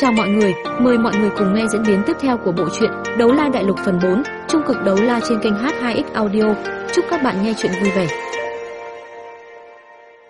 Chào mọi người, mời mọi người cùng nghe diễn biến tiếp theo của bộ truyện Đấu La Đại Lục phần 4, trung cực đấu la trên kênh H2X Audio. Chúc các bạn nghe truyện vui vẻ.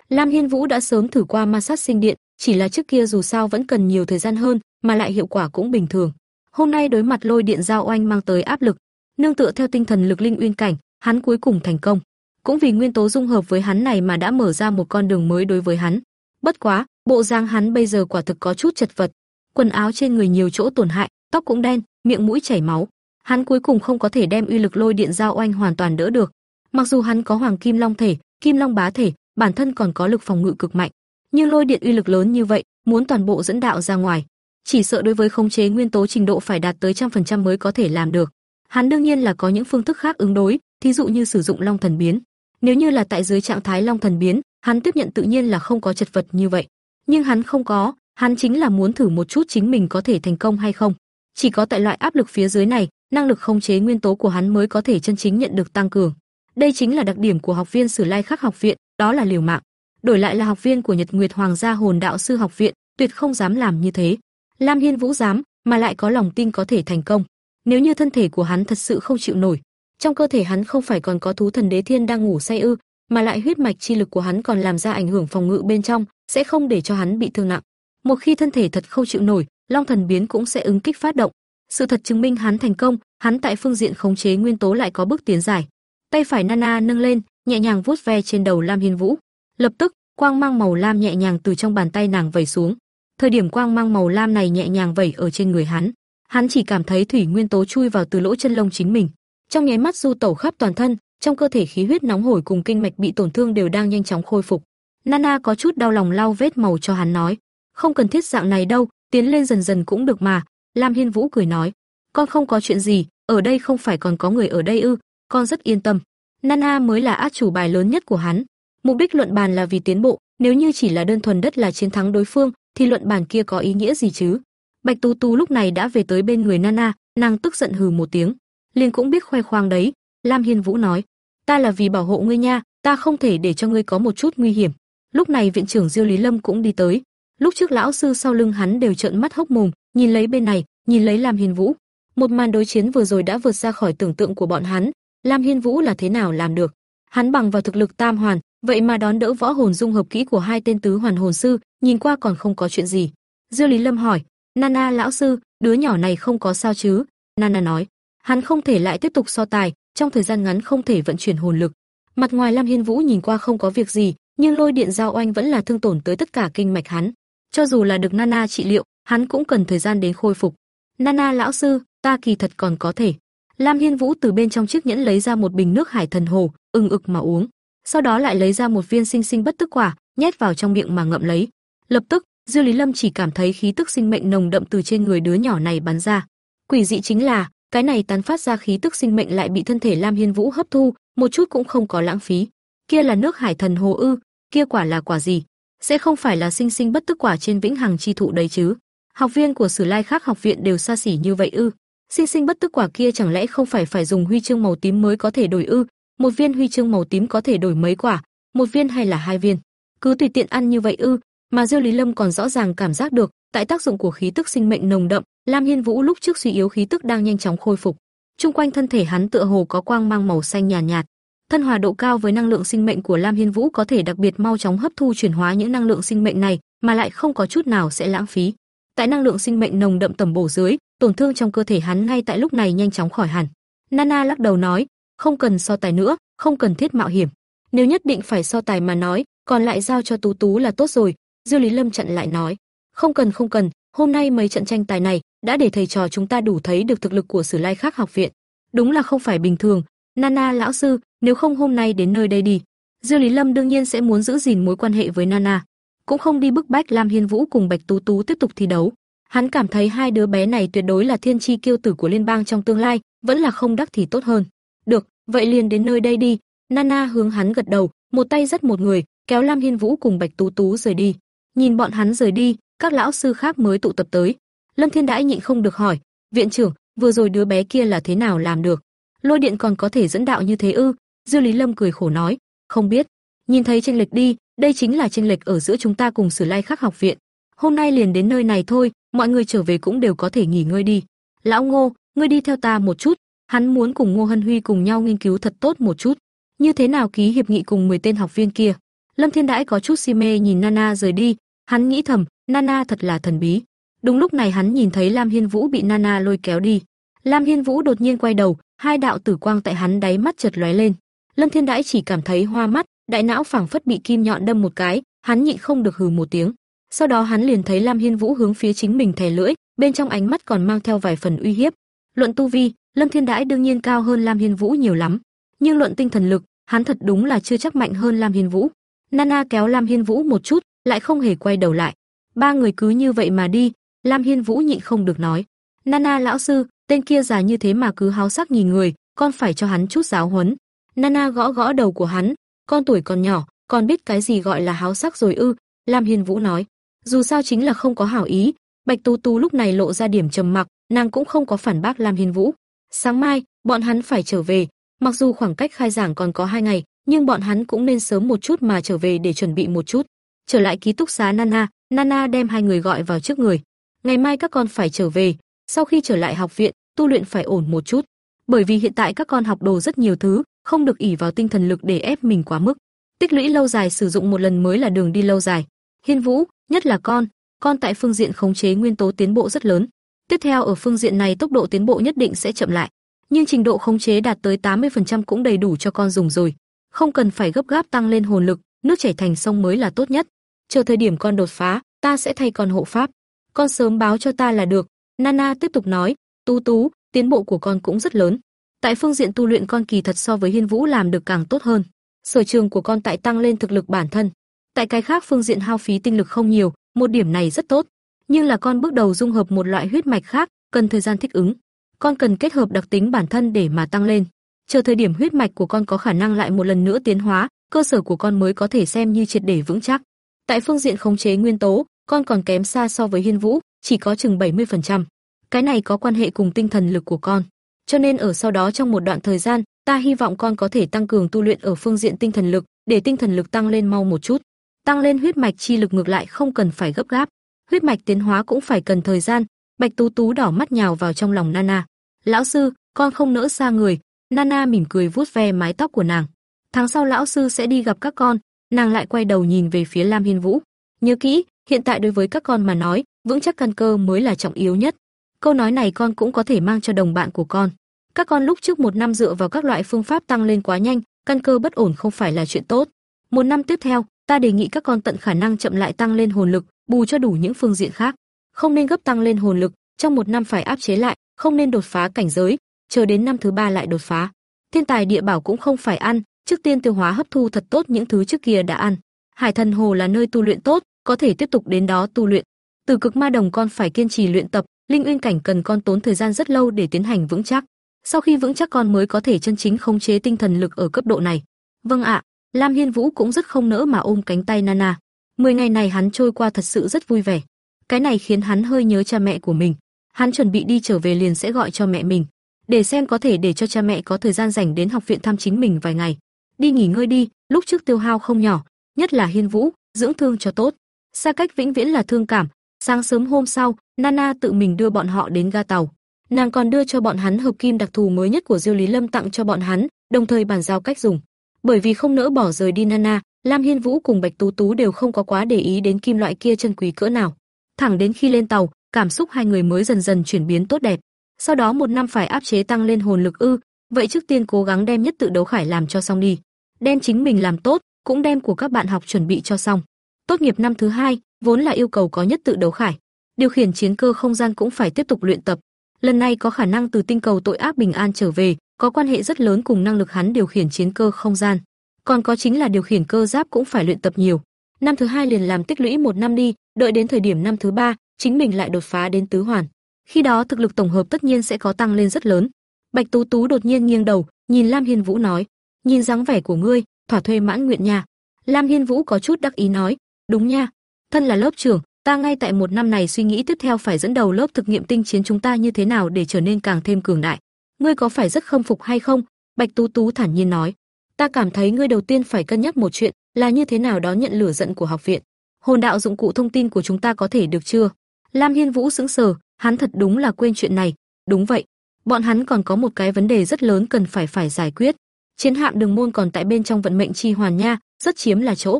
Lam Hiên Vũ đã sớm thử qua ma sát sinh điện, chỉ là trước kia dù sao vẫn cần nhiều thời gian hơn, mà lại hiệu quả cũng bình thường. Hôm nay đối mặt lôi điện giao oanh mang tới áp lực, nương tựa theo tinh thần lực linh uyên cảnh, hắn cuối cùng thành công. Cũng vì nguyên tố dung hợp với hắn này mà đã mở ra một con đường mới đối với hắn. Bất quá, bộ dáng hắn bây giờ quả thực có chút chật vật, quần áo trên người nhiều chỗ tổn hại, tóc cũng đen, miệng mũi chảy máu. Hắn cuối cùng không có thể đem uy lực lôi điện giao oanh hoàn toàn đỡ được. Mặc dù hắn có hoàng kim long thể, kim long bá thể, bản thân còn có lực phòng ngự cực mạnh, nhưng lôi điện uy lực lớn như vậy, muốn toàn bộ dẫn đạo ra ngoài, chỉ sợ đối với khống chế nguyên tố trình độ phải đạt tới trăm phần trăm mới có thể làm được. Hắn đương nhiên là có những phương thức khác ứng đối, thí dụ như sử dụng long thần biến. Nếu như là tại dưới trạng thái long thần biến, hắn tiếp nhận tự nhiên là không có chật vật như vậy. Nhưng hắn không có, hắn chính là muốn thử một chút chính mình có thể thành công hay không. Chỉ có tại loại áp lực phía dưới này, năng lực khống chế nguyên tố của hắn mới có thể chân chính nhận được tăng cường. Đây chính là đặc điểm của học viên Sử Lai Khắc học viện, đó là liều mạng. Đổi lại là học viên của Nhật Nguyệt Hoàng gia Hồn Đạo sư học viện, tuyệt không dám làm như thế. Lam Hiên Vũ dám, mà lại có lòng tin có thể thành công. Nếu như thân thể của hắn thật sự không chịu nổi, trong cơ thể hắn không phải còn có thú thần đế thiên đang ngủ say ư, mà lại huyết mạch chi lực của hắn còn làm ra ảnh hưởng phòng ngự bên trong, sẽ không để cho hắn bị thương nặng. Một khi thân thể thật không chịu nổi, Long thần biến cũng sẽ ứng kích phát động. Sự thật chứng minh hắn thành công, hắn tại phương diện khống chế nguyên tố lại có bước tiến dài. Tay phải Nana nâng lên, nhẹ nhàng vuốt ve trên đầu Lam Hiên Vũ. Lập tức, quang mang màu lam nhẹ nhàng từ trong bàn tay nàng vẩy xuống. Thời điểm quang mang màu lam này nhẹ nhàng vẩy ở trên người hắn, hắn chỉ cảm thấy thủy nguyên tố chui vào từ lỗ chân lông chính mình. Trong nháy mắt du tẩu khắp toàn thân, trong cơ thể khí huyết nóng hổi cùng kinh mạch bị tổn thương đều đang nhanh chóng khôi phục. Nana có chút đau lòng lau vết màu cho hắn nói, không cần thiết dạng này đâu, tiến lên dần dần cũng được mà. Lam Hiên Vũ cười nói, con không có chuyện gì, ở đây không phải còn có người ở đây ư, con rất yên tâm. Nana mới là át chủ bài lớn nhất của hắn. Mục đích luận bàn là vì tiến bộ, nếu như chỉ là đơn thuần đất là chiến thắng đối phương, thì luận bàn kia có ý nghĩa gì chứ? Bạch Tú Tú lúc này đã về tới bên người Nana, nàng tức giận hừ một tiếng, liền cũng biết khoe khoang đấy. Lam Hiên Vũ nói, ta là vì bảo hộ ngươi nha, ta không thể để cho ngươi có một chút nguy hiểm. Lúc này viện trưởng Diêu Lý Lâm cũng đi tới, Lúc trước lão sư sau lưng hắn đều trợn mắt hốc mồm, nhìn lấy bên này, nhìn lấy Lam Hiên Vũ. Một màn đối chiến vừa rồi đã vượt ra khỏi tưởng tượng của bọn hắn, Lam Hiên Vũ là thế nào làm được? Hắn bằng vào thực lực tam hoàn, vậy mà đón đỡ võ hồn dung hợp kỹ của hai tên tứ hoàn hồn sư, nhìn qua còn không có chuyện gì. Dư Lý Lâm hỏi, "Nana lão sư, đứa nhỏ này không có sao chứ?" Nana nói, hắn không thể lại tiếp tục so tài, trong thời gian ngắn không thể vận chuyển hồn lực. Mặt ngoài Lam Hiên Vũ nhìn qua không có việc gì, nhưng lôi điện giao oanh vẫn là thương tổn tới tất cả kinh mạch hắn. Cho dù là được Nana trị liệu, hắn cũng cần thời gian đến khôi phục. Nana lão sư, ta kỳ thật còn có thể. Lam Hiên Vũ từ bên trong chiếc nhẫn lấy ra một bình nước hải thần hồ, ưng ực mà uống. Sau đó lại lấy ra một viên sinh sinh bất tức quả, nhét vào trong miệng mà ngậm lấy. Lập tức, Dư Lý Lâm chỉ cảm thấy khí tức sinh mệnh nồng đậm từ trên người đứa nhỏ này bắn ra. Quỷ dị chính là, cái này tán phát ra khí tức sinh mệnh lại bị thân thể Lam Hiên Vũ hấp thu, một chút cũng không có lãng phí. Kia là nước hải thần hồ ư, kia quả là quả gì? Sẽ không phải là sinh sinh bất tức quả trên vĩnh hằng chi thụ đấy chứ? Học viên của Sử Lai khác học viện đều xa xỉ như vậy ư? Sinh sinh bất tức quả kia chẳng lẽ không phải phải dùng huy chương màu tím mới có thể đổi ư? Một viên huy chương màu tím có thể đổi mấy quả, một viên hay là hai viên? Cứ tùy tiện ăn như vậy ư? Mà Diêu Lý Lâm còn rõ ràng cảm giác được, tại tác dụng của khí tức sinh mệnh nồng đậm, Lam Hiên Vũ lúc trước suy yếu khí tức đang nhanh chóng khôi phục. Trung quanh thân thể hắn tựa hồ có quang mang màu xanh nhàn nhạt, nhạt, Thân hòa độ cao với năng lượng sinh mệnh của Lam Hiên Vũ có thể đặc biệt mau chóng hấp thu chuyển hóa những năng lượng sinh mệnh này, mà lại không có chút nào sẽ lãng phí. Tại năng lượng sinh mệnh nồng đậm tầm bổ dưới, tổn thương trong cơ thể hắn ngay tại lúc này nhanh chóng khỏi hẳn. Nana lắc đầu nói, không cần so tài nữa, không cần thiết mạo hiểm. Nếu nhất định phải so tài mà nói, còn lại giao cho Tú Tú là tốt rồi. Dư Lý Lâm chặn lại nói, không cần không cần, hôm nay mấy trận tranh tài này đã để thầy trò chúng ta đủ thấy được thực lực của Sử Lai Khác học viện. Đúng là không phải bình thường, Nana lão sư, nếu không hôm nay đến nơi đây đi. Dư Lý Lâm đương nhiên sẽ muốn giữ gìn mối quan hệ với Nana, cũng không đi bức bách Lam Hiên Vũ cùng Bạch Tú Tú tiếp tục thi đấu. Hắn cảm thấy hai đứa bé này tuyệt đối là thiên chi kiêu tử của liên bang trong tương lai, vẫn là không đắc thì tốt hơn. Được, vậy liền đến nơi đây đi. Nana hướng hắn gật đầu, một tay dắt một người, kéo Lam Hiên Vũ cùng Bạch Tú Tú rời đi. Nhìn bọn hắn rời đi, các lão sư khác mới tụ tập tới. Lâm Thiên Đãi nhịn không được hỏi, viện trưởng, vừa rồi đứa bé kia là thế nào làm được? Lôi điện còn có thể dẫn đạo như thế ư? Dư Lý Lâm cười khổ nói, không biết. Nhìn thấy tranh lệch đi, đây chính là tranh lệch ở giữa chúng ta cùng Sử Lai Khắc học viện. Hôm nay liền đến nơi này thôi, mọi người trở về cũng đều có thể nghỉ ngơi đi. Lão Ngô, ngươi đi theo ta một chút, hắn muốn cùng Ngô Hân Huy cùng nhau nghiên cứu thật tốt một chút, như thế nào ký hiệp nghị cùng 10 tên học viên kia. Lâm Thiên Đãi có chút si mê nhìn Nana rời đi, hắn nghĩ thầm, Nana thật là thần bí. Đúng lúc này hắn nhìn thấy Lam Hiên Vũ bị Nana lôi kéo đi. Lam Hiên Vũ đột nhiên quay đầu, hai đạo tử quang tại hắn đáy mắt chợt lóe lên. Lâm Thiên Đãi chỉ cảm thấy hoa mắt, đại não phảng phất bị kim nhọn đâm một cái, hắn nhịn không được hừ một tiếng. Sau đó hắn liền thấy Lam Hiên Vũ hướng phía chính mình thè lưỡi, bên trong ánh mắt còn mang theo vài phần uy hiếp. Luận tu vi, Lâm Thiên Đãi đương nhiên cao hơn Lam Hiên Vũ nhiều lắm, nhưng luận tinh thần lực, hắn thật đúng là chưa chắc mạnh hơn Lam Hiên Vũ. Nana kéo Lam Hiên Vũ một chút, lại không hề quay đầu lại. Ba người cứ như vậy mà đi, Lam Hiên Vũ nhịn không được nói: "Nana lão sư, tên kia già như thế mà cứ háo sắc nhìn người, con phải cho hắn chút giáo huấn." Nana gõ gõ đầu của hắn, "Con tuổi còn nhỏ, còn biết cái gì gọi là háo sắc rồi ư?" Lam Hiên Vũ nói: "Dù sao chính là không có hảo ý." Bạch Tú Tú lúc này lộ ra điểm trầm mặc, nàng cũng không có phản bác Lam Hiên Vũ. Sáng mai, bọn hắn phải trở về, mặc dù khoảng cách khai giảng còn có hai ngày, nhưng bọn hắn cũng nên sớm một chút mà trở về để chuẩn bị một chút. Trở lại ký túc xá Nana, Nana đem hai người gọi vào trước người. Ngày mai các con phải trở về, sau khi trở lại học viện, tu luyện phải ổn một chút, bởi vì hiện tại các con học đồ rất nhiều thứ, không được ỷ vào tinh thần lực để ép mình quá mức. Tích lũy lâu dài sử dụng một lần mới là đường đi lâu dài. Hiên Vũ, nhất là con, con tại phương diện khống chế nguyên tố tiến bộ rất lớn. Tiếp theo ở phương diện này tốc độ tiến bộ nhất định sẽ chậm lại, nhưng trình độ khống chế đạt tới 80% cũng đầy đủ cho con dùng rồi không cần phải gấp gáp tăng lên hồn lực, nước chảy thành sông mới là tốt nhất. Chờ thời điểm con đột phá, ta sẽ thay con hộ pháp. Con sớm báo cho ta là được." Nana tiếp tục nói, "Tú Tú, tiến bộ của con cũng rất lớn. Tại phương diện tu luyện con kỳ thật so với Hiên Vũ làm được càng tốt hơn. Sở trường của con tại tăng lên thực lực bản thân. Tại cái khác phương diện hao phí tinh lực không nhiều, một điểm này rất tốt, nhưng là con bước đầu dung hợp một loại huyết mạch khác, cần thời gian thích ứng. Con cần kết hợp đặc tính bản thân để mà tăng lên chờ thời điểm huyết mạch của con có khả năng lại một lần nữa tiến hóa, cơ sở của con mới có thể xem như triệt để vững chắc. Tại phương diện khống chế nguyên tố, con còn kém xa so với Hiên Vũ, chỉ có chừng 70%. Cái này có quan hệ cùng tinh thần lực của con. Cho nên ở sau đó trong một đoạn thời gian, ta hy vọng con có thể tăng cường tu luyện ở phương diện tinh thần lực, để tinh thần lực tăng lên mau một chút. Tăng lên huyết mạch chi lực ngược lại không cần phải gấp gáp. Huyết mạch tiến hóa cũng phải cần thời gian. Bạch Tú Tú đỏ mắt nhào vào trong lòng Nana. "Lão sư, con không nỡ xa người, Nana mỉm cười vuốt ve mái tóc của nàng. Tháng sau lão sư sẽ đi gặp các con, nàng lại quay đầu nhìn về phía Lam Hiên Vũ. Nhớ kỹ, hiện tại đối với các con mà nói, vững chắc căn cơ mới là trọng yếu nhất. Câu nói này con cũng có thể mang cho đồng bạn của con. Các con lúc trước một năm dựa vào các loại phương pháp tăng lên quá nhanh, căn cơ bất ổn không phải là chuyện tốt. Một năm tiếp theo, ta đề nghị các con tận khả năng chậm lại tăng lên hồn lực, bù cho đủ những phương diện khác. Không nên gấp tăng lên hồn lực, trong một năm phải áp chế lại, không nên đột phá cảnh giới, chờ đến năm thứ ba lại đột phá. Thiên tài địa bảo cũng không phải ăn, trước tiên tiêu hóa hấp thu thật tốt những thứ trước kia đã ăn. Hải Thần Hồ là nơi tu luyện tốt, có thể tiếp tục đến đó tu luyện. Từ cực ma đồng con phải kiên trì luyện tập, linh uyên cảnh cần con tốn thời gian rất lâu để tiến hành vững chắc. Sau khi vững chắc con mới có thể chân chính khống chế tinh thần lực ở cấp độ này. Vâng ạ, Lam Hiên Vũ cũng rất không nỡ mà ôm cánh tay Nana. Mười ngày này hắn trôi qua thật sự rất vui vẻ. Cái này khiến hắn hơi nhớ cha mẹ của mình. Hắn chuẩn bị đi trở về liền sẽ gọi cho mẹ mình, để xem có thể để cho cha mẹ có thời gian dành đến học viện thăm chính mình vài ngày. Đi nghỉ ngơi đi, lúc trước tiêu hao không nhỏ, nhất là Hiên Vũ, dưỡng thương cho tốt. Xa cách vĩnh viễn là thương cảm. Sáng sớm hôm sau, Nana tự mình đưa bọn họ đến ga tàu. Nàng còn đưa cho bọn hắn hợp kim đặc thù mới nhất của Diêu Lý Lâm tặng cho bọn hắn, đồng thời bàn giao cách dùng. Bởi vì không nỡ bỏ rời đi Nana, Lam Hiên Vũ cùng Bạch Tú Tú đều không có quá để ý đến kim loại kia chân quý cỡ nào. Thẳng đến khi lên tàu, cảm xúc hai người mới dần dần chuyển biến tốt đẹp sau đó một năm phải áp chế tăng lên hồn lực ư? Vậy trước tiên cố gắng đem nhất tự đấu khải làm cho xong đi. Đem chính mình làm tốt, cũng đem của các bạn học chuẩn bị cho xong. Tốt nghiệp năm thứ hai, vốn là yêu cầu có nhất tự đấu khải. Điều khiển chiến cơ không gian cũng phải tiếp tục luyện tập. Lần này có khả năng từ tinh cầu tội ác bình an trở về, có quan hệ rất lớn cùng năng lực hắn điều khiển chiến cơ không gian. Còn có chính là điều khiển cơ giáp cũng phải luyện tập nhiều. Năm thứ hai liền làm tích lũy một năm đi, đợi đến thời điểm năm thứ ba, chính mình lại đột phá đến tứ hoàn. Khi đó thực lực tổng hợp tất nhiên sẽ có tăng lên rất lớn. Bạch Tú Tú đột nhiên nghiêng đầu, nhìn Lam Hiên Vũ nói: "Nhìn dáng vẻ của ngươi, thỏa thuê mãn nguyện nha." Lam Hiên Vũ có chút đắc ý nói: "Đúng nha, thân là lớp trưởng, ta ngay tại một năm này suy nghĩ tiếp theo phải dẫn đầu lớp thực nghiệm tinh chiến chúng ta như thế nào để trở nên càng thêm cường đại. Ngươi có phải rất khâm phục hay không?" Bạch Tú Tú thản nhiên nói: "Ta cảm thấy ngươi đầu tiên phải cân nhắc một chuyện, là như thế nào đó nhận lửa giận của học viện. Hồn đạo dụng cụ thông tin của chúng ta có thể được chưa? Lam Hiên Vũ sững sờ, hắn thật đúng là quên chuyện này. Đúng vậy, bọn hắn còn có một cái vấn đề rất lớn cần phải phải giải quyết. Chiến hạm đường môn còn tại bên trong vận mệnh chi hoàn nha, rất chiếm là chỗ.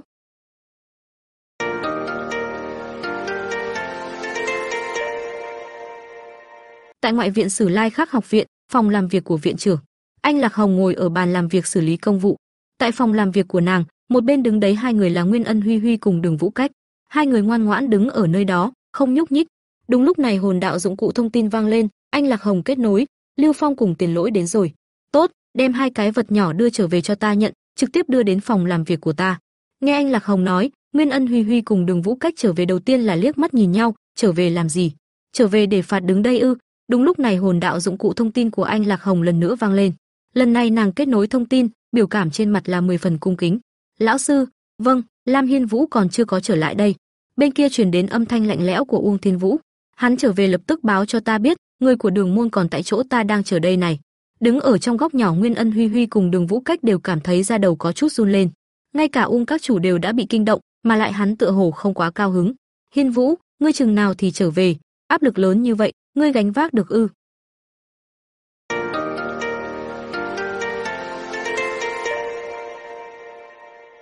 Tại ngoại viện Sử Lai Khắc học viện, phòng làm việc của viện trưởng, anh Lạc Hồng ngồi ở bàn làm việc xử lý công vụ. Tại phòng làm việc của nàng, một bên đứng đấy hai người là Nguyên Ân Huy Huy cùng Đường Vũ Cách. Hai người ngoan ngoãn đứng ở nơi đó, không nhúc nhích. Đúng lúc này hồn đạo dụng cụ thông tin vang lên, anh Lạc Hồng kết nối, Lưu Phong cùng Tiền Lỗi đến rồi. Tốt, đem hai cái vật nhỏ đưa trở về cho ta nhận, trực tiếp đưa đến phòng làm việc của ta. Nghe anh Lạc Hồng nói, Nguyên Ân Huy Huy cùng Đường Vũ Cách trở về đầu tiên là liếc mắt nhìn nhau, trở về làm gì? Trở về để phạt đứng đây ư? Đúng lúc này hồn đạo dụng cụ thông tin của anh Lạc Hồng lần nữa vang lên. Lần này nàng kết nối thông tin, biểu cảm trên mặt là 10 phần cung kính. "Lão sư, vâng, Lam Hiên Vũ còn chưa có trở lại đây." Bên kia truyền đến âm thanh lạnh lẽo của Uông Thiên Vũ. Hắn trở về lập tức báo cho ta biết, người của Đường môn còn tại chỗ ta đang chờ đây này. Đứng ở trong góc nhỏ Nguyên Ân Huy Huy cùng Đường Vũ Cách đều cảm thấy da đầu có chút run lên. Ngay cả Ung các chủ đều đã bị kinh động, mà lại hắn tựa hồ không quá cao hứng. "Hiên Vũ, ngươi chừng nào thì trở về, áp lực lớn như vậy, ngươi gánh vác được ư?"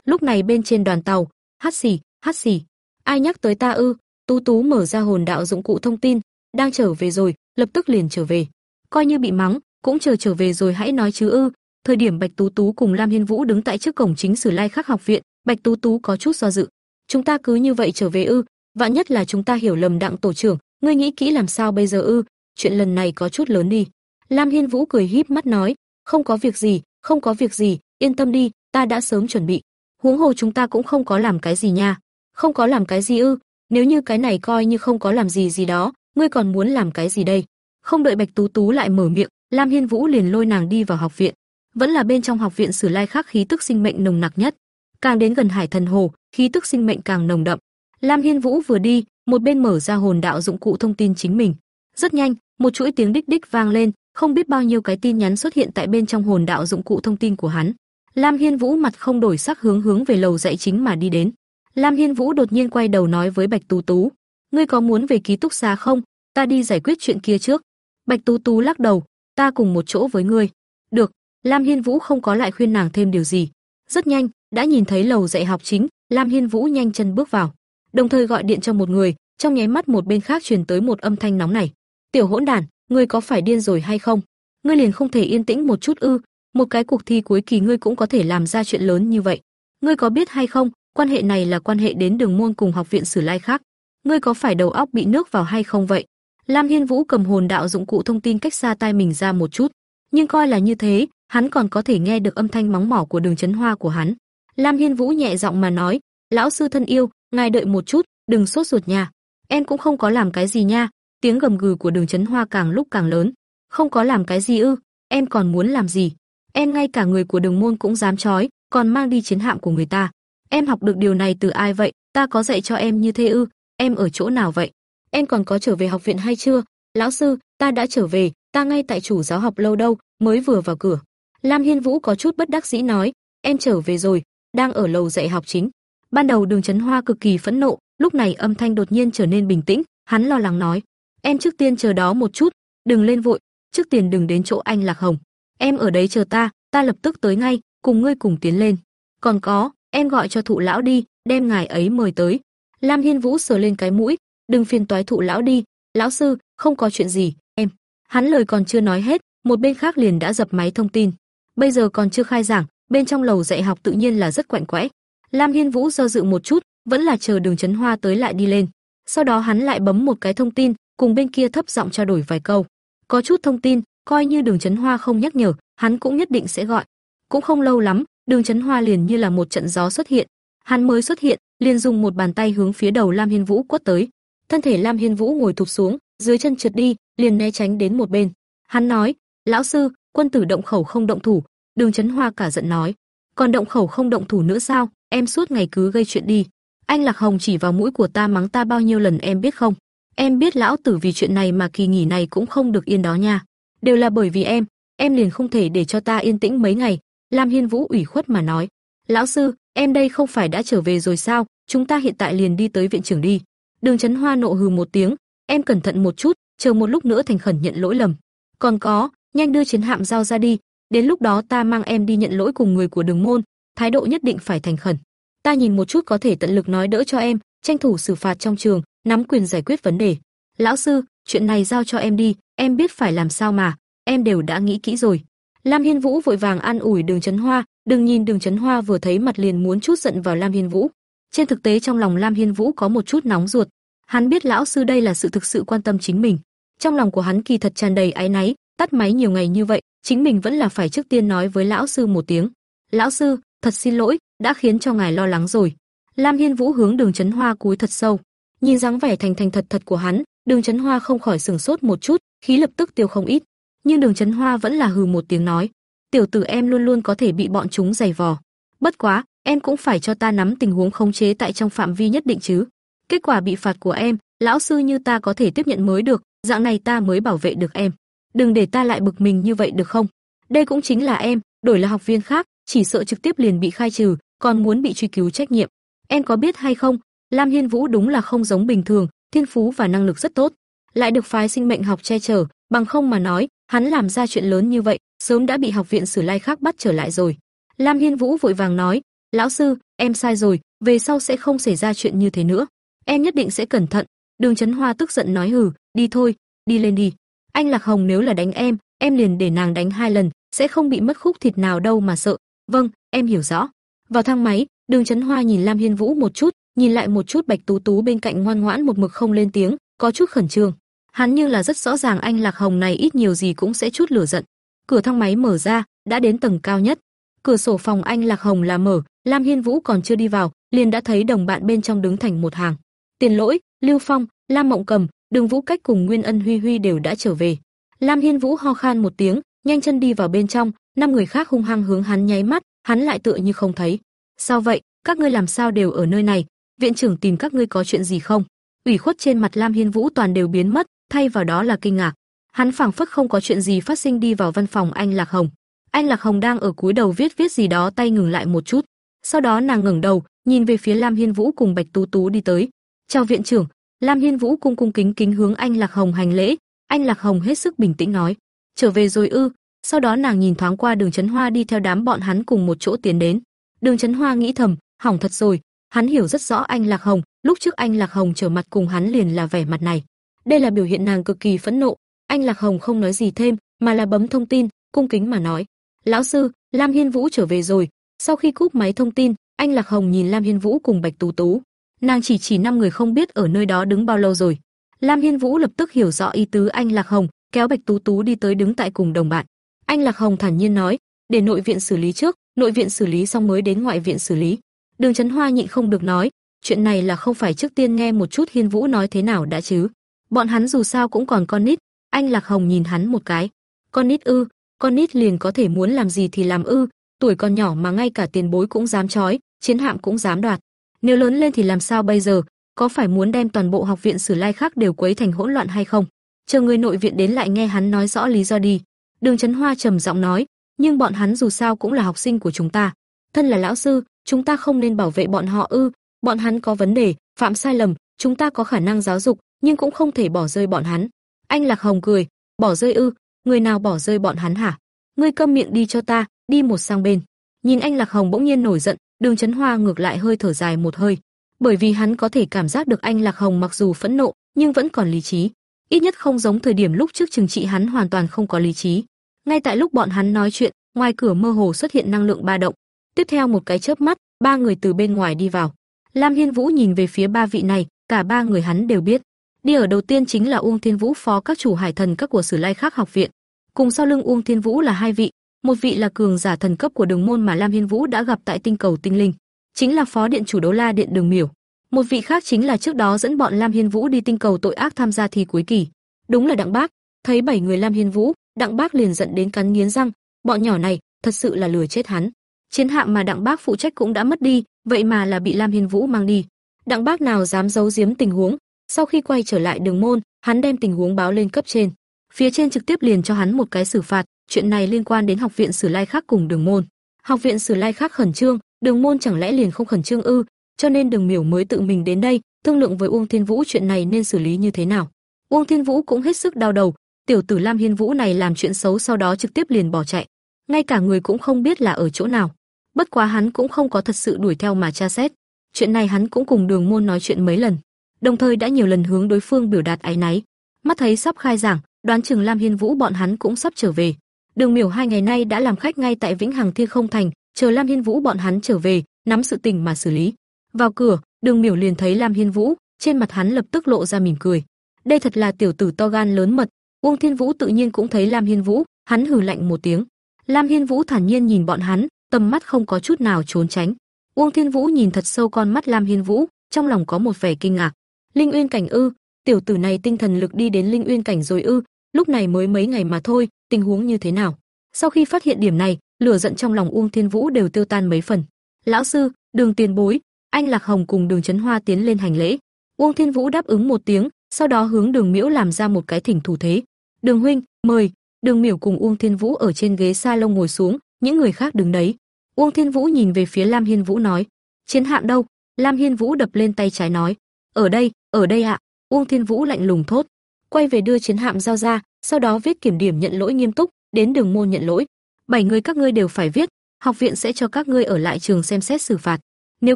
Lúc này bên trên đoàn tàu, hát xì, hát xì, ai nhắc tới ta ư? Tú Tú mở ra hồn đạo dụng cụ thông tin, đang trở về rồi, lập tức liền trở về. Coi như bị mắng, cũng chờ trở về rồi hãy nói chứ ư? Thời điểm Bạch Tú Tú cùng Lam Hiên Vũ đứng tại trước cổng chính Sử Lai Khắc học viện, Bạch Tú Tú có chút do dự. Chúng ta cứ như vậy trở về ư? Vạn nhất là chúng ta hiểu lầm đặng tổ trưởng, ngươi nghĩ kỹ làm sao bây giờ ư? Chuyện lần này có chút lớn đi. Lam Hiên Vũ cười híp mắt nói, không có việc gì, không có việc gì, yên tâm đi, ta đã sớm chuẩn bị huống hồ chúng ta cũng không có làm cái gì nha. Không có làm cái gì ư? Nếu như cái này coi như không có làm gì gì đó, ngươi còn muốn làm cái gì đây? Không đợi Bạch Tú Tú lại mở miệng, Lam Hiên Vũ liền lôi nàng đi vào học viện. Vẫn là bên trong học viện Sử Lai Khắc khí tức sinh mệnh nồng nặc nhất. Càng đến gần Hải Thần Hồ, khí tức sinh mệnh càng nồng đậm. Lam Hiên Vũ vừa đi, một bên mở ra hồn đạo dụng cụ thông tin chính mình. Rất nhanh, một chuỗi tiếng đích đích vang lên, không biết bao nhiêu cái tin nhắn xuất hiện tại bên trong hồn đạo dụng cụ thông tin của hắn. Lam Hiên Vũ mặt không đổi sắc hướng hướng về lầu dạy chính mà đi đến. Lam Hiên Vũ đột nhiên quay đầu nói với Bạch Tú Tú, "Ngươi có muốn về ký túc xá không? Ta đi giải quyết chuyện kia trước." Bạch Tú Tú lắc đầu, "Ta cùng một chỗ với ngươi." "Được." Lam Hiên Vũ không có lại khuyên nàng thêm điều gì. Rất nhanh, đã nhìn thấy lầu dạy học chính, Lam Hiên Vũ nhanh chân bước vào, đồng thời gọi điện cho một người, trong nháy mắt một bên khác truyền tới một âm thanh nóng này. "Tiểu hỗn đản, ngươi có phải điên rồi hay không? Ngươi liền không thể yên tĩnh một chút ư? một cái cuộc thi cuối kỳ ngươi cũng có thể làm ra chuyện lớn như vậy. Ngươi có biết hay không, quan hệ này là quan hệ đến đường môn cùng học viện Sử Lai khác. Ngươi có phải đầu óc bị nước vào hay không vậy? Lam Hiên Vũ cầm hồn đạo dụng cụ thông tin cách xa tai mình ra một chút, nhưng coi là như thế, hắn còn có thể nghe được âm thanh móng mỏ của Đường Chấn Hoa của hắn. Lam Hiên Vũ nhẹ giọng mà nói, "Lão sư thân yêu, ngài đợi một chút, đừng sốt ruột nha. Em cũng không có làm cái gì nha." Tiếng gầm gừ của Đường Chấn Hoa càng lúc càng lớn. "Không có làm cái gì ư? Em còn muốn làm gì?" Em ngay cả người của đường môn cũng dám chói, còn mang đi chiến hạm của người ta. Em học được điều này từ ai vậy? Ta có dạy cho em như thế ư? Em ở chỗ nào vậy? Em còn có trở về học viện hay chưa? Lão sư, ta đã trở về, ta ngay tại chủ giáo học lâu đâu, mới vừa vào cửa. Lam Hiên Vũ có chút bất đắc dĩ nói, em trở về rồi, đang ở lầu dạy học chính. Ban đầu Đường Chấn Hoa cực kỳ phẫn nộ, lúc này âm thanh đột nhiên trở nên bình tĩnh, hắn lo lắng nói, em trước tiên chờ đó một chút, đừng lên vội, trước tiên đừng đến chỗ anh Lạc Hồng. Em ở đấy chờ ta, ta lập tức tới ngay, cùng ngươi cùng tiến lên. Còn có, em gọi cho thụ lão đi, đem ngài ấy mời tới. Lam Hiên Vũ sờ lên cái mũi, đừng phiền toái thụ lão đi, lão sư, không có chuyện gì, em. Hắn lời còn chưa nói hết, một bên khác liền đã dập máy thông tin. Bây giờ còn chưa khai giảng, bên trong lầu dạy học tự nhiên là rất quạnh quẽ. Lam Hiên Vũ do dự một chút, vẫn là chờ Đường Chấn Hoa tới lại đi lên. Sau đó hắn lại bấm một cái thông tin, cùng bên kia thấp giọng trao đổi vài câu. Có chút thông tin, coi như Đường Chấn Hoa không nhắc nhở, hắn cũng nhất định sẽ gọi. Cũng không lâu lắm, Đường Chấn Hoa liền như là một trận gió xuất hiện. Hắn mới xuất hiện, liền dùng một bàn tay hướng phía đầu Lam Hiên Vũ quất tới. Thân thể Lam Hiên Vũ ngồi thụp xuống, dưới chân trượt đi, liền né tránh đến một bên. Hắn nói: "Lão sư, quân tử động khẩu không động thủ." Đường Chấn Hoa cả giận nói: "Còn động khẩu không động thủ nữa sao? Em suốt ngày cứ gây chuyện đi. Anh Lạc Hồng chỉ vào mũi của ta mắng ta bao nhiêu lần em biết không? Em biết lão tử vì chuyện này mà kỳ nghỉ này cũng không được yên đó nha đều là bởi vì em, em liền không thể để cho ta yên tĩnh mấy ngày." Lam Hiên Vũ ủy khuất mà nói. "Lão sư, em đây không phải đã trở về rồi sao, chúng ta hiện tại liền đi tới viện trưởng đi. Đường Chấn Hoa nộ hừ một tiếng, em cẩn thận một chút, chờ một lúc nữa thành khẩn nhận lỗi lầm. Còn có, nhanh đưa chiến hạm giao ra đi, đến lúc đó ta mang em đi nhận lỗi cùng người của Đường môn, thái độ nhất định phải thành khẩn. Ta nhìn một chút có thể tận lực nói đỡ cho em, tranh thủ xử phạt trong trường, nắm quyền giải quyết vấn đề. Lão sư, chuyện này giao cho em đi, em biết phải làm sao mà, em đều đã nghĩ kỹ rồi. Lam Hiên Vũ vội vàng an ủi Đường Chấn Hoa, đừng nhìn Đường Chấn Hoa vừa thấy mặt liền muốn chút giận vào Lam Hiên Vũ. Trên thực tế trong lòng Lam Hiên Vũ có một chút nóng ruột, hắn biết lão sư đây là sự thực sự quan tâm chính mình. Trong lòng của hắn kỳ thật tràn đầy áy náy, tắt máy nhiều ngày như vậy, chính mình vẫn là phải trước tiên nói với lão sư một tiếng. "Lão sư, thật xin lỗi, đã khiến cho ngài lo lắng rồi." Lam Hiên Vũ hướng Đường Chấn Hoa cúi thật sâu, nhìn dáng vẻ thành thành thật thật của hắn, Đường Chấn Hoa không khỏi sừng sốt một chút, khí lập tức tiêu không ít. Nhưng Đường Chấn Hoa vẫn là hừ một tiếng nói, "Tiểu tử em luôn luôn có thể bị bọn chúng giày vò. Bất quá, em cũng phải cho ta nắm tình huống khống chế tại trong phạm vi nhất định chứ. Kết quả bị phạt của em, lão sư như ta có thể tiếp nhận mới được, dạng này ta mới bảo vệ được em. Đừng để ta lại bực mình như vậy được không? Đây cũng chính là em, đổi là học viên khác, chỉ sợ trực tiếp liền bị khai trừ, còn muốn bị truy cứu trách nhiệm. Em có biết hay không, Lam Hiên Vũ đúng là không giống bình thường, thiên phú và năng lực rất tốt, lại được phái sinh mệnh học che chở, bằng không mà nói, hắn làm ra chuyện lớn như vậy, sớm đã bị học viện Sử Lai khác bắt trở lại rồi. Lam Hiên Vũ vội vàng nói, "Lão sư, em sai rồi, về sau sẽ không xảy ra chuyện như thế nữa. Em nhất định sẽ cẩn thận." Đường Chấn Hoa tức giận nói hừ, "Đi thôi, đi lên đi. Anh Lạc Hồng nếu là đánh em, em liền để nàng đánh hai lần, sẽ không bị mất khúc thịt nào đâu mà sợ." "Vâng, em hiểu rõ." Vào thang máy, Đường Chấn Hoa nhìn Lam Hiên Vũ một chút, nhìn lại một chút Bạch Tú Tú bên cạnh ngoan ngoãn một mực không lên tiếng, có chút khẩn trương. Hắn như là rất rõ ràng anh Lạc Hồng này ít nhiều gì cũng sẽ chút lửa giận. Cửa thang máy mở ra, đã đến tầng cao nhất. Cửa sổ phòng anh Lạc Hồng là mở, Lam Hiên Vũ còn chưa đi vào, liền đã thấy đồng bạn bên trong đứng thành một hàng. Tiền Lỗi, Lưu Phong, Lam Mộng Cầm, Đường Vũ Cách cùng Nguyên Ân Huy Huy đều đã trở về. Lam Hiên Vũ ho khan một tiếng, nhanh chân đi vào bên trong, năm người khác hung hăng hướng hắn nháy mắt, hắn lại tựa như không thấy. "Sao vậy? Các ngươi làm sao đều ở nơi này? Viện trưởng tìm các ngươi có chuyện gì không?" Ủy khuất trên mặt Lam Hiên Vũ toàn đều biến mất, thay vào đó là kinh ngạc. Hắn phảng phất không có chuyện gì phát sinh đi vào văn phòng anh Lạc Hồng. Anh Lạc Hồng đang ở cúi đầu viết viết gì đó tay ngừng lại một chút. Sau đó nàng ngẩng đầu, nhìn về phía Lam Hiên Vũ cùng Bạch Tú Tú đi tới. "Chào viện trưởng." Lam Hiên Vũ cung cung kính kính hướng anh Lạc Hồng hành lễ, anh Lạc Hồng hết sức bình tĩnh nói: "Trở về rồi ư?" Sau đó nàng nhìn thoáng qua Đường Chấn Hoa đi theo đám bọn hắn cùng một chỗ tiến đến. Đường Chấn Hoa nghĩ thầm, hỏng thật rồi, hắn hiểu rất rõ anh Lạc Hồng, lúc trước anh Lạc Hồng trở mặt cùng hắn liền là vẻ mặt này. Đây là biểu hiện nàng cực kỳ phẫn nộ, anh Lạc Hồng không nói gì thêm, mà là bấm thông tin, cung kính mà nói: "Lão sư, Lam Hiên Vũ trở về rồi." Sau khi cúp máy thông tin, anh Lạc Hồng nhìn Lam Hiên Vũ cùng Bạch Tú Tú, nàng chỉ chỉ năm người không biết ở nơi đó đứng bao lâu rồi. Lam Hiên Vũ lập tức hiểu rõ ý tứ anh Lạc Hồng, kéo Bạch Tú Tú đi tới đứng tại cùng đồng bạn. Anh Lạc Hồng thản nhiên nói, để nội viện xử lý trước, nội viện xử lý xong mới đến ngoại viện xử lý. Đường Chấn Hoa nhịn không được nói, chuyện này là không phải trước tiên nghe một chút Hiên Vũ nói thế nào đã chứ? Bọn hắn dù sao cũng còn con nít, anh Lạc Hồng nhìn hắn một cái. Con nít ư, con nít liền có thể muốn làm gì thì làm ư, tuổi còn nhỏ mà ngay cả tiền bối cũng dám chói, chiến hạm cũng dám đoạt. Nếu lớn lên thì làm sao bây giờ, có phải muốn đem toàn bộ học viện Sử Lai khác đều quấy thành hỗn loạn hay không? Chờ người nội viện đến lại nghe hắn nói rõ lý do đi. Đường Chấn Hoa trầm giọng nói, nhưng bọn hắn dù sao cũng là học sinh của chúng ta, thân là lão sư, chúng ta không nên bảo vệ bọn họ ư? Bọn hắn có vấn đề, phạm sai lầm, chúng ta có khả năng giáo dục, nhưng cũng không thể bỏ rơi bọn hắn. Anh Lạc Hồng cười, bỏ rơi ư? Người nào bỏ rơi bọn hắn hả? Ngươi câm miệng đi cho ta, đi một sang bên. Nhìn anh Lạc Hồng bỗng nhiên nổi giận, Đường Chấn Hoa ngược lại hơi thở dài một hơi, bởi vì hắn có thể cảm giác được anh Lạc Hồng mặc dù phẫn nộ, nhưng vẫn còn lý trí. Ít nhất không giống thời điểm lúc trước chừng trị hắn hoàn toàn không có lý trí. Ngay tại lúc bọn hắn nói chuyện, ngoài cửa mơ hồ xuất hiện năng lượng ba động. Tiếp theo một cái chớp mắt, ba người từ bên ngoài đi vào. Lam Hiên Vũ nhìn về phía ba vị này, cả ba người hắn đều biết. Đi ở đầu tiên chính là Uông Thiên Vũ phó các chủ hải thần các của Sử Lai Khắc học viện. Cùng sau lưng Uông Thiên Vũ là hai vị, một vị là cường giả thần cấp của Đường môn mà Lam Hiên Vũ đã gặp tại tinh cầu tinh linh, chính là phó điện chủ Đấu La điện Đường Miểu. Một vị khác chính là trước đó dẫn bọn Lam Hiên Vũ đi tinh cầu tội ác tham gia thi cuối kỳ. Đúng là Đặng Bác, thấy bảy người Lam Hiên Vũ, Đặng Bác liền giận đến cắn nghiến răng, bọn nhỏ này, thật sự là lừa chết hắn. Chiến hạm mà Đặng Bác phụ trách cũng đã mất đi, vậy mà là bị Lam Hiên Vũ mang đi. Đặng Bác nào dám giấu giếm tình huống, sau khi quay trở lại Đường môn, hắn đem tình huống báo lên cấp trên. Phía trên trực tiếp liền cho hắn một cái xử phạt, chuyện này liên quan đến học viện Sử Lai Khắc cùng Đường môn. Học viện Sử Lai Khắc khẩn trương, Đường môn chẳng lẽ liền không khẩn trương ư? Cho nên Đường Miểu mới tự mình đến đây, thương lượng với Uông Thiên Vũ chuyện này nên xử lý như thế nào. Uông Thiên Vũ cũng hết sức đau đầu, tiểu tử Lam Hiên Vũ này làm chuyện xấu sau đó trực tiếp liền bỏ chạy, ngay cả người cũng không biết là ở chỗ nào. Bất quá hắn cũng không có thật sự đuổi theo mà tra xét. Chuyện này hắn cũng cùng Đường Môn nói chuyện mấy lần, đồng thời đã nhiều lần hướng đối phương biểu đạt áy náy. Mắt thấy sắp khai giảng, đoán chừng Lam Hiên Vũ bọn hắn cũng sắp trở về. Đường Miểu hai ngày nay đã làm khách ngay tại Vĩnh Hằng Thiên Không Thành, chờ Lam Hiên Vũ bọn hắn trở về, nắm sự tình mà xử lý. Vào cửa, Đường Miểu liền thấy Lam Hiên Vũ, trên mặt hắn lập tức lộ ra mỉm cười. Đây thật là tiểu tử to gan lớn mật. Uông Thiên Vũ tự nhiên cũng thấy Lam Hiên Vũ, hắn hừ lạnh một tiếng. Lam Hiên Vũ thản nhiên nhìn bọn hắn, tầm mắt không có chút nào trốn tránh. Uông Thiên Vũ nhìn thật sâu con mắt Lam Hiên Vũ, trong lòng có một vẻ kinh ngạc. Linh Uyên cảnh ư? Tiểu tử này tinh thần lực đi đến Linh Uyên cảnh rồi ư? Lúc này mới mấy ngày mà thôi, tình huống như thế nào? Sau khi phát hiện điểm này, lửa giận trong lòng Uông Thiên Vũ đều tiêu tan mấy phần. "Lão sư, Đường Tiền Bối." Anh Lạc Hồng cùng Đường Chấn Hoa tiến lên hành lễ. Uông Thiên Vũ đáp ứng một tiếng, sau đó hướng Đường Miễu làm ra một cái thỉnh thủ thế. "Đường huynh, mời." Đường Miểu cùng Uông Thiên Vũ ở trên ghế salon ngồi xuống, những người khác đứng đấy. Uông Thiên Vũ nhìn về phía Lam Hiên Vũ nói: "Chiến hạm đâu?" Lam Hiên Vũ đập lên tay trái nói: "Ở đây, ở đây ạ." Uông Thiên Vũ lạnh lùng thốt, quay về đưa chiến hạm giao ra, sau đó viết kiểm điểm nhận lỗi nghiêm túc, đến Đường môn nhận lỗi. Bảy người các ngươi đều phải viết, học viện sẽ cho các ngươi ở lại trường xem xét xử phạt. Nếu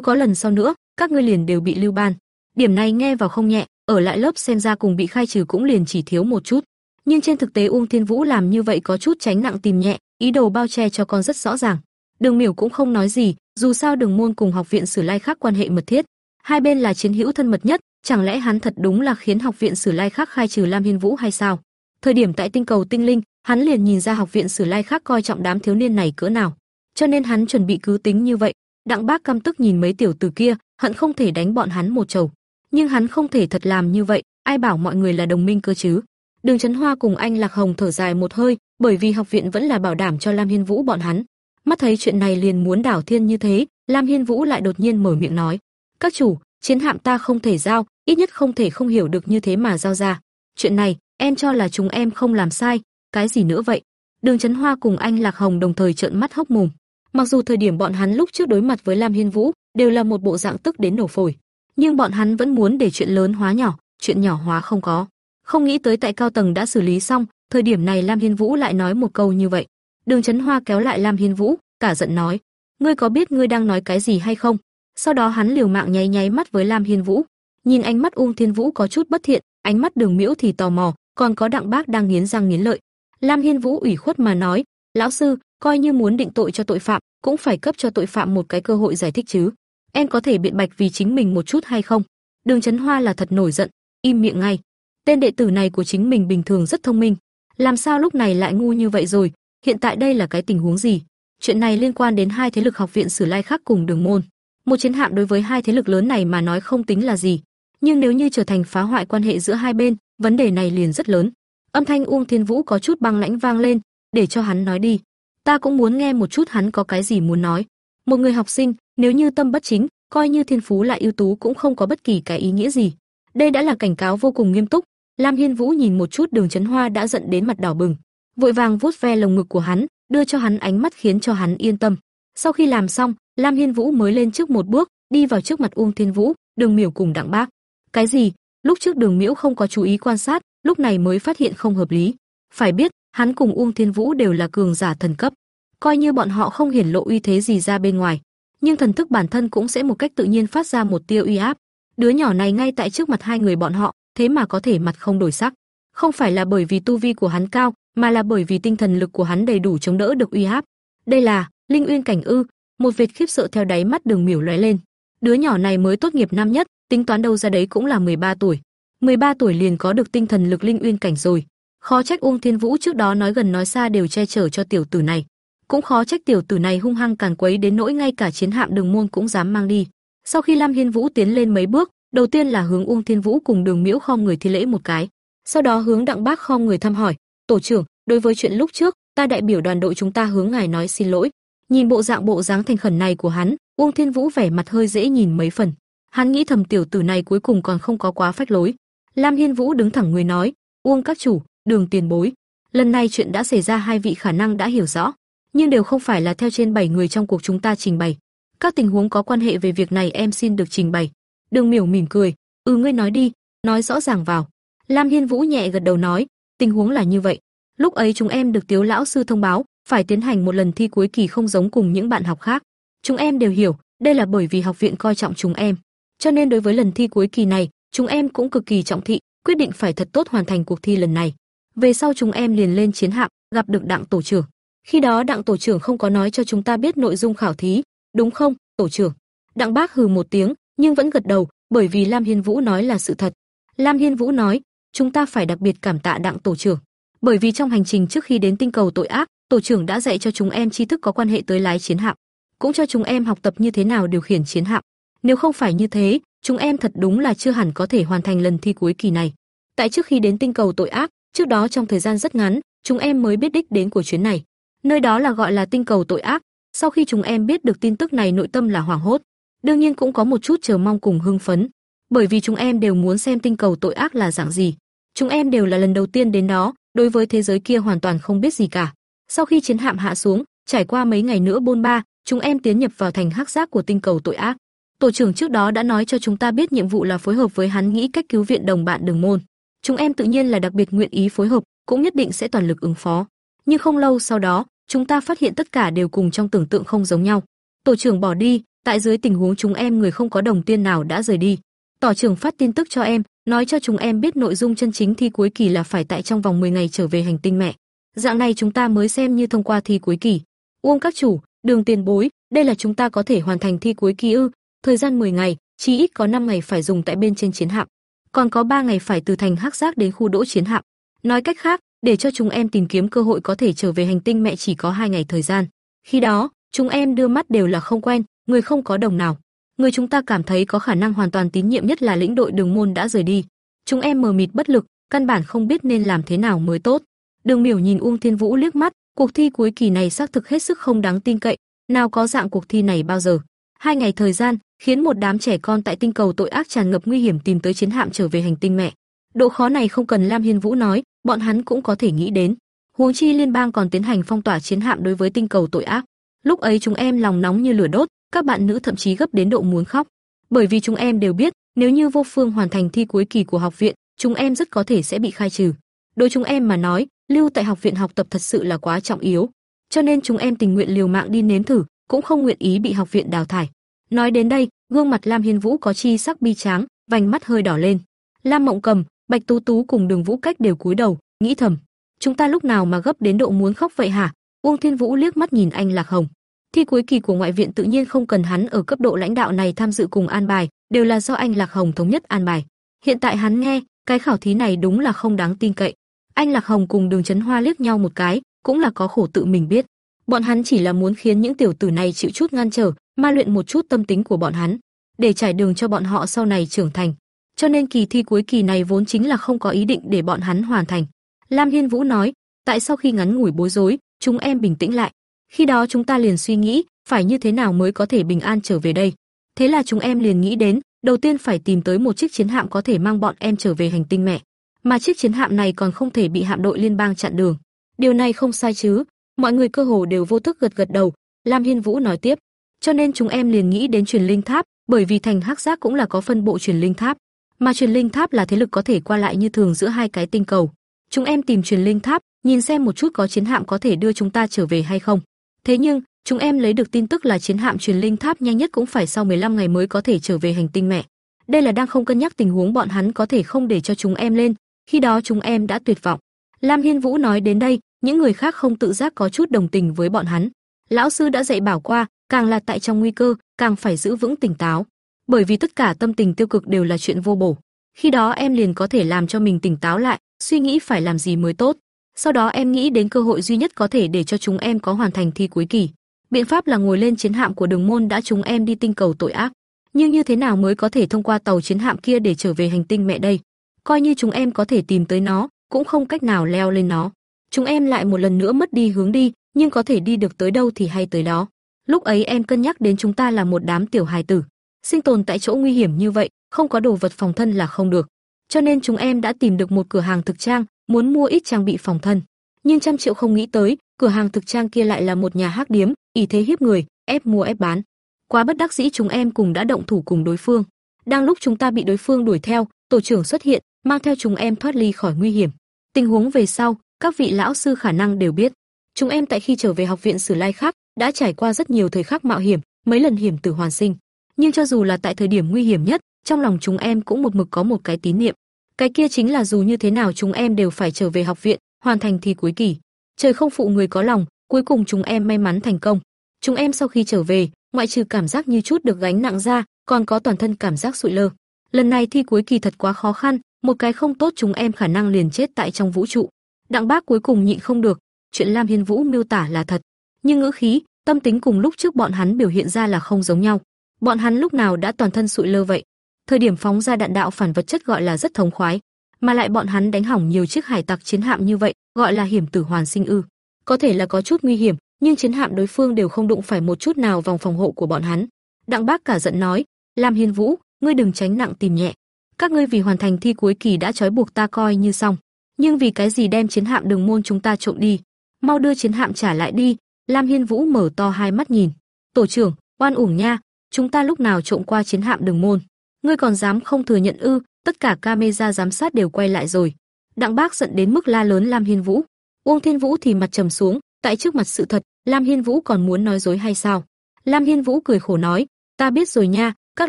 có lần sau nữa, các ngươi liền đều bị lưu ban. Điểm này nghe vào không nhẹ, ở lại lớp xem ra cùng bị khai trừ cũng liền chỉ thiếu một chút. Nhưng trên thực tế Uông Thiên Vũ làm như vậy có chút tránh nặng tìm nhẹ, ý đồ bao che cho con rất rõ ràng. Đường Miểu cũng không nói gì, dù sao Đường môn cùng học viện Sử Lai khác quan hệ mật thiết, hai bên là chiến hữu thân mật nhất, chẳng lẽ hắn thật đúng là khiến học viện Sử Lai khác khai trừ Lam Hiên Vũ hay sao? Thời điểm tại tinh cầu tinh linh, hắn liền nhìn ra học viện Sử Lai khác coi trọng đám thiếu niên này cỡ nào, cho nên hắn chuẩn bị cứ tính như vậy. Đặng Bác căm tức nhìn mấy tiểu tử kia, hận không thể đánh bọn hắn một chầu. Nhưng hắn không thể thật làm như vậy, ai bảo mọi người là đồng minh cơ chứ? Đường Chấn Hoa cùng anh Lạc Hồng thở dài một hơi, bởi vì học viện vẫn là bảo đảm cho Lam Hiên Vũ bọn hắn. Mắt thấy chuyện này liền muốn đảo thiên như thế, Lam Hiên Vũ lại đột nhiên mở miệng nói: "Các chủ, chiến hạm ta không thể giao, ít nhất không thể không hiểu được như thế mà giao ra. Chuyện này, em cho là chúng em không làm sai, cái gì nữa vậy?" Đường Chấn Hoa cùng anh Lạc Hồng đồng thời trợn mắt hốc mồm. Mặc dù thời điểm bọn hắn lúc trước đối mặt với Lam Hiên Vũ đều là một bộ dạng tức đến nổ phổi, nhưng bọn hắn vẫn muốn để chuyện lớn hóa nhỏ, chuyện nhỏ hóa không có. Không nghĩ tới tại cao tầng đã xử lý xong, thời điểm này Lam Hiên Vũ lại nói một câu như vậy. Đường Chấn Hoa kéo lại Lam Hiên Vũ, cả giận nói: "Ngươi có biết ngươi đang nói cái gì hay không?" Sau đó hắn liều mạng nháy nháy mắt với Lam Hiên Vũ, nhìn ánh mắt Ung Thiên Vũ có chút bất thiện, ánh mắt Đường Miễu thì tò mò, còn có Đặng Bác đang nghiến răng nghiến lợi. Lam Hiên Vũ ủy khuất mà nói: "Lão sư, coi như muốn định tội cho tội phạm, cũng phải cấp cho tội phạm một cái cơ hội giải thích chứ. Em có thể biện bạch vì chính mình một chút hay không?" Đường Chấn Hoa là thật nổi giận, im miệng ngay. Tên đệ tử này của chính mình bình thường rất thông minh, làm sao lúc này lại ngu như vậy rồi? Hiện tại đây là cái tình huống gì? Chuyện này liên quan đến hai thế lực học viện Sử Lai khác cùng Đường môn. Một chiến hạm đối với hai thế lực lớn này mà nói không tính là gì, nhưng nếu như trở thành phá hoại quan hệ giữa hai bên, vấn đề này liền rất lớn. Âm thanh Uông Thiên Vũ có chút băng lãnh vang lên, để cho hắn nói đi. Ta cũng muốn nghe một chút hắn có cái gì muốn nói. Một người học sinh, nếu như tâm bất chính, coi như thiên phú lại ưu tú cũng không có bất kỳ cái ý nghĩa gì. Đây đã là cảnh cáo vô cùng nghiêm túc, Lam Hiên Vũ nhìn một chút Đường Chấn Hoa đã giận đến mặt đỏ bừng, vội vàng vuốt ve lồng ngực của hắn, đưa cho hắn ánh mắt khiến cho hắn yên tâm. Sau khi làm xong, Lam Hiên Vũ mới lên trước một bước, đi vào trước mặt Uông Thiên Vũ, Đường Miểu cùng Đặng Bác. Cái gì? Lúc trước Đường Miễu không có chú ý quan sát, lúc này mới phát hiện không hợp lý. Phải biết, hắn cùng Uông Thiên Vũ đều là cường giả thần cấp, coi như bọn họ không hiển lộ uy thế gì ra bên ngoài, nhưng thần thức bản thân cũng sẽ một cách tự nhiên phát ra một tia uy áp. Đứa nhỏ này ngay tại trước mặt hai người bọn họ, thế mà có thể mặt không đổi sắc. Không phải là bởi vì tu vi của hắn cao, mà là bởi vì tinh thần lực của hắn đầy đủ chống đỡ được uy áp. Đây là Linh Uyên cảnh ư? Một vệt khiếp sợ theo đáy mắt Đường Miểu lóe lên. Đứa nhỏ này mới tốt nghiệp năm nhất, tính toán đâu ra đấy cũng là 13 tuổi. 13 tuổi liền có được tinh thần lực Linh Uyên cảnh rồi. Khó trách Uông Thiên Vũ trước đó nói gần nói xa đều che chở cho tiểu tử này. Cũng khó trách tiểu tử này hung hăng càn quấy đến nỗi ngay cả chiến hạm đường môn cũng dám mang đi. Sau khi Lam Hiên Vũ tiến lên mấy bước, Đầu tiên là hướng Uông Thiên Vũ cùng Đường Miễu khom người thi lễ một cái, sau đó hướng Đặng Bác khom người thăm hỏi, "Tổ trưởng, đối với chuyện lúc trước, ta đại biểu đoàn đội chúng ta hướng ngài nói xin lỗi." Nhìn bộ dạng bộ dáng thành khẩn này của hắn, Uông Thiên Vũ vẻ mặt hơi dễ nhìn mấy phần. Hắn nghĩ thầm tiểu tử này cuối cùng còn không có quá phách lối. Lam Hiên Vũ đứng thẳng người nói, "Uông các chủ, Đường tiền bối, lần này chuyện đã xảy ra hai vị khả năng đã hiểu rõ, nhưng đều không phải là theo trên bảy người trong cuộc chúng ta trình bày. Các tình huống có quan hệ về việc này em xin được trình bày. Đường Miểu mỉm cười, "Ừ ngươi nói đi, nói rõ ràng vào." Lam Hiên Vũ nhẹ gật đầu nói, "Tình huống là như vậy. Lúc ấy chúng em được Tiếu lão sư thông báo, phải tiến hành một lần thi cuối kỳ không giống cùng những bạn học khác. Chúng em đều hiểu, đây là bởi vì học viện coi trọng chúng em. Cho nên đối với lần thi cuối kỳ này, chúng em cũng cực kỳ trọng thị, quyết định phải thật tốt hoàn thành cuộc thi lần này. Về sau chúng em liền lên chiến hạm, gặp được Đặng tổ trưởng. Khi đó Đặng tổ trưởng không có nói cho chúng ta biết nội dung khảo thí, đúng không, tổ trưởng? Đặng Bác hừ một tiếng, nhưng vẫn gật đầu, bởi vì Lam Hiên Vũ nói là sự thật. Lam Hiên Vũ nói, chúng ta phải đặc biệt cảm tạ Đặng tổ trưởng, bởi vì trong hành trình trước khi đến tinh cầu tội ác, tổ trưởng đã dạy cho chúng em tri thức có quan hệ tới lái chiến hạm, cũng cho chúng em học tập như thế nào điều khiển chiến hạm. Nếu không phải như thế, chúng em thật đúng là chưa hẳn có thể hoàn thành lần thi cuối kỳ này. Tại trước khi đến tinh cầu tội ác, trước đó trong thời gian rất ngắn, chúng em mới biết đích đến của chuyến này. Nơi đó là gọi là tinh cầu tội ác. Sau khi chúng em biết được tin tức này nội tâm là hoảng hốt, đương nhiên cũng có một chút chờ mong cùng hưng phấn, bởi vì chúng em đều muốn xem tinh cầu tội ác là dạng gì. Chúng em đều là lần đầu tiên đến đó, đối với thế giới kia hoàn toàn không biết gì cả. Sau khi chiến hạm hạ xuống, trải qua mấy ngày nữa bôn ba, chúng em tiến nhập vào thành hắc giác của tinh cầu tội ác. Tổ trưởng trước đó đã nói cho chúng ta biết nhiệm vụ là phối hợp với hắn nghĩ cách cứu viện đồng bạn Đường Môn. Chúng em tự nhiên là đặc biệt nguyện ý phối hợp, cũng nhất định sẽ toàn lực ứng phó. Nhưng không lâu sau đó, chúng ta phát hiện tất cả đều cùng trong tưởng tượng không giống nhau. Tổ trưởng bỏ đi, tại dưới tình huống chúng em người không có đồng tiên nào đã rời đi. Tổ trưởng phát tin tức cho em, nói cho chúng em biết nội dung chân chính thi cuối kỳ là phải tại trong vòng 10 ngày trở về hành tinh mẹ. Dạng này chúng ta mới xem như thông qua thi cuối kỳ. Uông các chủ, Đường Tiền Bối, đây là chúng ta có thể hoàn thành thi cuối kỳ ư? Thời gian 10 ngày, chỉ ít có 5 ngày phải dùng tại bên trên chiến hạm, còn có 3 ngày phải từ thành Hắc Giác đến khu đỗ chiến hạm. Nói cách khác, để cho chúng em tìm kiếm cơ hội có thể trở về hành tinh mẹ chỉ có 2 ngày thời gian. Khi đó, chúng em đưa mắt đều là không quen, người không có đồng nào. Người chúng ta cảm thấy có khả năng hoàn toàn tín nhiệm nhất là lĩnh đội Đường môn đã rời đi. Chúng em mờ mịt bất lực, căn bản không biết nên làm thế nào mới tốt. Đường Miểu nhìn Uông Thiên Vũ liếc mắt, cuộc thi cuối kỳ này xác thực hết sức không đáng tin cậy, nào có dạng cuộc thi này bao giờ. Hai ngày thời gian, khiến một đám trẻ con tại tinh cầu tội ác tràn ngập nguy hiểm tìm tới chiến hạm trở về hành tinh mẹ. Độ khó này không cần Lam Hiên Vũ nói, bọn hắn cũng có thể nghĩ đến. Huống chi liên bang còn tiến hành phong tỏa chiến hạm đối với tinh cầu tội ác. Lúc ấy chúng em lòng nóng như lửa đốt, các bạn nữ thậm chí gấp đến độ muốn khóc, bởi vì chúng em đều biết, nếu như Vô Phương hoàn thành thi cuối kỳ của học viện, chúng em rất có thể sẽ bị khai trừ. Đối chúng em mà nói, lưu tại học viện học tập thật sự là quá trọng yếu, cho nên chúng em tình nguyện liều mạng đi nếm thử, cũng không nguyện ý bị học viện đào thải. Nói đến đây, gương mặt Lam Hiên Vũ có chi sắc bi tráng, vành mắt hơi đỏ lên. Lam Mộng Cầm, Bạch Tú Tú cùng Đường Vũ Cách đều cúi đầu, nghĩ thầm, chúng ta lúc nào mà gấp đến độ muốn khóc vậy hả? Uông Thiên Vũ liếc mắt nhìn anh Lạc Hồng. Thi cuối kỳ của ngoại viện tự nhiên không cần hắn ở cấp độ lãnh đạo này tham dự cùng an bài, đều là do anh Lạc Hồng thống nhất an bài. Hiện tại hắn nghe, cái khảo thí này đúng là không đáng tin cậy. Anh Lạc Hồng cùng Đường Chấn Hoa liếc nhau một cái, cũng là có khổ tự mình biết. Bọn hắn chỉ là muốn khiến những tiểu tử này chịu chút ngăn trở, ma luyện một chút tâm tính của bọn hắn, để trải đường cho bọn họ sau này trưởng thành. Cho nên kỳ thi cuối kỳ này vốn chính là không có ý định để bọn hắn hoàn thành. Lam Hiên Vũ nói, tại sau khi ngắn ngủi bối rối, chúng em bình tĩnh lại. Khi đó chúng ta liền suy nghĩ, phải như thế nào mới có thể bình an trở về đây. Thế là chúng em liền nghĩ đến, đầu tiên phải tìm tới một chiếc chiến hạm có thể mang bọn em trở về hành tinh mẹ. Mà chiếc chiến hạm này còn không thể bị hạm đội liên bang chặn đường. Điều này không sai chứ? Mọi người cơ hồ đều vô thức gật gật đầu. Lam Hiên Vũ nói tiếp, cho nên chúng em liền nghĩ đến truyền linh tháp, bởi vì thành Hắc Giác cũng là có phân bộ truyền linh tháp, mà truyền linh tháp là thế lực có thể qua lại như thường giữa hai cái tinh cầu. Chúng em tìm truyền linh tháp, nhìn xem một chút có chiến hạm có thể đưa chúng ta trở về hay không. Thế nhưng, chúng em lấy được tin tức là chiến hạm truyền linh tháp nhanh nhất cũng phải sau 15 ngày mới có thể trở về hành tinh mẹ. Đây là đang không cân nhắc tình huống bọn hắn có thể không để cho chúng em lên, khi đó chúng em đã tuyệt vọng. Lam Hiên Vũ nói đến đây, những người khác không tự giác có chút đồng tình với bọn hắn. Lão sư đã dạy bảo qua, càng là tại trong nguy cơ, càng phải giữ vững tỉnh táo, bởi vì tất cả tâm tình tiêu cực đều là chuyện vô bổ. Khi đó em liền có thể làm cho mình tỉnh táo lại, suy nghĩ phải làm gì mới tốt. Sau đó em nghĩ đến cơ hội duy nhất có thể để cho chúng em có hoàn thành thi cuối kỳ. Biện pháp là ngồi lên chiến hạm của Đường môn đã chúng em đi tinh cầu tội ác. Nhưng như thế nào mới có thể thông qua tàu chiến hạm kia để trở về hành tinh mẹ đây? Coi như chúng em có thể tìm tới nó, cũng không cách nào leo lên nó. Chúng em lại một lần nữa mất đi hướng đi, nhưng có thể đi được tới đâu thì hay tới đó. Lúc ấy em cân nhắc đến chúng ta là một đám tiểu hài tử, sinh tồn tại chỗ nguy hiểm như vậy, không có đồ vật phòng thân là không được. Cho nên chúng em đã tìm được một cửa hàng thực trang, muốn mua ít trang bị phòng thân. Nhưng trăm triệu không nghĩ tới, cửa hàng thực trang kia lại là một nhà hắc điếm, ỷ thế hiếp người, ép mua ép bán. Quá bất đắc dĩ chúng em cùng đã động thủ cùng đối phương. Đang lúc chúng ta bị đối phương đuổi theo, tổ trưởng xuất hiện, mang theo chúng em thoát ly khỏi nguy hiểm. Tình huống về sau, các vị lão sư khả năng đều biết. Chúng em tại khi trở về học viện Sử Lai khác, đã trải qua rất nhiều thời khắc mạo hiểm, mấy lần hiểm tử hoàn sinh. Nhưng cho dù là tại thời điểm nguy hiểm nhất, trong lòng chúng em cũng một mực có một cái tín niệm. Cái kia chính là dù như thế nào chúng em đều phải trở về học viện, hoàn thành thi cuối kỳ. Trời không phụ người có lòng, cuối cùng chúng em may mắn thành công. Chúng em sau khi trở về, ngoại trừ cảm giác như chút được gánh nặng ra, còn có toàn thân cảm giác sụi lơ. Lần này thi cuối kỳ thật quá khó khăn, một cái không tốt chúng em khả năng liền chết tại trong vũ trụ. Đặng Bác cuối cùng nhịn không được, chuyện Lam Hiên Vũ miêu tả là thật, nhưng ngữ khí, tâm tính cùng lúc trước bọn hắn biểu hiện ra là không giống nhau. Bọn hắn lúc nào đã toàn thân sụi lơ vậy? Thời điểm phóng ra đạn đạo phản vật chất gọi là rất thống khoái, mà lại bọn hắn đánh hỏng nhiều chiếc hải tặc chiến hạm như vậy, gọi là hiểm tử hoàn sinh ư? Có thể là có chút nguy hiểm, nhưng chiến hạm đối phương đều không đụng phải một chút nào vòng phòng hộ của bọn hắn. Đặng Bác cả giận nói, "Lam Hiên Vũ, ngươi đừng tránh nặng tìm nhẹ. Các ngươi vì hoàn thành thi cuối kỳ đã trói buộc ta coi như xong, nhưng vì cái gì đem chiến hạm đường môn chúng ta trộm đi? Mau đưa chiến hạm trả lại đi." Lam Hiên Vũ mở to hai mắt nhìn. "Tổ trưởng, oan uổng nha, chúng ta lúc nào trộm qua chiến hạm đường môn? Ngươi còn dám không thừa nhận ư? Tất cả camera giám sát đều quay lại rồi." Đặng Bác giận đến mức la lớn Lam Hiên Vũ. Uông Thiên Vũ thì mặt trầm xuống, tại trước mặt sự thật, Lam Hiên Vũ còn muốn nói dối hay sao? Lam Hiên Vũ cười khổ nói, ta biết rồi nha, các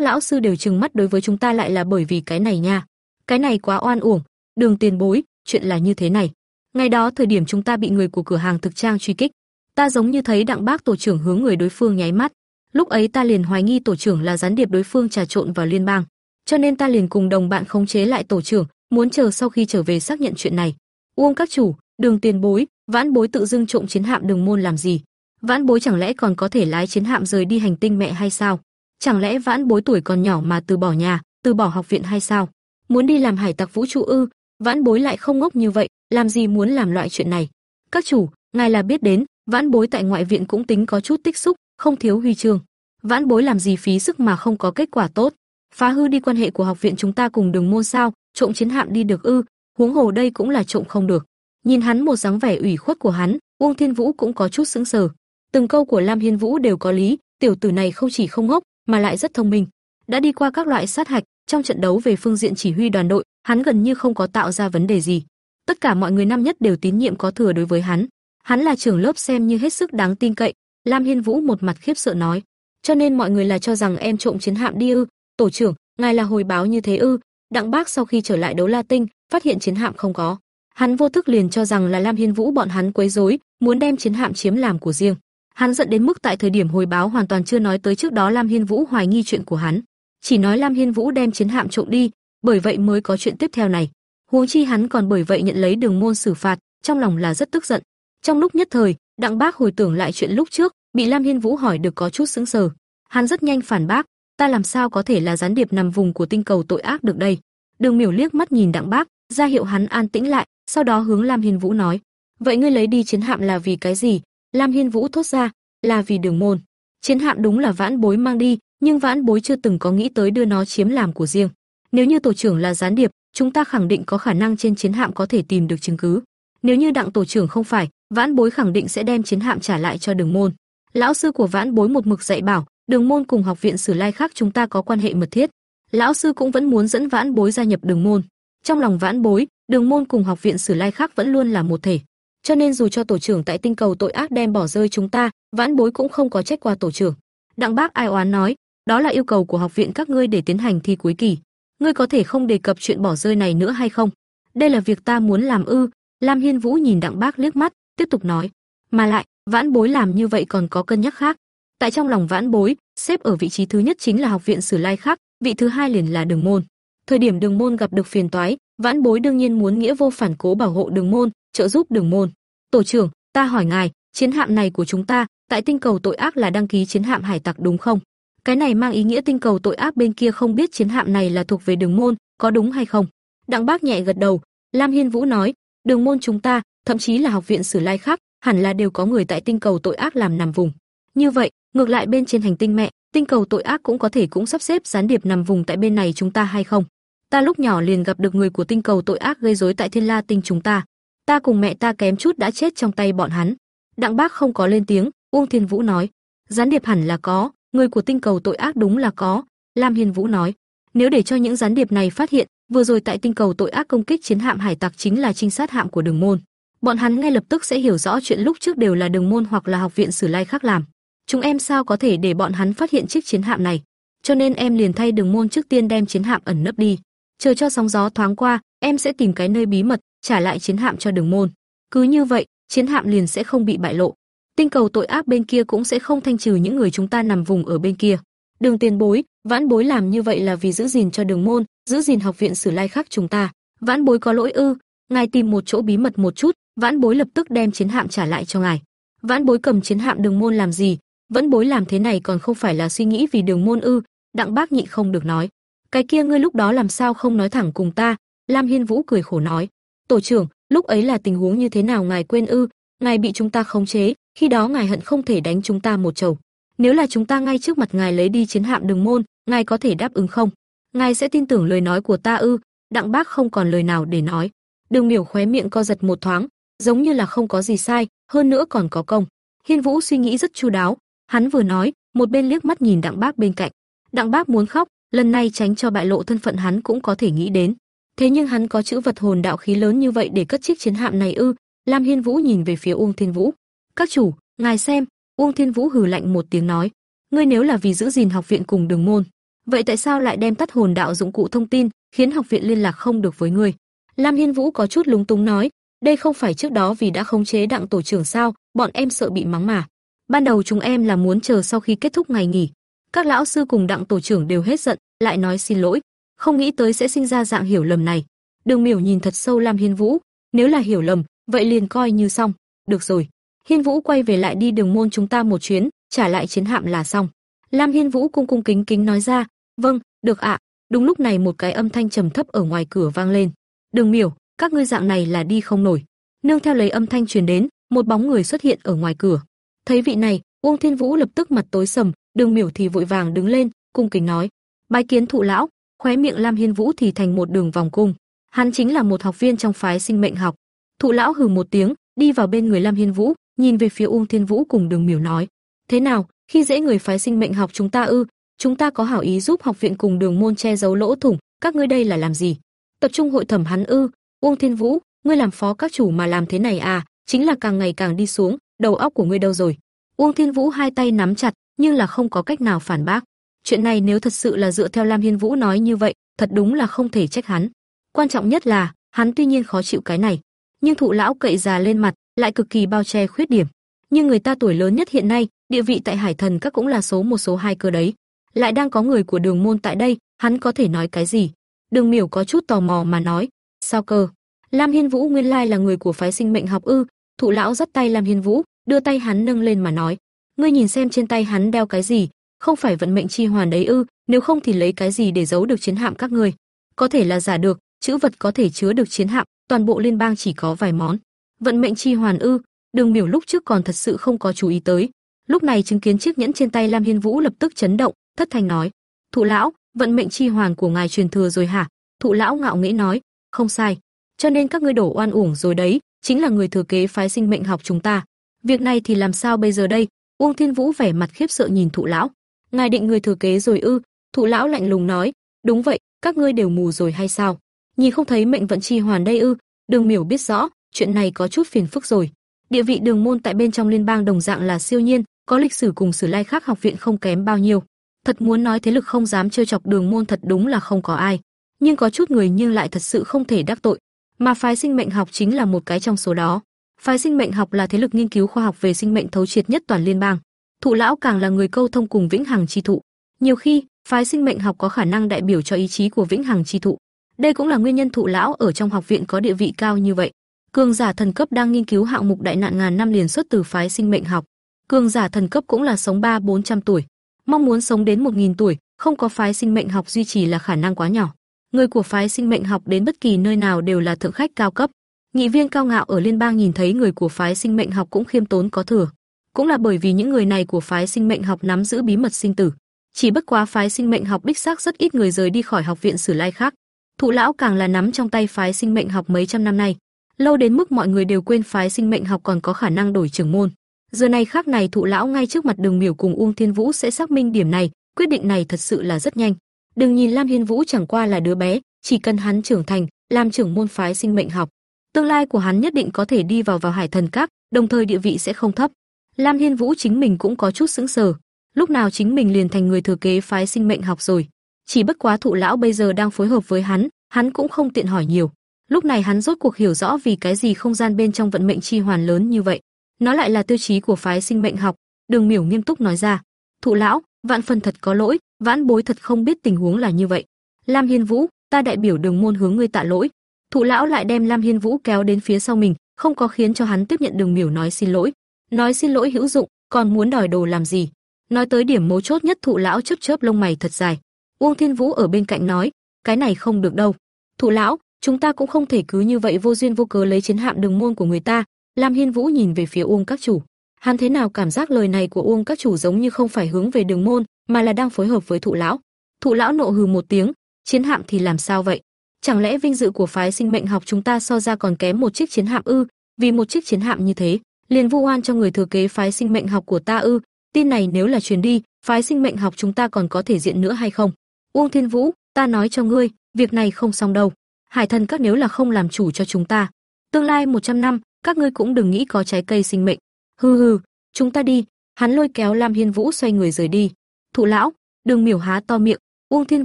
lão sư đều trừng mắt đối với chúng ta lại là bởi vì cái này nha. Cái này quá oan uổng, Đường Tiền Bối, chuyện là như thế này. Ngày đó thời điểm chúng ta bị người của cửa hàng thực trang truy kích, ta giống như thấy Đặng Bác tổ trưởng hướng người đối phương nháy mắt, lúc ấy ta liền hoài nghi tổ trưởng là gián điệp đối phương trà trộn vào liên bang, cho nên ta liền cùng đồng bạn khống chế lại tổ trưởng, muốn chờ sau khi trở về xác nhận chuyện này. Uông các chủ, Đường Tiền Bối, Vãn Bối tự dưng trộm chiến hạm Đường môn làm gì? Vãn Bối chẳng lẽ còn có thể lái chiến hạm rời đi hành tinh mẹ hay sao? Chẳng lẽ Vãn Bối tuổi còn nhỏ mà từ bỏ nhà, từ bỏ học viện hay sao? Muốn đi làm hải tặc vũ trụ ư? Vãn Bối lại không ngốc như vậy, làm gì muốn làm loại chuyện này? Các chủ, ngài là biết đến, Vãn Bối tại ngoại viện cũng tính có chút tích xúc, không thiếu huy chương. Vãn Bối làm gì phí sức mà không có kết quả tốt? Phá hư đi quan hệ của học viện chúng ta cùng Đường môn sao? Trộm chiến hạm đi được ư? Huống hồ đây cũng là trộm không được. Nhìn hắn một dáng vẻ ủy khuất của hắn, Uông Thiên Vũ cũng có chút sững sờ. Từng câu của Lam Hiên Vũ đều có lý, tiểu tử này không chỉ không ngốc, mà lại rất thông minh. Đã đi qua các loại sát hạch, trong trận đấu về phương diện chỉ huy đoàn đội, hắn gần như không có tạo ra vấn đề gì. Tất cả mọi người năm nhất đều tín nhiệm có thừa đối với hắn. Hắn là trưởng lớp xem như hết sức đáng tin cậy, Lam Hiên Vũ một mặt khiếp sợ nói, cho nên mọi người là cho rằng em trộm chiến hạm đi ư? Tổ trưởng, ngài là hồi báo như thế ư? Đặng Bác sau khi trở lại đấu La Tinh, phát hiện chiến hạm không có. Hắn vô thức liền cho rằng là Lam Hiên Vũ bọn hắn quấy rối, muốn đem chiến hạm chiếm làm của riêng. Hắn giận đến mức tại thời điểm hồi báo hoàn toàn chưa nói tới trước đó Lam Hiên Vũ hoài nghi chuyện của hắn, chỉ nói Lam Hiên Vũ đem chiến hạm trộm đi, bởi vậy mới có chuyện tiếp theo này. Huống chi hắn còn bởi vậy nhận lấy đường môn xử phạt, trong lòng là rất tức giận. Trong lúc nhất thời, Đặng Bác hồi tưởng lại chuyện lúc trước, bị Lam Hiên Vũ hỏi được có chút sững sờ. Hắn rất nhanh phản bác, ta làm sao có thể là gián điệp nằm vùng của tinh cầu tội ác được đây? Đường Miểu liếc mắt nhìn Đặng Bác, ra hiệu hắn an tĩnh lại, sau đó hướng Lam Hiên Vũ nói: "Vậy ngươi lấy đi chiến hạm là vì cái gì?" Lam Hiên Vũ thốt ra: "Là vì Đường môn. Chiến hạm đúng là Vãn Bối mang đi, nhưng Vãn Bối chưa từng có nghĩ tới đưa nó chiếm làm của riêng. Nếu như tổ trưởng là gián điệp, chúng ta khẳng định có khả năng trên chiến hạm có thể tìm được chứng cứ. Nếu như Đặng tổ trưởng không phải, Vãn Bối khẳng định sẽ đem chiến hạm trả lại cho Đường môn." Lão sư của Vãn Bối một mực dạy bảo, Đường môn cùng học viện Sử Lai khác chúng ta có quan hệ mật thiết. Lão sư cũng vẫn muốn dẫn Vãn Bối gia nhập Đường môn. Trong lòng Vãn Bối, Đường môn cùng học viện Sử Lai khác vẫn luôn là một thể. Cho nên dù cho tổ trưởng tại tinh cầu tội ác đem bỏ rơi chúng ta, Vãn Bối cũng không có trách qua tổ trưởng. Đặng Bác ai oán nói, đó là yêu cầu của học viện các ngươi để tiến hành thi cuối kỳ. Ngươi có thể không đề cập chuyện bỏ rơi này nữa hay không? Đây là việc ta muốn làm ư? Lam Hiên Vũ nhìn Đặng Bác liếc mắt, tiếp tục nói, mà lại, Vãn Bối làm như vậy còn có cân nhắc khác. Tại trong lòng Vãn Bối, xếp ở vị trí thứ nhất chính là học viện Sử Lai khác, vị thứ hai liền là Đường môn. Thời điểm Đường môn gặp được phiền toái, Vãn Bối đương nhiên muốn nghĩa vô phản cố bảo hộ Đường môn, trợ giúp Đường môn. "Tổ trưởng, ta hỏi ngài, chiến hạm này của chúng ta, tại tinh cầu tội ác là đăng ký chiến hạm hải tặc đúng không? Cái này mang ý nghĩa tinh cầu tội ác bên kia không biết chiến hạm này là thuộc về Đường môn, có đúng hay không?" Đặng Bác nhẹ gật đầu, Lam Hiên Vũ nói, "Đường môn chúng ta, thậm chí là học viện Sử Lai khác, hẳn là đều có người tại tinh cầu tội ác làm nằm vùng. Như vậy, ngược lại bên trên hành tinh mẹ, tinh cầu tội ác cũng có thể cũng sắp xếp gián điệp nằm vùng tại bên này chúng ta hay không? Ta lúc nhỏ liền gặp được người của tinh cầu tội ác gây rối tại Thiên La tinh chúng ta. Ta cùng mẹ ta kém chút đã chết trong tay bọn hắn. Đặng Bác không có lên tiếng, Uông Thiên Vũ nói, gián điệp hẳn là có, người của tinh cầu tội ác đúng là có, Lam Hiên Vũ nói. Nếu để cho những gián điệp này phát hiện, vừa rồi tại tinh cầu tội ác công kích chiến hạm hải tặc chính là trinh sát hạm của Đường Môn. Bọn hắn ngay lập tức sẽ hiểu rõ chuyện lúc trước đều là Đường Môn hoặc là học viện Sử Lai khác làm. Chúng em sao có thể để bọn hắn phát hiện chiếc chiến hạm này? Cho nên em liền thay Đường Môn trước tiên đem chiến hạm ẩn nấp đi, chờ cho sóng gió thoáng qua, em sẽ tìm cái nơi bí mật, trả lại chiến hạm cho Đường Môn. Cứ như vậy, chiến hạm liền sẽ không bị bại lộ. Tinh cầu tội ác bên kia cũng sẽ không thanh trừ những người chúng ta nằm vùng ở bên kia. Đường Tiền Bối, Vãn Bối làm như vậy là vì giữ gìn cho Đường môn, giữ gìn học viện Sử Lai khác chúng ta. Vãn Bối có lỗi ư? Ngài tìm một chỗ bí mật một chút, Vãn Bối lập tức đem chiến hạm trả lại cho ngài. Vãn Bối cầm chiến hạm Đường môn làm gì? Vẫn Bối làm thế này còn không phải là suy nghĩ vì Đường môn ư? Đặng Bác nhị không được nói. Cái kia ngươi lúc đó làm sao không nói thẳng cùng ta? Lam Hiên Vũ cười khổ nói. Tổ trưởng, lúc ấy là tình huống như thế nào ngài quên ư? Ngài bị chúng ta khống chế, khi đó ngài hận không thể đánh chúng ta một chầu. Nếu là chúng ta ngay trước mặt ngài lấy đi chiến hạm đường môn, ngài có thể đáp ứng không? Ngài sẽ tin tưởng lời nói của ta ư? Đặng Bác không còn lời nào để nói. Đường Miểu khóe miệng co giật một thoáng, giống như là không có gì sai, hơn nữa còn có công. Hiên Vũ suy nghĩ rất chu đáo, hắn vừa nói, một bên liếc mắt nhìn Đặng Bác bên cạnh. Đặng Bác muốn khóc, lần này tránh cho bại lộ thân phận hắn cũng có thể nghĩ đến. Thế nhưng hắn có chữ vật hồn đạo khí lớn như vậy để cất chiếc chiến hạm này ư? Lam Hiên Vũ nhìn về phía Uông Thiên Vũ. "Các chủ, ngài xem." Uông Thiên Vũ hừ lạnh một tiếng nói, "Ngươi nếu là vì giữ gìn học viện cùng Đường môn, vậy tại sao lại đem tắt hồn đạo dụng cụ thông tin, khiến học viện liên lạc không được với người Lam Hiên Vũ có chút lúng túng nói, "Đây không phải trước đó vì đã khống chế Đặng tổ trưởng sao, bọn em sợ bị mắng mà. Ban đầu chúng em là muốn chờ sau khi kết thúc ngày nghỉ, các lão sư cùng Đặng tổ trưởng đều hết giận, lại nói xin lỗi, không nghĩ tới sẽ sinh ra dạng hiểu lầm này." Đường Miểu nhìn thật sâu Lam Hiên Vũ, nếu là hiểu lầm, vậy liền coi như xong. Được rồi. Hiên Vũ quay về lại đi đường môn chúng ta một chuyến, trả lại chiến hạm là xong. Lam Hiên Vũ cung cung kính kính nói ra, "Vâng, được ạ." Đúng lúc này một cái âm thanh trầm thấp ở ngoài cửa vang lên. "Đường Miểu, các ngươi dạng này là đi không nổi." Nương theo lấy âm thanh truyền đến, một bóng người xuất hiện ở ngoài cửa. Thấy vị này, Uông Thiên Vũ lập tức mặt tối sầm, Đường Miểu thì vội vàng đứng lên, cung kính nói: "Bái kiến thụ lão." Khóe miệng Lam Hiên Vũ thì thành một đường vòng cung. Hắn chính là một học viên trong phái sinh mệnh học, Thụ lão hừ một tiếng, đi vào bên người Lam Hiên Vũ, nhìn về phía Uông Thiên Vũ cùng Đường Miểu nói: "Thế nào, khi dễ người phái sinh mệnh học chúng ta ư? Chúng ta có hảo ý giúp học viện cùng Đường môn che giấu lỗ thủng, các ngươi đây là làm gì? Tập trung hội thẩm hắn ư? Uông Thiên Vũ, ngươi làm phó các chủ mà làm thế này à? Chính là càng ngày càng đi xuống, đầu óc của ngươi đâu rồi?" Uông Thiên Vũ hai tay nắm chặt, nhưng là không có cách nào phản bác. Chuyện này nếu thật sự là dựa theo Lam Hiên Vũ nói như vậy, thật đúng là không thể trách hắn. Quan trọng nhất là, hắn tuy nhiên khó chịu cái này, nhưng thụ lão cậy già lên mặt, lại cực kỳ bao che khuyết điểm. Nhưng người ta tuổi lớn nhất hiện nay, địa vị tại Hải Thần các cũng là số một số hai cơ đấy. Lại đang có người của Đường môn tại đây, hắn có thể nói cái gì? Đường Miểu có chút tò mò mà nói, sao cơ? Lam Hiên Vũ nguyên lai là người của phái sinh mệnh học ư? Thụ lão dắt tay Lam Hiên Vũ, đưa tay hắn nâng lên mà nói, ngươi nhìn xem trên tay hắn đeo cái gì, không phải vận mệnh chi hoàn đấy ư? Nếu không thì lấy cái gì để giấu được chiến hạm các ngươi? Có thể là giả được, chữ vật có thể chứa được chiến hạm, toàn bộ liên bang chỉ có vài món. Vận mệnh chi hoàn ư? Đường Miểu lúc trước còn thật sự không có chú ý tới. Lúc này chứng kiến chiếc nhẫn trên tay Lam Hiên Vũ lập tức chấn động, thất thanh nói: "Thụ lão, vận mệnh chi hoàn của ngài truyền thừa rồi hả?" Thụ lão ngạo nghễ nói: "Không sai, cho nên các ngươi đổ oan uổng rồi đấy, chính là người thừa kế phái sinh mệnh học chúng ta. Việc này thì làm sao bây giờ đây?" Uông Thiên Vũ vẻ mặt khiếp sợ nhìn Thụ lão. "Ngài định người thừa kế rồi ư?" Thụ lão lạnh lùng nói: "Đúng vậy, các ngươi đều mù rồi hay sao?" Nhìn không thấy mệnh vận chi hoàn đây ư? Đường Miểu biết rõ, chuyện này có chút phiền phức rồi. Địa vị Đường môn tại bên trong liên bang đồng dạng là siêu nhiên, có lịch sử cùng sử lai khác học viện không kém bao nhiêu. Thật muốn nói thế lực không dám trêu chọc Đường môn thật đúng là không có ai, nhưng có chút người nhưng lại thật sự không thể đắc tội, mà phái sinh mệnh học chính là một cái trong số đó. Phái sinh mệnh học là thế lực nghiên cứu khoa học về sinh mệnh thấu triệt nhất toàn liên bang. Thụ lão càng là người câu thông cùng vĩnh hằng chi thụ. Nhiều khi, phái sinh mệnh học có khả năng đại biểu cho ý chí của vĩnh hằng chi thụ. Đây cũng là nguyên nhân thụ lão ở trong học viện có địa vị cao như vậy. Cường giả thần cấp đang nghiên cứu hạng mục đại nạn ngàn năm liền xuất từ phái sinh mệnh học. Cường giả thần cấp cũng là sống ba bốn trăm tuổi, mong muốn sống đến một nghìn tuổi, không có phái sinh mệnh học duy trì là khả năng quá nhỏ. Người của phái sinh mệnh học đến bất kỳ nơi nào đều là thượng khách cao cấp. Nghị viên cao ngạo ở liên bang nhìn thấy người của phái sinh mệnh học cũng khiêm tốn có thừa. Cũng là bởi vì những người này của phái sinh mệnh học nắm giữ bí mật sinh tử. Chỉ bất quá phái sinh mệnh học đích xác rất ít người rời đi khỏi học viện Sử Lai khác. Thụ lão càng là nắm trong tay phái sinh mệnh học mấy trăm năm nay, lâu đến mức mọi người đều quên phái sinh mệnh học còn có khả năng đổi trưởng môn. Giờ này khác này thụ lão ngay trước mặt Đường Miểu cùng Uông Thiên Vũ sẽ xác minh điểm này, quyết định này thật sự là rất nhanh. Đừng nhìn Lam Hiên Vũ chẳng qua là đứa bé, chỉ cần hắn trưởng thành, làm trưởng môn phái sinh mệnh học, tương lai của hắn nhất định có thể đi vào vào Hải Thần Các, đồng thời địa vị sẽ không thấp. Lam Hiên Vũ chính mình cũng có chút sững sờ, lúc nào chính mình liền thành người thừa kế phái sinh mệnh học rồi. Chỉ bất quá thụ lão bây giờ đang phối hợp với hắn, hắn cũng không tiện hỏi nhiều. Lúc này hắn rốt cuộc hiểu rõ vì cái gì không gian bên trong vận mệnh chi hoàn lớn như vậy. Nó lại là tiêu chí của phái sinh mệnh học, Đường Miểu nghiêm túc nói ra. Thụ lão, vạn phần thật có lỗi, vãn bối thật không biết tình huống là như vậy. Lam Hiên Vũ, ta đại biểu Đường môn hướng ngươi tạ lỗi. Thụ lão lại đem Lam Hiên Vũ kéo đến phía sau mình, không có khiến cho hắn tiếp nhận Đường Miểu nói xin lỗi. Nói xin lỗi hữu dụng, còn muốn đòi đồ làm gì? Nói tới điểm mấu chốt nhất thụ lão chớp chớp lông mày thật dài. Uông Thiên Vũ ở bên cạnh nói, cái này không được đâu. Thụ lão, chúng ta cũng không thể cứ như vậy vô duyên vô cớ lấy chiến hạm đường môn của người ta. Lam Hiên Vũ nhìn về phía Uông các chủ, hắn thế nào cảm giác lời này của Uông các chủ giống như không phải hướng về đường môn, mà là đang phối hợp với thụ lão. Thụ lão nộ hừ một tiếng, chiến hạm thì làm sao vậy? Chẳng lẽ vinh dự của phái sinh mệnh học chúng ta so ra còn kém một chiếc chiến hạm ư? Vì một chiếc chiến hạm như thế, liền vu oan cho người thừa kế phái sinh mệnh học của ta ư? Tin này nếu là truyền đi, phái sinh mệnh học chúng ta còn có thể diện nữa hay không? Uông Thiên Vũ, ta nói cho ngươi, việc này không xong đâu. Hải thần các nếu là không làm chủ cho chúng ta, tương lai 100 năm, các ngươi cũng đừng nghĩ có trái cây sinh mệnh. Hừ hừ, chúng ta đi. Hắn lôi kéo Lam Hiên Vũ xoay người rời đi. Thụ lão, Đường Miểu há to miệng, Uông Thiên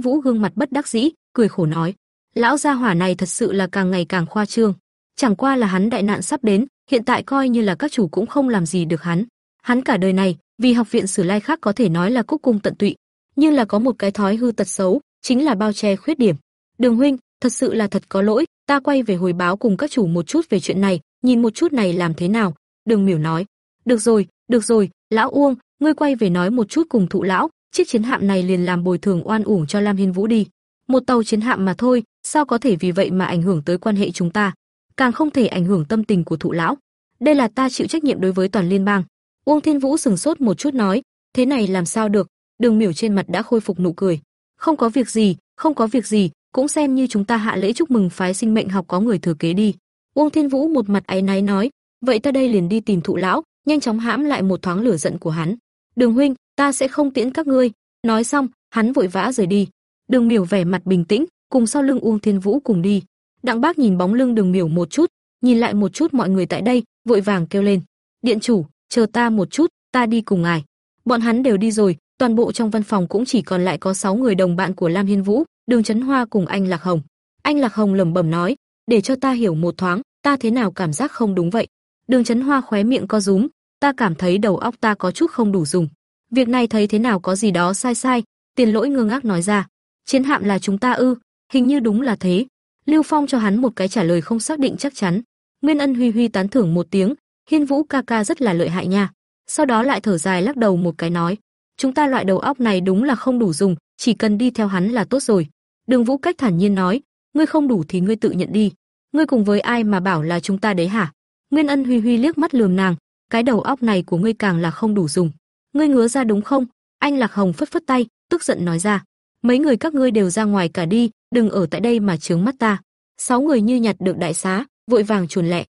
Vũ gương mặt bất đắc dĩ, cười khổ nói: "Lão gia hỏa này thật sự là càng ngày càng khoa trương, chẳng qua là hắn đại nạn sắp đến, hiện tại coi như là các chủ cũng không làm gì được hắn. Hắn cả đời này, vì học viện Sử Lai khác có thể nói là cúc cung tận tụy, nhưng là có một cái thói hư tật xấu, chính là bao che khuyết điểm. Đường huynh, thật sự là thật có lỗi, ta quay về hồi báo cùng các chủ một chút về chuyện này, nhìn một chút này làm thế nào." Đường Miểu nói. "Được rồi, được rồi, lão Uông, ngươi quay về nói một chút cùng thụ lão, chiếc chiến hạm này liền làm bồi thường oan uổng cho Lam Hiên Vũ đi. Một tàu chiến hạm mà thôi, sao có thể vì vậy mà ảnh hưởng tới quan hệ chúng ta, càng không thể ảnh hưởng tâm tình của thụ lão. Đây là ta chịu trách nhiệm đối với toàn liên bang." Uông Thiên Vũ sừng sốt một chút nói, "Thế này làm sao được?" Đường Miểu trên mặt đã khôi phục nụ cười. "Không có việc gì, không có việc gì, cũng xem như chúng ta hạ lễ chúc mừng phái sinh mệnh học có người thừa kế đi." Uông Thiên Vũ một mặt áy náy nói, "Vậy ta đây liền đi tìm thụ lão." Nhanh chóng hãm lại một thoáng lửa giận của hắn. "Đường huynh, ta sẽ không tiễn các ngươi." Nói xong, hắn vội vã rời đi. Đường Miểu vẻ mặt bình tĩnh, cùng sau lưng Uông Thiên Vũ cùng đi. Đặng Bác nhìn bóng lưng Đường Miểu một chút, nhìn lại một chút mọi người tại đây, vội vàng kêu lên: "Điện chủ, chờ ta một chút, ta đi cùng ngài." Bọn hắn đều đi rồi, toàn bộ trong văn phòng cũng chỉ còn lại có 6 người đồng bạn của Lam Hiên Vũ, Đường Chấn Hoa cùng anh Lạc Hồng. Anh Lạc Hồng lẩm bẩm nói: "Để cho ta hiểu một thoáng, ta thế nào cảm giác không đúng vậy?" Đường Chấn Hoa khóe miệng co rúm, "Ta cảm thấy đầu óc ta có chút không đủ dùng." Việc này thấy thế nào có gì đó sai sai, Tiền Lỗi ngơ ngác nói ra, "Chiến hạm là chúng ta ư?" Hình như đúng là thế. Lưu Phong cho hắn một cái trả lời không xác định chắc chắn. Nguyên Ân Huy Huy tán thưởng một tiếng, Hiên Vũ ca ca rất là lợi hại nha. Sau đó lại thở dài lắc đầu một cái nói, chúng ta loại đầu óc này đúng là không đủ dùng, chỉ cần đi theo hắn là tốt rồi. Đường Vũ cách thản nhiên nói, ngươi không đủ thì ngươi tự nhận đi. Ngươi cùng với ai mà bảo là chúng ta đấy hả? Nguyên Ân Huy Huy liếc mắt lườm nàng, cái đầu óc này của ngươi càng là không đủ dùng. Ngươi ngứa ra đúng không? Anh Lạc Hồng phất phất tay, tức giận nói ra, mấy người các ngươi đều ra ngoài cả đi, đừng ở tại đây mà chướng mắt ta. Sáu người như nhặt được đại xá, vội vàng chuồn lẹ.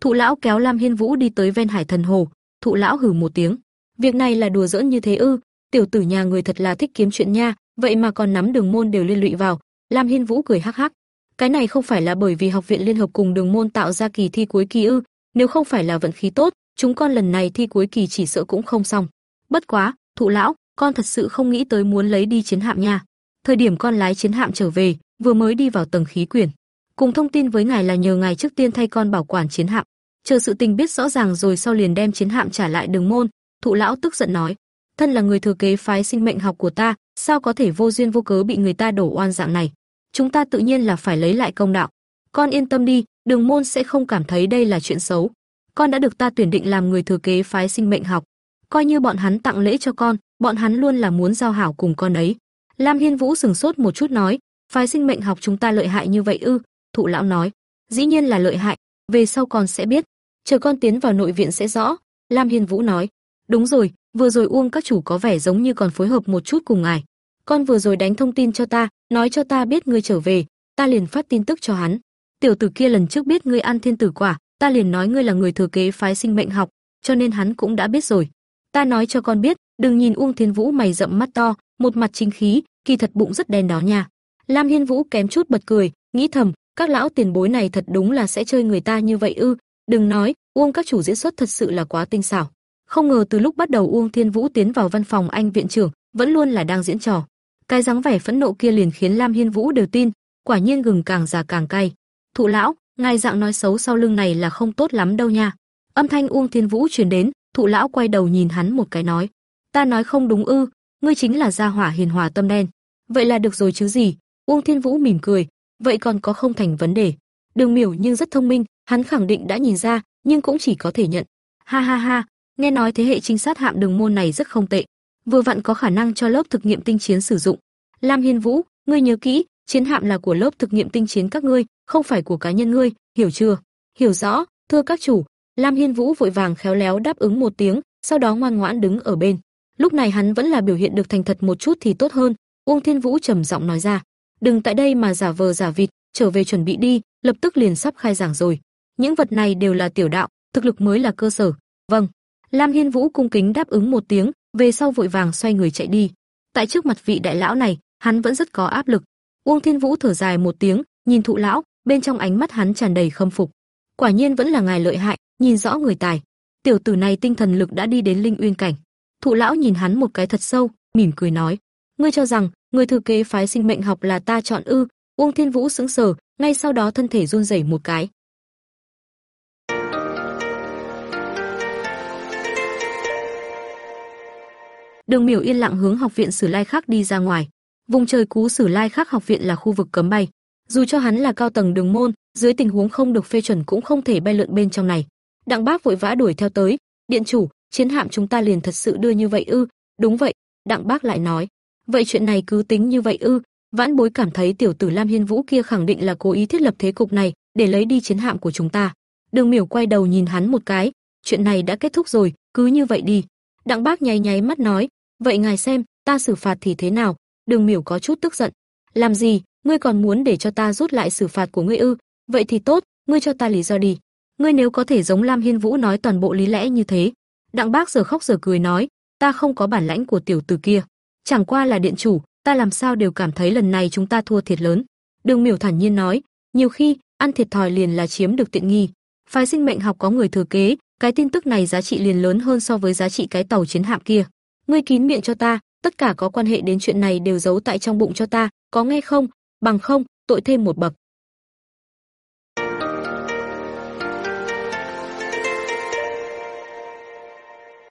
Thụ lão kéo Lam Hiên Vũ đi tới ven Hải Thần Hồ, Thụ lão hừ một tiếng, việc này là đùa giỡn như thế ư? Tiểu tử nhà người thật là thích kiếm chuyện nha, vậy mà còn nắm đường môn đều liên lụy vào. Lam Hiên Vũ cười hắc hắc, cái này không phải là bởi vì học viện liên hợp cùng đường môn tạo ra kỳ thi cuối kỳ ư? Nếu không phải là vận khí tốt, chúng con lần này thi cuối kỳ chỉ sợ cũng không xong. Bất quá, Thụ lão, con thật sự không nghĩ tới muốn lấy đi chiến hạm nha. Thời điểm con lái chiến hạm trở về, vừa mới đi vào tầng khí quyển, cùng thông tin với ngài là nhờ ngài trước tiên thay con bảo quản chiến hạm, chờ sự tình biết rõ ràng rồi sau liền đem chiến hạm trả lại Đường môn. Thụ lão tức giận nói, thân là người thừa kế phái sinh mệnh học của ta, sao có thể vô duyên vô cớ bị người ta đổ oan dạng này? Chúng ta tự nhiên là phải lấy lại công đạo. Con yên tâm đi, Đường môn sẽ không cảm thấy đây là chuyện xấu. Con đã được ta tuyển định làm người thừa kế phái sinh mệnh học, coi như bọn hắn tặng lễ cho con, bọn hắn luôn là muốn giao hảo cùng con ấy. Lam Hiên Vũ sừng sốt một chút nói, phái sinh mệnh học chúng ta lợi hại như vậy ư? Thụ lão nói, dĩ nhiên là lợi hại, về sau con sẽ biết, chờ con tiến vào nội viện sẽ rõ. Lam Hiên Vũ nói, đúng rồi, vừa rồi Uông các chủ có vẻ giống như còn phối hợp một chút cùng ngài. Con vừa rồi đánh thông tin cho ta, nói cho ta biết ngươi trở về, ta liền phát tin tức cho hắn. Tiểu tử kia lần trước biết ngươi ăn thiên tử quả, ta liền nói ngươi là người thừa kế phái sinh mệnh học, cho nên hắn cũng đã biết rồi. Ta nói cho con biết, đừng nhìn Uông Thiên Vũ mày rậm mắt to, một mặt chính khí, kỳ thật bụng rất đen đó nha. Lam Hiên Vũ kém chút bật cười, nghĩ thầm, các lão tiền bối này thật đúng là sẽ chơi người ta như vậy ư? Đừng nói, Uông các chủ diễn xuất thật sự là quá tinh xảo. Không ngờ từ lúc bắt đầu Uông Thiên Vũ tiến vào văn phòng anh viện trưởng, vẫn luôn là đang diễn trò. Cái dáng vẻ phẫn nộ kia liền khiến Lam Hiên Vũ đều tin, quả nhiên gừng càng già càng cay. Thụ lão, ngài dạng nói xấu sau lưng này là không tốt lắm đâu nha. Âm thanh Uông Thiên Vũ truyền đến, thụ lão quay đầu nhìn hắn một cái nói, ta nói không đúng ư, ngươi chính là gia hỏa hiền hòa tâm đen. Vậy là được rồi chứ gì? Uông Thiên Vũ mỉm cười, vậy còn có không thành vấn đề. Đường Miểu nhưng rất thông minh, hắn khẳng định đã nhìn ra, nhưng cũng chỉ có thể nhận. Ha ha ha, nghe nói thế hệ trinh sát hạm đường môn này rất không tệ, vừa vặn có khả năng cho lớp thực nghiệm tinh chiến sử dụng. Lam Hiên Vũ, ngươi nhớ kỹ, chiến hạm là của lớp thực nghiệm tinh chiến các ngươi, không phải của cá nhân ngươi, hiểu chưa? Hiểu rõ, thưa các chủ. Lam Hiên Vũ vội vàng khéo léo đáp ứng một tiếng, sau đó ngoan ngoãn đứng ở bên. Lúc này hắn vẫn là biểu hiện được thành thật một chút thì tốt hơn. Uông Thiên Vũ trầm giọng nói ra, đừng tại đây mà giả vờ giả vịt, trở về chuẩn bị đi, lập tức liền sắp khai giảng rồi. Những vật này đều là tiểu đạo, thực lực mới là cơ sở. Vâng. Lam Hiên Vũ cung kính đáp ứng một tiếng, về sau vội vàng xoay người chạy đi. Tại trước mặt vị đại lão này, hắn vẫn rất có áp lực. Uông Thiên Vũ thở dài một tiếng, nhìn thụ lão, bên trong ánh mắt hắn tràn đầy khâm phục. Quả nhiên vẫn là ngài lợi hại, nhìn rõ người tài. Tiểu tử này tinh thần lực đã đi đến linh uyên cảnh. Thụ lão nhìn hắn một cái thật sâu, mỉm cười nói: "Ngươi cho rằng người thừa kế phái sinh mệnh học là ta chọn ư?" Uông Thiên Vũ sững sờ, ngay sau đó thân thể run rẩy một cái. Đường Miểu yên lặng hướng học viện Sử Lai Khắc đi ra ngoài. Vùng trời cú Sử Lai Khắc học viện là khu vực cấm bay, dù cho hắn là cao tầng đường môn, dưới tình huống không được phê chuẩn cũng không thể bay lượn bên trong này. Đặng Bác vội vã đuổi theo tới, "Điện chủ, chiến hạm chúng ta liền thật sự đưa như vậy ư?" "Đúng vậy." Đặng Bác lại nói, "Vậy chuyện này cứ tính như vậy ư?" Vãn Bối cảm thấy tiểu tử Lam Hiên Vũ kia khẳng định là cố ý thiết lập thế cục này để lấy đi chiến hạm của chúng ta. Đường Miểu quay đầu nhìn hắn một cái, "Chuyện này đã kết thúc rồi, cứ như vậy đi." Đặng Bác nháy nháy mắt nói, "Vậy ngài xem, ta xử phạt thì thế nào?" Đường Miểu có chút tức giận, "Làm gì, ngươi còn muốn để cho ta rút lại xử phạt của ngươi ư? Vậy thì tốt, ngươi cho ta lý do đi. Ngươi nếu có thể giống Lam Hiên Vũ nói toàn bộ lý lẽ như thế." Đặng Bác giờ khóc giờ cười nói, "Ta không có bản lãnh của tiểu tử kia, chẳng qua là điện chủ, ta làm sao đều cảm thấy lần này chúng ta thua thiệt lớn." Đường Miểu thản nhiên nói, "Nhiều khi, ăn thiệt thòi liền là chiếm được tiện nghi. Phái sinh mệnh học có người thừa kế, cái tin tức này giá trị liền lớn hơn so với giá trị cái tàu chiến hạm kia. Ngươi kín miệng cho ta, tất cả có quan hệ đến chuyện này đều giấu tại trong bụng cho ta, có nghe không? Bằng không, tội thêm một bậc."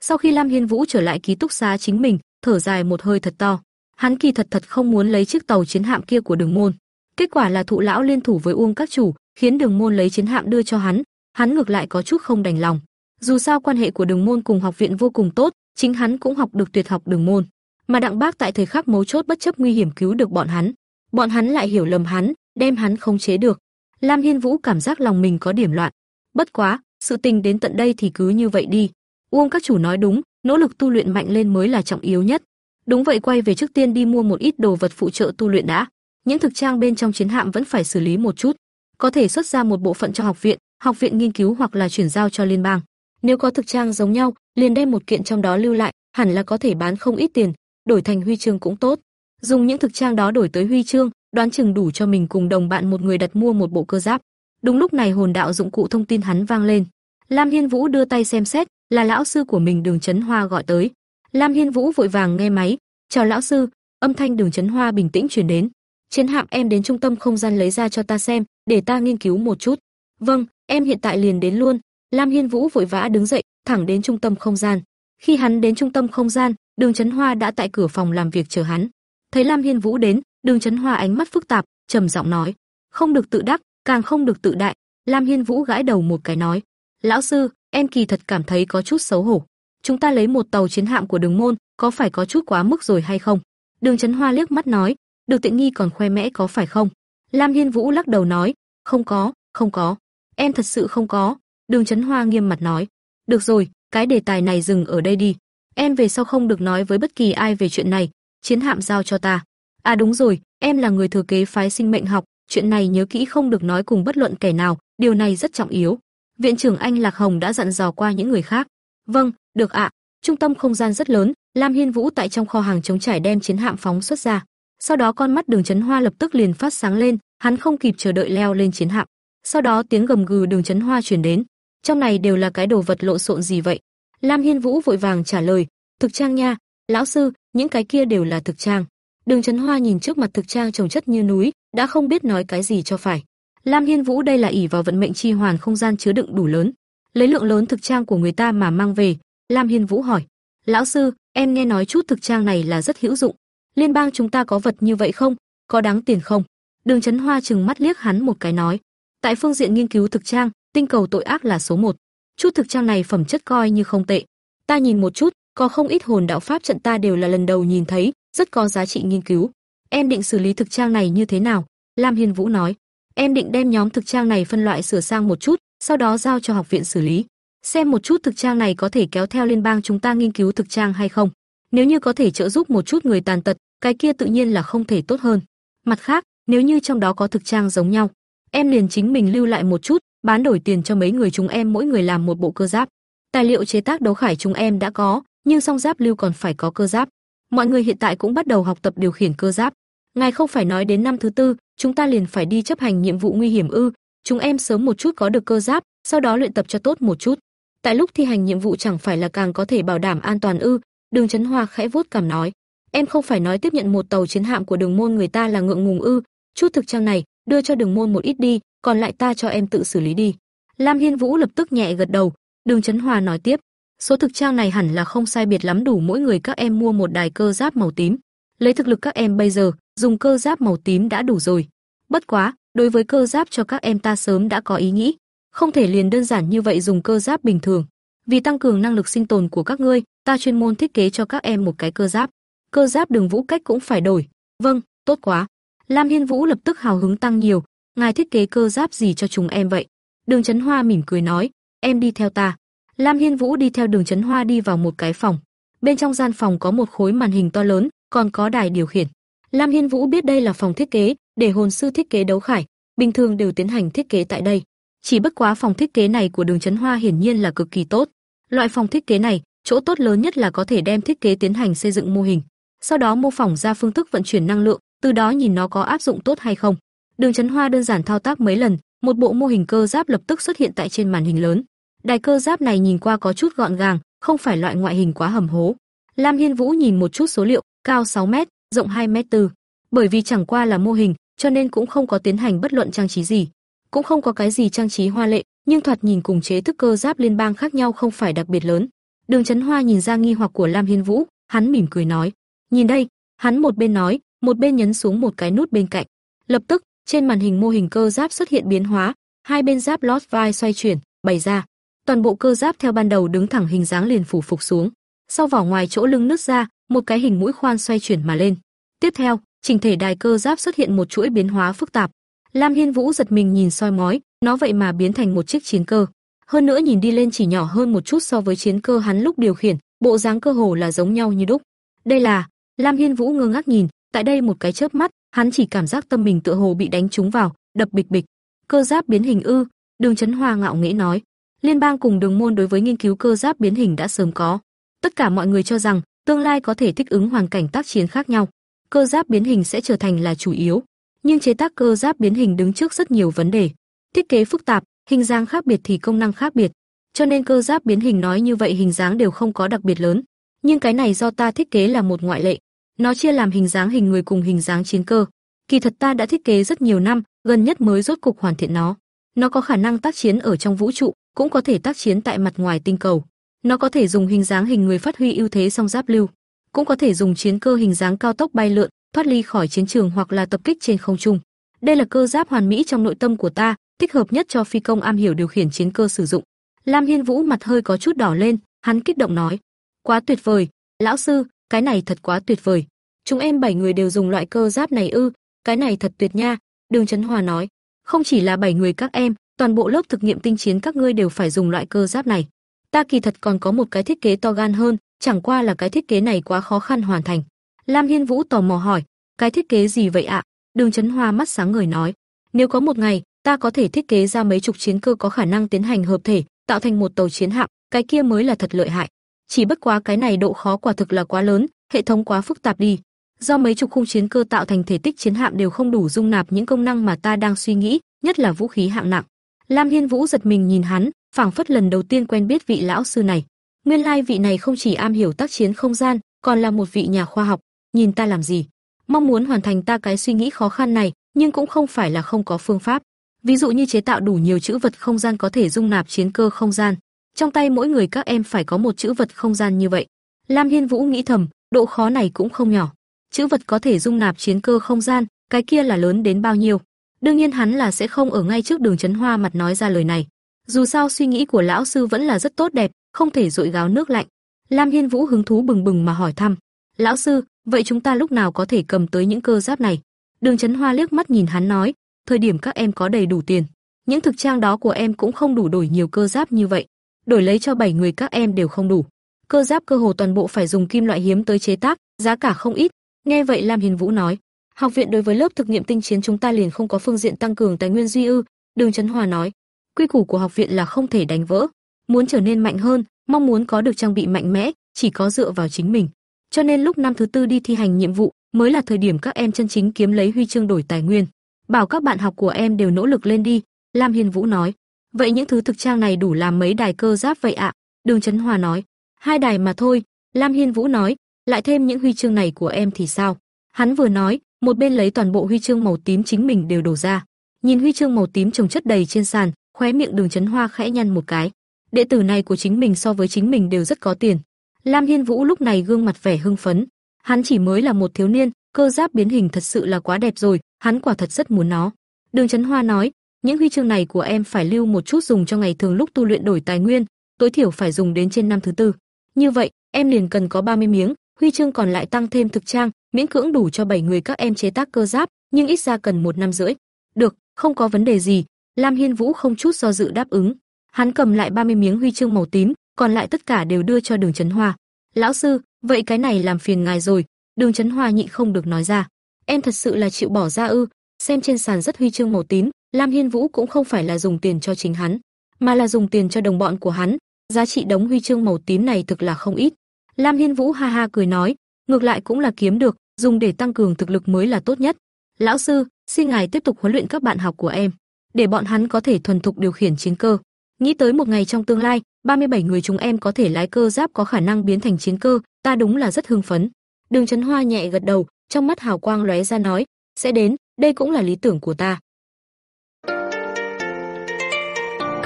Sau khi Lam Hiên Vũ trở lại ký túc xá chính mình, thở dài một hơi thật to. Hắn kỳ thật thật không muốn lấy chiếc tàu chiến hạm kia của Đường Môn. Kết quả là thụ lão liên thủ với Uông các chủ, khiến Đường Môn lấy chiến hạm đưa cho hắn, hắn ngược lại có chút không đành lòng. Dù sao quan hệ của Đường Môn cùng học viện vô cùng tốt, chính hắn cũng học được tuyệt học Đường Môn, mà Đặng Bác tại thời khắc mấu chốt bất chấp nguy hiểm cứu được bọn hắn. Bọn hắn lại hiểu lầm hắn, đem hắn không chế được. Lam Hiên Vũ cảm giác lòng mình có điểm loạn. Bất quá, sự tình đến tận đây thì cứ như vậy đi. Uông các chủ nói đúng, nỗ lực tu luyện mạnh lên mới là trọng yếu nhất. Đúng vậy quay về trước tiên đi mua một ít đồ vật phụ trợ tu luyện đã. Những thực trang bên trong chiến hạm vẫn phải xử lý một chút, có thể xuất ra một bộ phận cho học viện, học viện nghiên cứu hoặc là chuyển giao cho liên bang. Nếu có thực trang giống nhau, liền đem một kiện trong đó lưu lại, hẳn là có thể bán không ít tiền, đổi thành huy chương cũng tốt. Dùng những thực trang đó đổi tới huy chương, đoán chừng đủ cho mình cùng đồng bạn một người đặt mua một bộ cơ giáp. Đúng lúc này hồn đạo dụng cụ thông tin hắn vang lên. Lam Hiên Vũ đưa tay xem xét, là lão sư của mình Đường Chấn Hoa gọi tới. Lam Hiên Vũ vội vàng nghe máy, "Chào lão sư." Âm thanh Đường Chấn Hoa bình tĩnh truyền đến. "Chiến hạm em đến trung tâm không gian lấy ra cho ta xem, để ta nghiên cứu một chút." "Vâng, em hiện tại liền đến luôn." Lam Hiên Vũ vội vã đứng dậy, thẳng đến trung tâm không gian. Khi hắn đến trung tâm không gian, Đường Chấn Hoa đã tại cửa phòng làm việc chờ hắn. Thấy Lam Hiên Vũ đến, Đường Chấn Hoa ánh mắt phức tạp, trầm giọng nói: "Không được tự đắc, càng không được tự đại." Lam Hiên Vũ gãi đầu một cái nói: "Lão sư, em kỳ thật cảm thấy có chút xấu hổ. Chúng ta lấy một tàu chiến hạm của Đường môn, có phải có chút quá mức rồi hay không?" Đường Chấn Hoa liếc mắt nói: "Được tiện nghi còn khoe mẽ có phải không?" Lam Hiên Vũ lắc đầu nói: "Không có, không có. Em thật sự không có." Đường Chấn Hoa nghiêm mặt nói: "Được rồi, cái đề tài này dừng ở đây đi. Em về sau không được nói với bất kỳ ai về chuyện này, chiến hạm giao cho ta." "À đúng rồi, em là người thừa kế phái sinh mệnh học, chuyện này nhớ kỹ không được nói cùng bất luận kẻ nào, điều này rất trọng yếu. Viện trưởng Anh Lạc Hồng đã dặn dò qua những người khác. Vâng, được ạ. Trung tâm không gian rất lớn, Lam Hiên Vũ tại trong kho hàng chống trải đem chiến hạm phóng xuất ra. Sau đó con mắt Đường Chấn Hoa lập tức liền phát sáng lên, hắn không kịp chờ đợi leo lên chiến hạm. Sau đó tiếng gầm gừ Đường Chấn Hoa truyền đến. Trong này đều là cái đồ vật lộn xộn gì vậy? Lam Hiên Vũ vội vàng trả lời, "Thực trang nha, lão sư, những cái kia đều là thực trang." Đường Trấn Hoa nhìn trước mặt thực trang trồng chất như núi, đã không biết nói cái gì cho phải. Lam Hiên Vũ đây là ỷ vào vận mệnh chi hoàn không gian chứa đựng đủ lớn, lấy lượng lớn thực trang của người ta mà mang về. Lam Hiên Vũ hỏi, "Lão sư, em nghe nói chút thực trang này là rất hữu dụng. Liên bang chúng ta có vật như vậy không? Có đáng tiền không?" Đường Trấn Hoa trừng mắt liếc hắn một cái nói, "Tại phương diện nghiên cứu thực trang, tinh cầu tội ác là số một. Chút thực trang này phẩm chất coi như không tệ. Ta nhìn một chút, có không ít hồn đạo pháp trận ta đều là lần đầu nhìn thấy, rất có giá trị nghiên cứu. Em định xử lý thực trang này như thế nào?" Lam Hiên Vũ nói. "Em định đem nhóm thực trang này phân loại sửa sang một chút, sau đó giao cho học viện xử lý, xem một chút thực trang này có thể kéo theo liên bang chúng ta nghiên cứu thực trang hay không. Nếu như có thể trợ giúp một chút người tàn tật, cái kia tự nhiên là không thể tốt hơn. Mặt khác, nếu như trong đó có thực trang giống nhau, em liền chính mình lưu lại một chút, bán đổi tiền cho mấy người chúng em mỗi người làm một bộ cơ giáp. Tài liệu chế tác đấu khải chúng em đã có, nhưng song giáp lưu còn phải có cơ giáp. Mọi người hiện tại cũng bắt đầu học tập điều khiển cơ giáp. Ngài không phải nói đến năm thứ tư, chúng ta liền phải đi chấp hành nhiệm vụ nguy hiểm ư? Chúng em sớm một chút có được cơ giáp, sau đó luyện tập cho tốt một chút. Tại lúc thi hành nhiệm vụ chẳng phải là càng có thể bảo đảm an toàn ư? Đường Chấn Hoa khẽ vuốt cằm nói, em không phải nói tiếp nhận một tàu chiến hạm của Đường môn người ta là ngượng ngùng ư? Chút thực trang này, đưa cho Đường môn một ít đi, còn lại ta cho em tự xử lý đi. Lam Hiên Vũ lập tức nhẹ gật đầu, Đường Chấn Hòa nói tiếp, số thực trang này hẳn là không sai biệt lắm đủ mỗi người các em mua một đài cơ giáp màu tím. Lấy thực lực các em bây giờ, dùng cơ giáp màu tím đã đủ rồi. Bất quá, đối với cơ giáp cho các em ta sớm đã có ý nghĩ, không thể liền đơn giản như vậy dùng cơ giáp bình thường. Vì tăng cường năng lực sinh tồn của các ngươi, ta chuyên môn thiết kế cho các em một cái cơ giáp. Cơ giáp Đường Vũ cách cũng phải đổi. Vâng, tốt quá. Lam Hiên Vũ lập tức hào hứng tăng nhiều, ngài thiết kế cơ giáp gì cho chúng em vậy? Đường Chấn Hoa mỉm cười nói, em đi theo ta. Lam Hiên Vũ đi theo Đường Chấn Hoa đi vào một cái phòng. Bên trong gian phòng có một khối màn hình to lớn, còn có đài điều khiển. Lam Hiên Vũ biết đây là phòng thiết kế, để hồn sư thiết kế đấu khải, bình thường đều tiến hành thiết kế tại đây. Chỉ bất quá phòng thiết kế này của Đường Chấn Hoa hiển nhiên là cực kỳ tốt. Loại phòng thiết kế này, chỗ tốt lớn nhất là có thể đem thiết kế tiến hành xây dựng mô hình, sau đó mô phỏng ra phương thức vận chuyển năng lượng, từ đó nhìn nó có áp dụng tốt hay không. Đường Chấn Hoa đơn giản thao tác mấy lần, một bộ mô hình cơ giáp lập tức xuất hiện tại trên màn hình lớn. Đài cơ giáp này nhìn qua có chút gọn gàng, không phải loại ngoại hình quá hầm hố. Lam Hiên Vũ nhìn một chút số liệu, cao 6 mét, rộng 2 mét tư. Bởi vì chẳng qua là mô hình, cho nên cũng không có tiến hành bất luận trang trí gì, cũng không có cái gì trang trí hoa lệ, nhưng thoạt nhìn cùng chế thức cơ giáp liên bang khác nhau không phải đặc biệt lớn. Đường Chấn Hoa nhìn ra nghi hoặc của Lam Hiên Vũ, hắn mỉm cười nói: "Nhìn đây." Hắn một bên nói, một bên nhấn xuống một cái nút bên cạnh. Lập tức, trên màn hình mô hình cơ giáp xuất hiện biến hóa, hai bên giáp lót vai xoay chuyển, bày ra. Toàn bộ cơ giáp theo ban đầu đứng thẳng hình dáng liền phủ phục xuống. Sau vỏ ngoài chỗ lưng nứt ra, một cái hình mũi khoan xoay chuyển mà lên. Tiếp theo, chỉnh thể đài cơ giáp xuất hiện một chuỗi biến hóa phức tạp. Lam Hiên Vũ giật mình nhìn soi mói, nó vậy mà biến thành một chiếc chiến cơ. Hơn nữa nhìn đi lên chỉ nhỏ hơn một chút so với chiến cơ hắn lúc điều khiển, bộ dáng cơ hồ là giống nhau như đúc. Đây là, Lam Hiên Vũ ngơ ngác nhìn, tại đây một cái chớp mắt, hắn chỉ cảm giác tâm mình tựa hồ bị đánh trúng vào, đập bịch bịch. Cơ giáp biến hình ư? Đường Chấn Hoa ngạo nghễ nói. Liên bang cùng Đường môn đối với nghiên cứu cơ giáp biến hình đã sớm có. Tất cả mọi người cho rằng tương lai có thể thích ứng hoàn cảnh tác chiến khác nhau, cơ giáp biến hình sẽ trở thành là chủ yếu, nhưng chế tác cơ giáp biến hình đứng trước rất nhiều vấn đề. Thiết kế phức tạp, hình dáng khác biệt thì công năng khác biệt, cho nên cơ giáp biến hình nói như vậy hình dáng đều không có đặc biệt lớn, nhưng cái này do ta thiết kế là một ngoại lệ. Nó chia làm hình dáng hình người cùng hình dáng chiến cơ. Kỳ thật ta đã thiết kế rất nhiều năm, gần nhất mới rốt cục hoàn thiện nó. Nó có khả năng tác chiến ở trong vũ trụ, cũng có thể tác chiến tại mặt ngoài tinh cầu. Nó có thể dùng hình dáng hình người phát huy ưu thế song giáp lưu, cũng có thể dùng chiến cơ hình dáng cao tốc bay lượn, thoát ly khỏi chiến trường hoặc là tập kích trên không trung. Đây là cơ giáp hoàn mỹ trong nội tâm của ta, thích hợp nhất cho phi công am hiểu điều khiển chiến cơ sử dụng. Lam Hiên Vũ mặt hơi có chút đỏ lên, hắn kích động nói: "Quá tuyệt vời, lão sư, cái này thật quá tuyệt vời. Chúng em bảy người đều dùng loại cơ giáp này ư? Cái này thật tuyệt nha." Đường Trấn Hòa nói: "Không chỉ là bảy người các em, toàn bộ lớp thực nghiệm tinh chiến các ngươi đều phải dùng loại cơ giáp này. Ta kỳ thật còn có một cái thiết kế to gan hơn, chẳng qua là cái thiết kế này quá khó khăn hoàn thành." Lam Hiên Vũ tò mò hỏi, cái thiết kế gì vậy ạ? Đường Chấn Hoa mắt sáng người nói, Nếu có một ngày, ta có thể thiết kế ra mấy chục chiến cơ có khả năng tiến hành hợp thể, tạo thành một tàu chiến hạm, cái kia mới là thật lợi hại. Chỉ bất quá cái này độ khó quả thực là quá lớn, hệ thống quá phức tạp đi. Do mấy chục khung chiến cơ tạo thành thể tích chiến hạm đều không đủ dung nạp những công năng mà ta đang suy nghĩ, nhất là vũ khí hạng nặng. Lam Hiên Vũ giật mình nhìn hắn, phảng phất lần đầu tiên quen biết vị lão sư này. Nguyên lai vị này không chỉ am hiểu tác chiến không gian, còn là một vị nhà khoa học, nhìn ta làm gì? Mong muốn hoàn thành ta cái suy nghĩ khó khăn này, nhưng cũng không phải là không có phương pháp. Ví dụ như chế tạo đủ nhiều chữ vật không gian có thể dung nạp chiến cơ không gian. Trong tay mỗi người các em phải có một chữ vật không gian như vậy. Lam Hiên Vũ nghĩ thầm, độ khó này cũng không nhỏ. Chữ vật có thể dung nạp chiến cơ không gian, cái kia là lớn đến bao nhiêu? Đương nhiên hắn là sẽ không ở ngay trước Đường Chấn Hoa mặt nói ra lời này. Dù sao suy nghĩ của lão sư vẫn là rất tốt đẹp, không thể dội gáo nước lạnh. Lam Hiên Vũ hứng thú bừng bừng mà hỏi thăm, "Lão sư, vậy chúng ta lúc nào có thể cầm tới những cơ giáp này?" Đường Chấn Hoa liếc mắt nhìn hắn nói, "Thời điểm các em có đầy đủ tiền, những thực trang đó của em cũng không đủ đổi nhiều cơ giáp như vậy, đổi lấy cho bảy người các em đều không đủ. Cơ giáp cơ hồ toàn bộ phải dùng kim loại hiếm tới chế tác, giá cả không ít." Nghe vậy Lam hiền Vũ nói, "Học viện đối với lớp thực nghiệm tinh chiến chúng ta liền không có phương diện tăng cường tài nguyên duy ư?" Đường Chấn hòa nói, "Quy củ của học viện là không thể đánh vỡ, muốn trở nên mạnh hơn, mong muốn có được trang bị mạnh mẽ, chỉ có dựa vào chính mình. Cho nên lúc năm thứ tư đi thi hành nhiệm vụ, mới là thời điểm các em chân chính kiếm lấy huy chương đổi tài nguyên. Bảo các bạn học của em đều nỗ lực lên đi." Lam hiền Vũ nói. "Vậy những thứ thực trang này đủ làm mấy đài cơ giáp vậy ạ?" Đường Chấn Hòa nói. "Hai đài mà thôi." Lam Hiên Vũ nói, "Lại thêm những huy chương này của em thì sao?" Hắn vừa nói, một bên lấy toàn bộ huy chương màu tím chính mình đều đổ ra. Nhìn huy chương màu tím trồng chất đầy trên sàn, khóe miệng Đường Chấn Hoa khẽ nhăn một cái. Đệ tử này của chính mình so với chính mình đều rất có tiền. Lam Hiên Vũ lúc này gương mặt vẻ hưng phấn. Hắn chỉ mới là một thiếu niên, cơ giáp biến hình thật sự là quá đẹp rồi, hắn quả thật rất muốn nó. Đường Chấn Hoa nói, những huy chương này của em phải lưu một chút dùng cho ngày thường lúc tu luyện đổi tài nguyên, tối thiểu phải dùng đến trên năm thứ tư. Như vậy, em liền cần có 30 miếng, huy chương còn lại tăng thêm thực trang, miễn cưỡng đủ cho 7 người các em chế tác cơ giáp, nhưng ít ra cần một năm rưỡi. Được, không có vấn đề gì. Lam Hiên Vũ không chút do dự đáp ứng. Hắn cầm lại 30 miếng huy chương màu tím, còn lại tất cả đều đưa cho Đường Chấn Hoa. "Lão sư, vậy cái này làm phiền ngài rồi." Đường Chấn Hoa nhịn không được nói ra. "Em thật sự là chịu bỏ ra ư?" Xem trên sàn rất huy chương màu tím, Lam Hiên Vũ cũng không phải là dùng tiền cho chính hắn, mà là dùng tiền cho đồng bọn của hắn, giá trị đống huy chương màu tím này thực là không ít. Lam Hiên Vũ ha ha cười nói, ngược lại cũng là kiếm được, dùng để tăng cường thực lực mới là tốt nhất. "Lão sư, xin ngài tiếp tục huấn luyện các bạn học của em, để bọn hắn có thể thuần thục điều khiển chiến cơ." Nghĩ tới một ngày trong tương lai, 37 người chúng em có thể lái cơ giáp có khả năng biến thành chiến cơ, ta đúng là rất hưng phấn. Đường Chấn Hoa nhẹ gật đầu, trong mắt hào quang lóe ra nói, sẽ đến, đây cũng là lý tưởng của ta.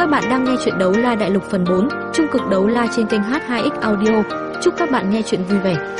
Các bạn đang nghe chuyện đấu la đại lục phần 4, trung cực đấu la trên kênh H2X Audio. Chúc các bạn nghe chuyện vui vẻ.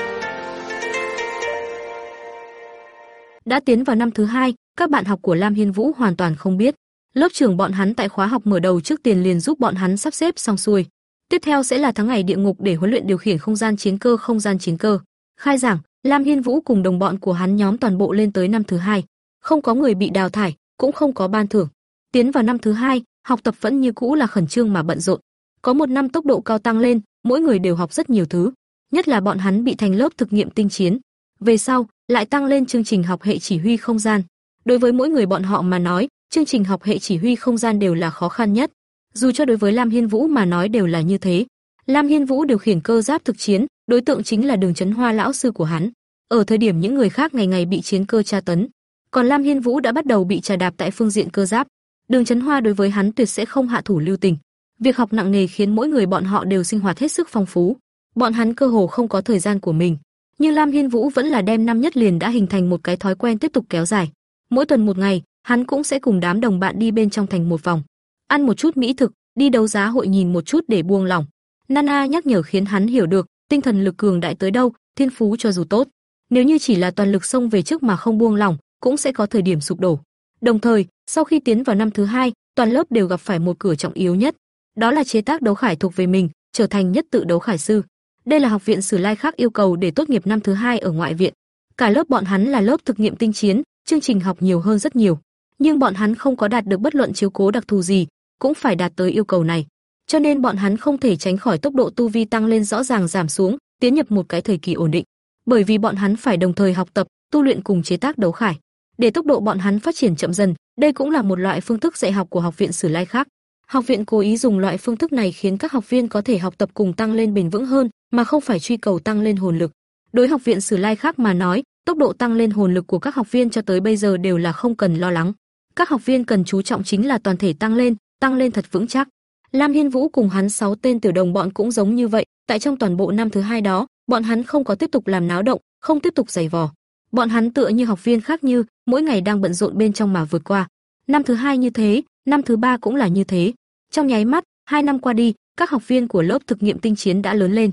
Đã tiến vào năm thứ hai, các bạn học của Lam Hiên Vũ hoàn toàn không biết, Lớp trưởng bọn hắn tại khóa học mở đầu trước tiền liền giúp bọn hắn sắp xếp xong xuôi. Tiếp theo sẽ là tháng ngày địa ngục để huấn luyện điều khiển không gian chiến cơ không gian chiến cơ. Khai giảng, Lam Hiên Vũ cùng đồng bọn của hắn nhóm toàn bộ lên tới năm thứ hai, không có người bị đào thải, cũng không có ban thưởng. Tiến vào năm thứ hai, học tập vẫn như cũ là khẩn trương mà bận rộn. Có một năm tốc độ cao tăng lên, mỗi người đều học rất nhiều thứ, nhất là bọn hắn bị thành lớp thực nghiệm tinh chiến. Về sau, lại tăng lên chương trình học hệ chỉ huy không gian. Đối với mỗi người bọn họ mà nói, chương trình học hệ chỉ huy không gian đều là khó khăn nhất. Dù cho đối với Lam Hiên Vũ mà nói đều là như thế. Lam Hiên Vũ điều khiển cơ giáp thực chiến, đối tượng chính là Đường Chấn Hoa lão sư của hắn. Ở thời điểm những người khác ngày ngày bị chiến cơ tra tấn, còn Lam Hiên Vũ đã bắt đầu bị trà đạp tại phương diện cơ giáp. Đường Chấn Hoa đối với hắn tuyệt sẽ không hạ thủ lưu tình. Việc học nặng nề khiến mỗi người bọn họ đều sinh hoạt hết sức phong phú. Bọn hắn cơ hồ không có thời gian của mình, nhưng Lam Hiên Vũ vẫn là đem năm nhất liền đã hình thành một cái thói quen tiếp tục kéo dài. Mỗi tuần một ngày, hắn cũng sẽ cùng đám đồng bạn đi bên trong thành một vòng, ăn một chút mỹ thực, đi đấu giá hội nhìn một chút để buông lỏng. Nana nhắc nhở khiến hắn hiểu được, tinh thần lực cường đại tới đâu, thiên phú cho dù tốt, nếu như chỉ là toàn lực xông về trước mà không buông lỏng, cũng sẽ có thời điểm sụp đổ. Đồng thời, sau khi tiến vào năm thứ hai, toàn lớp đều gặp phải một cửa trọng yếu nhất, đó là chế tác đấu khải thuộc về mình, trở thành nhất tự đấu khải sư. Đây là học viện Sử Lai khác yêu cầu để tốt nghiệp năm thứ hai ở ngoại viện. Cả lớp bọn hắn là lớp thực nghiệm tinh chiến, chương trình học nhiều hơn rất nhiều nhưng bọn hắn không có đạt được bất luận chiếu cố đặc thù gì, cũng phải đạt tới yêu cầu này. Cho nên bọn hắn không thể tránh khỏi tốc độ tu vi tăng lên rõ ràng giảm xuống, tiến nhập một cái thời kỳ ổn định. Bởi vì bọn hắn phải đồng thời học tập, tu luyện cùng chế tác đấu khải. Để tốc độ bọn hắn phát triển chậm dần, Đây cũng là một loại phương thức dạy học của học viện Sử Lai khác. Học viện cố ý dùng loại phương thức này khiến các học viên có thể học tập cùng tăng lên bền vững hơn, mà không phải truy cầu tăng lên hồn lực. Đối học viện Sử Lai khác mà nói, tốc độ tăng lên hồn lực của các học viên cho tới bây giờ đều là không cần lo lắng. Các học viên cần chú trọng chính là toàn thể tăng lên, tăng lên thật vững chắc. Lam Hiên Vũ cùng hắn sáu tên tiểu đồng bọn cũng giống như vậy, tại trong toàn bộ năm thứ hai đó, bọn hắn không có tiếp tục làm náo động, không tiếp tục giày vò. Bọn hắn tựa như học viên khác như, mỗi ngày đang bận rộn bên trong mà vượt qua. Năm thứ hai như thế, năm thứ ba cũng là như thế. Trong nháy mắt, hai năm qua đi, các học viên của lớp thực nghiệm tinh chiến đã lớn lên.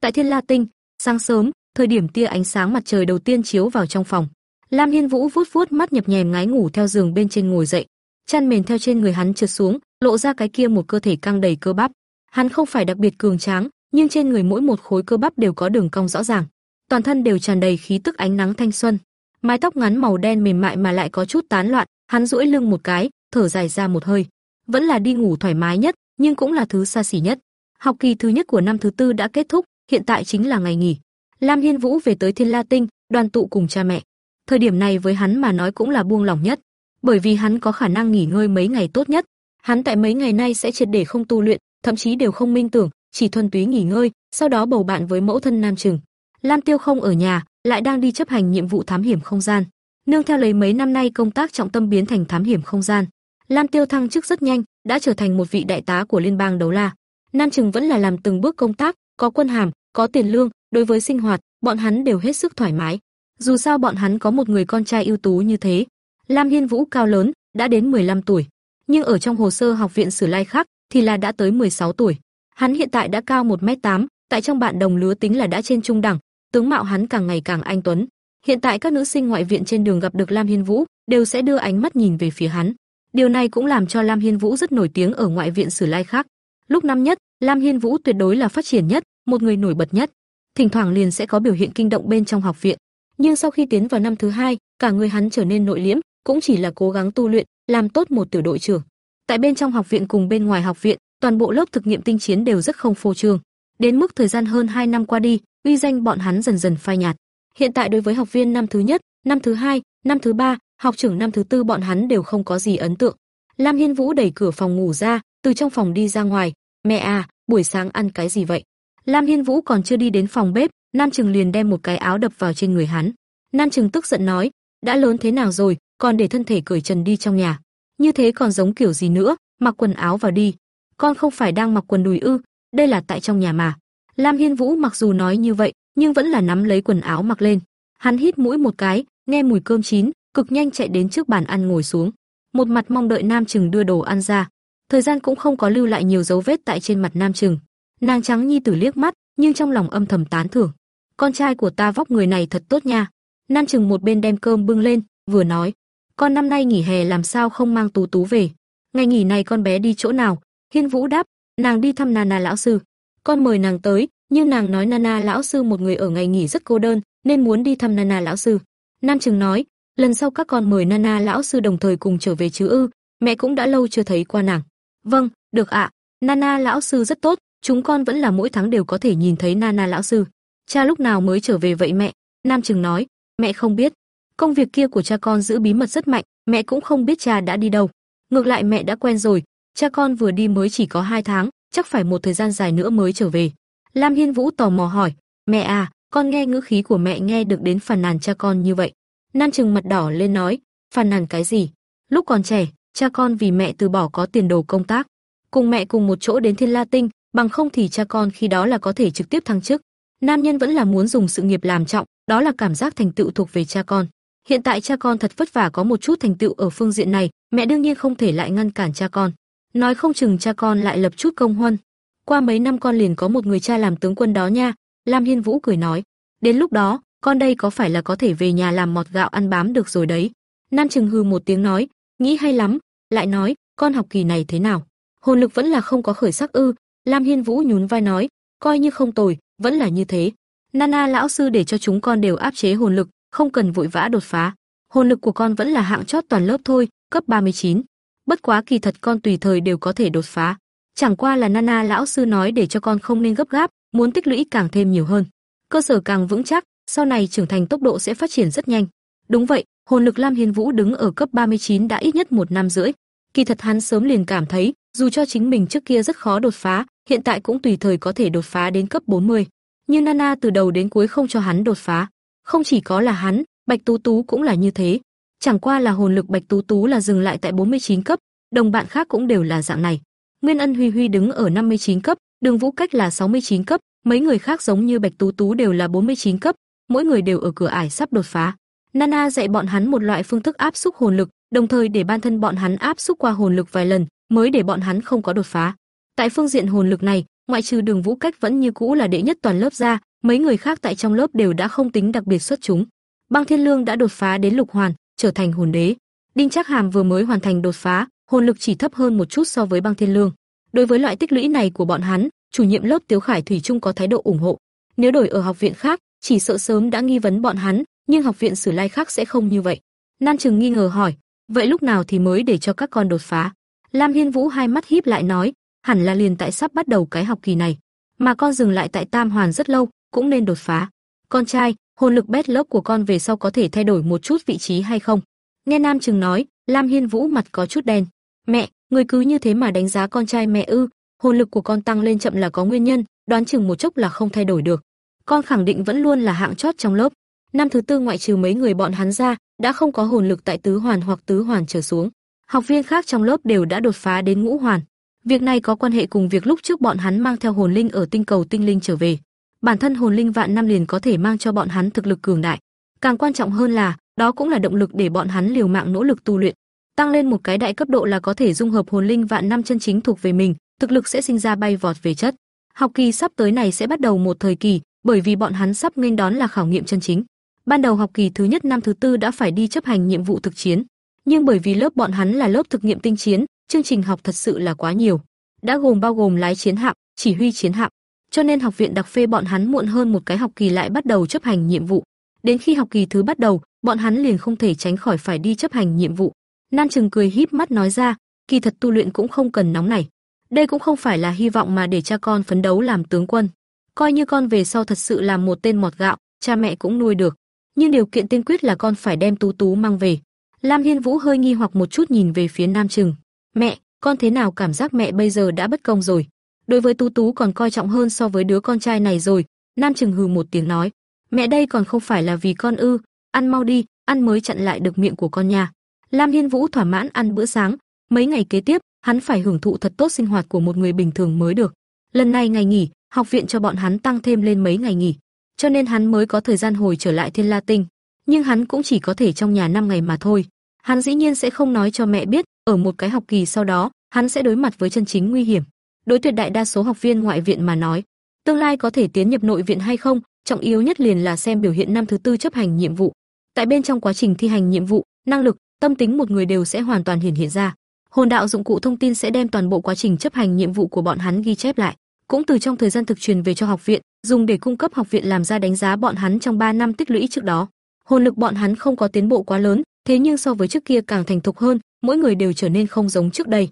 Tại Thiên La Tinh, sáng sớm, thời điểm tia ánh sáng mặt trời đầu tiên chiếu vào trong phòng. Lam Hiên Vũ vuốt vuốt mắt nhập nhèm ngái ngủ theo giường bên trên ngồi dậy, chăn mền theo trên người hắn trượt xuống, lộ ra cái kia một cơ thể căng đầy cơ bắp. Hắn không phải đặc biệt cường tráng, nhưng trên người mỗi một khối cơ bắp đều có đường cong rõ ràng, toàn thân đều tràn đầy khí tức ánh nắng thanh xuân. Mái tóc ngắn màu đen mềm mại mà lại có chút tán loạn, hắn duỗi lưng một cái, thở dài ra một hơi. Vẫn là đi ngủ thoải mái nhất, nhưng cũng là thứ xa xỉ nhất. Học kỳ thứ nhất của năm thứ tư đã kết thúc, hiện tại chính là ngày nghỉ. Lam Hiên Vũ về tới Thiên La Tinh, đoàn tụ cùng cha mẹ. Thời điểm này với hắn mà nói cũng là buông lỏng nhất, bởi vì hắn có khả năng nghỉ ngơi mấy ngày tốt nhất. Hắn tại mấy ngày nay sẽ triệt để không tu luyện, thậm chí đều không minh tưởng, chỉ thuần túy nghỉ ngơi, sau đó bầu bạn với mẫu thân Nam Trừng. Lam Tiêu không ở nhà, lại đang đi chấp hành nhiệm vụ thám hiểm không gian. Nương theo lấy mấy năm nay công tác trọng tâm biến thành thám hiểm không gian, Lam Tiêu thăng chức rất nhanh, đã trở thành một vị đại tá của liên bang đấu la. Nam Trừng vẫn là làm từng bước công tác, có quân hàm, có tiền lương, đối với sinh hoạt, bọn hắn đều hết sức thoải mái. Dù sao bọn hắn có một người con trai ưu tú như thế. Lam Hiên Vũ cao lớn, đã đến 15 tuổi, nhưng ở trong hồ sơ học viện Sử Lai khác thì là đã tới 16 tuổi. Hắn hiện tại đã cao 1m8, tại trong bạn đồng lứa tính là đã trên trung đẳng, tướng mạo hắn càng ngày càng anh tuấn. Hiện tại các nữ sinh ngoại viện trên đường gặp được Lam Hiên Vũ, đều sẽ đưa ánh mắt nhìn về phía hắn. Điều này cũng làm cho Lam Hiên Vũ rất nổi tiếng ở ngoại viện Sử Lai khác. Lúc năm nhất, Lam Hiên Vũ tuyệt đối là phát triển nhất, một người nổi bật nhất. Thỉnh thoảng liền sẽ có biểu hiện kinh động bên trong học viện, nhưng sau khi tiến vào năm thứ hai, cả người hắn trở nên nội liễm, cũng chỉ là cố gắng tu luyện, làm tốt một tiểu đội trưởng. Tại bên trong học viện cùng bên ngoài học viện, toàn bộ lớp thực nghiệm tinh chiến đều rất không phô trương. Đến mức thời gian hơn 2 năm qua đi, uy danh bọn hắn dần dần phai nhạt. Hiện tại đối với học viên năm thứ nhất, năm thứ hai, năm thứ ba, học trưởng năm thứ tư bọn hắn đều không có gì ấn tượng. Lam Hiên Vũ đẩy cửa phòng ngủ ra, từ trong phòng đi ra ngoài, "Mẹ à, buổi sáng ăn cái gì vậy?" Lam Hiên Vũ còn chưa đi đến phòng bếp, Nam Trừng liền đem một cái áo đập vào trên người hắn. Nam Trừng tức giận nói, đã lớn thế nào rồi, còn để thân thể cởi trần đi trong nhà. Như thế còn giống kiểu gì nữa, mặc quần áo vào đi. Con không phải đang mặc quần đùi ư, đây là tại trong nhà mà. Lam Hiên Vũ mặc dù nói như vậy, nhưng vẫn là nắm lấy quần áo mặc lên. Hắn hít mũi một cái, nghe mùi cơm chín, cực nhanh chạy đến trước bàn ăn ngồi xuống. Một mặt mong đợi Nam Trừng đưa đồ ăn ra. Thời gian cũng không có lưu lại nhiều dấu vết tại trên mặt Nam Trừng. Nàng trắng nhi tử liếc mắt, nhưng trong lòng âm thầm tán thưởng. Con trai của ta vóc người này thật tốt nha. Nam Trừng một bên đem cơm bưng lên, vừa nói, con năm nay nghỉ hè làm sao không mang Tú Tú về? Ngày nghỉ này con bé đi chỗ nào? Hiên Vũ đáp, nàng đi thăm Nana lão sư. Con mời nàng tới, nhưng nàng nói Nana lão sư một người ở ngày nghỉ rất cô đơn, nên muốn đi thăm Nana lão sư. Nam Trừng nói, lần sau các con mời Nana lão sư đồng thời cùng trở về chứ ư? Mẹ cũng đã lâu chưa thấy qua nàng. Vâng, được ạ. Nana lão sư rất tốt, chúng con vẫn là mỗi tháng đều có thể nhìn thấy Nana lão sư. Cha lúc nào mới trở về vậy mẹ? Nam Trừng nói, mẹ không biết. Công việc kia của cha con giữ bí mật rất mạnh, mẹ cũng không biết cha đã đi đâu. Ngược lại mẹ đã quen rồi, cha con vừa đi mới chỉ có hai tháng, chắc phải một thời gian dài nữa mới trở về. Lam Hiên Vũ tò mò hỏi, mẹ à, con nghe ngữ khí của mẹ nghe được đến phàn nàn cha con như vậy. Nam Trừng mặt đỏ lên nói, phàn nàn cái gì? Lúc còn trẻ, cha con vì mẹ từ bỏ có tiền đồ công tác, cùng mẹ cùng một chỗ đến Thiên La Tinh, bằng không thì cha con khi đó là có thể trực tiếp thăng chức. Nam nhân vẫn là muốn dùng sự nghiệp làm trọng, đó là cảm giác thành tựu thuộc về cha con. Hiện tại cha con thật vất vả có một chút thành tựu ở phương diện này, mẹ đương nhiên không thể lại ngăn cản cha con. Nói không chừng cha con lại lập chút công huân. Qua mấy năm con liền có một người cha làm tướng quân đó nha, Lam Hiên Vũ cười nói. Đến lúc đó, con đây có phải là có thể về nhà làm mọt gạo ăn bám được rồi đấy. Nam Trừng hừ một tiếng nói, nghĩ hay lắm, lại nói, con học kỳ này thế nào? Hồn lực vẫn là không có khởi sắc ư? Lam Hiên Vũ nhún vai nói, coi như không tồi, vẫn là như thế. Nana lão sư để cho chúng con đều áp chế hồn lực, không cần vội vã đột phá. Hồn lực của con vẫn là hạng chót toàn lớp thôi, cấp 39. Bất quá kỳ thật con tùy thời đều có thể đột phá. Chẳng qua là Nana lão sư nói để cho con không nên gấp gáp, muốn tích lũy càng thêm nhiều hơn. cơ sở càng vững chắc, sau này trưởng thành tốc độ sẽ phát triển rất nhanh. Đúng vậy, hồn lực Lam Hiên Vũ đứng ở cấp 39 đã ít nhất một năm rưỡi. Kỳ thật hắn sớm liền cảm thấy, dù cho chính mình trước kia rất khó đột phá, hiện tại cũng tùy thời có thể đột phá đến cấp 40. Nhưng Nana từ đầu đến cuối không cho hắn đột phá. Không chỉ có là hắn, Bạch Tú Tú cũng là như thế. Chẳng qua là hồn lực Bạch Tú Tú là dừng lại tại 49 cấp, đồng bạn khác cũng đều là dạng này. Nguyên Ân Huy Huy đứng ở 59 cấp, Đường Vũ Cách là 69 cấp, mấy người khác giống như Bạch Tú Tú đều là 49 cấp, mỗi người đều ở cửa ải sắp đột phá. Nana dạy bọn hắn một loại phương thức áp xúc hồn lực, đồng thời để bản thân bọn hắn áp xúc qua hồn lực vài lần, mới để bọn hắn không có đột phá. Tại phương diện hồn lực này, ngoại trừ Đường Vũ Cách vẫn như cũ là đệ nhất toàn lớp ra, mấy người khác tại trong lớp đều đã không tính đặc biệt xuất chúng. Băng Thiên Lương đã đột phá đến lục hoàn, trở thành hồn đế. Đinh Trác Hàm vừa mới hoàn thành đột phá, hồn lực chỉ thấp hơn một chút so với Băng Thiên Lương. Đối với loại tích lũy này của bọn hắn, chủ nhiệm lớp Tiếu Khải thủy trung có thái độ ủng hộ. Nếu đổi ở học viện khác, chỉ sợ sớm đã nghi vấn bọn hắn, nhưng học viện Sử Lai khác sẽ không như vậy. Nam Trừng nghi ngờ hỏi, vậy lúc nào thì mới để cho các con đột phá? Lam Hiên Vũ hai mắt híp lại nói, hẳn là liền tại sắp bắt đầu cái học kỳ này, mà con dừng lại tại Tam Hoàn rất lâu, cũng nên đột phá. Con trai, hồn lực bét lớp của con về sau có thể thay đổi một chút vị trí hay không? Nghe Nam Trừng nói, Lam Hiên Vũ mặt có chút đen. Mẹ, người cứ như thế mà đánh giá con trai mẹ ư? Hồn lực của con tăng lên chậm là có nguyên nhân, đoán chừng một chốc là không thay đổi được. Con khẳng định vẫn luôn là hạng chót trong lớp. Năm thứ tư ngoại trừ mấy người bọn hắn ra, đã không có hồn lực tại tứ hoàn hoặc tứ hoàn trở xuống. Học viên khác trong lớp đều đã đột phá đến ngũ hoàn. Việc này có quan hệ cùng việc lúc trước bọn hắn mang theo hồn linh ở tinh cầu tinh linh trở về. Bản thân hồn linh vạn năm liền có thể mang cho bọn hắn thực lực cường đại. Càng quan trọng hơn là, đó cũng là động lực để bọn hắn liều mạng nỗ lực tu luyện. Tăng lên một cái đại cấp độ là có thể dung hợp hồn linh vạn năm chân chính thuộc về mình, thực lực sẽ sinh ra bay vọt về chất. Học kỳ sắp tới này sẽ bắt đầu một thời kỳ, bởi vì bọn hắn sắp nghênh đón là khảo nghiệm chân chính. Ban đầu học kỳ thứ nhất năm thứ tư đã phải đi chấp hành nhiệm vụ thực chiến, nhưng bởi vì lớp bọn hắn là lớp thực nghiệm tinh chiến, chương trình học thật sự là quá nhiều, đã gồm bao gồm lái chiến hạm, chỉ huy chiến hạm, cho nên học viện đặc phê bọn hắn muộn hơn một cái học kỳ lại bắt đầu chấp hành nhiệm vụ. Đến khi học kỳ thứ bắt đầu, bọn hắn liền không thể tránh khỏi phải đi chấp hành nhiệm vụ. Nam Trừng cười híp mắt nói ra, kỳ thật tu luyện cũng không cần nóng này. Đây cũng không phải là hy vọng mà để cha con phấn đấu làm tướng quân. Coi như con về sau thật sự làm một tên mọt gạo, cha mẹ cũng nuôi được. Nhưng điều kiện tiên quyết là con phải đem Tú Tú mang về. Lam Hiên Vũ hơi nghi hoặc một chút nhìn về phía Nam Trừng. Mẹ, con thế nào cảm giác mẹ bây giờ đã bất công rồi? Đối với Tú Tú còn coi trọng hơn so với đứa con trai này rồi. Nam Trừng hừ một tiếng nói. Mẹ đây còn không phải là vì con ư, ăn mau đi, ăn mới chặn lại được miệng của con nha. Lam Hiên Vũ thỏa mãn ăn bữa sáng, mấy ngày kế tiếp, hắn phải hưởng thụ thật tốt sinh hoạt của một người bình thường mới được. Lần này ngày nghỉ, học viện cho bọn hắn tăng thêm lên mấy ngày nghỉ, cho nên hắn mới có thời gian hồi trở lại Thiên La Tinh. Nhưng hắn cũng chỉ có thể trong nhà 5 ngày mà thôi. Hắn dĩ nhiên sẽ không nói cho mẹ biết, ở một cái học kỳ sau đó, hắn sẽ đối mặt với chân chính nguy hiểm. Đối tuyệt đại đa số học viên ngoại viện mà nói, tương lai có thể tiến nhập nội viện hay không, trọng yếu nhất liền là xem biểu hiện năm thứ tư chấp hành nhiệm vụ. Tại bên trong quá trình thi hành nhiệm vụ, năng lực, tâm tính một người đều sẽ hoàn toàn hiển hiện ra. Hồn đạo dụng cụ thông tin sẽ đem toàn bộ quá trình chấp hành nhiệm vụ của bọn hắn ghi chép lại, cũng từ trong thời gian thực truyền về cho học viện, dùng để cung cấp học viện làm ra đánh giá bọn hắn trong 3 năm tích lũy trước đó. Hồn lực bọn hắn không có tiến bộ quá lớn, thế nhưng so với trước kia càng thành thục hơn, mỗi người đều trở nên không giống trước đây.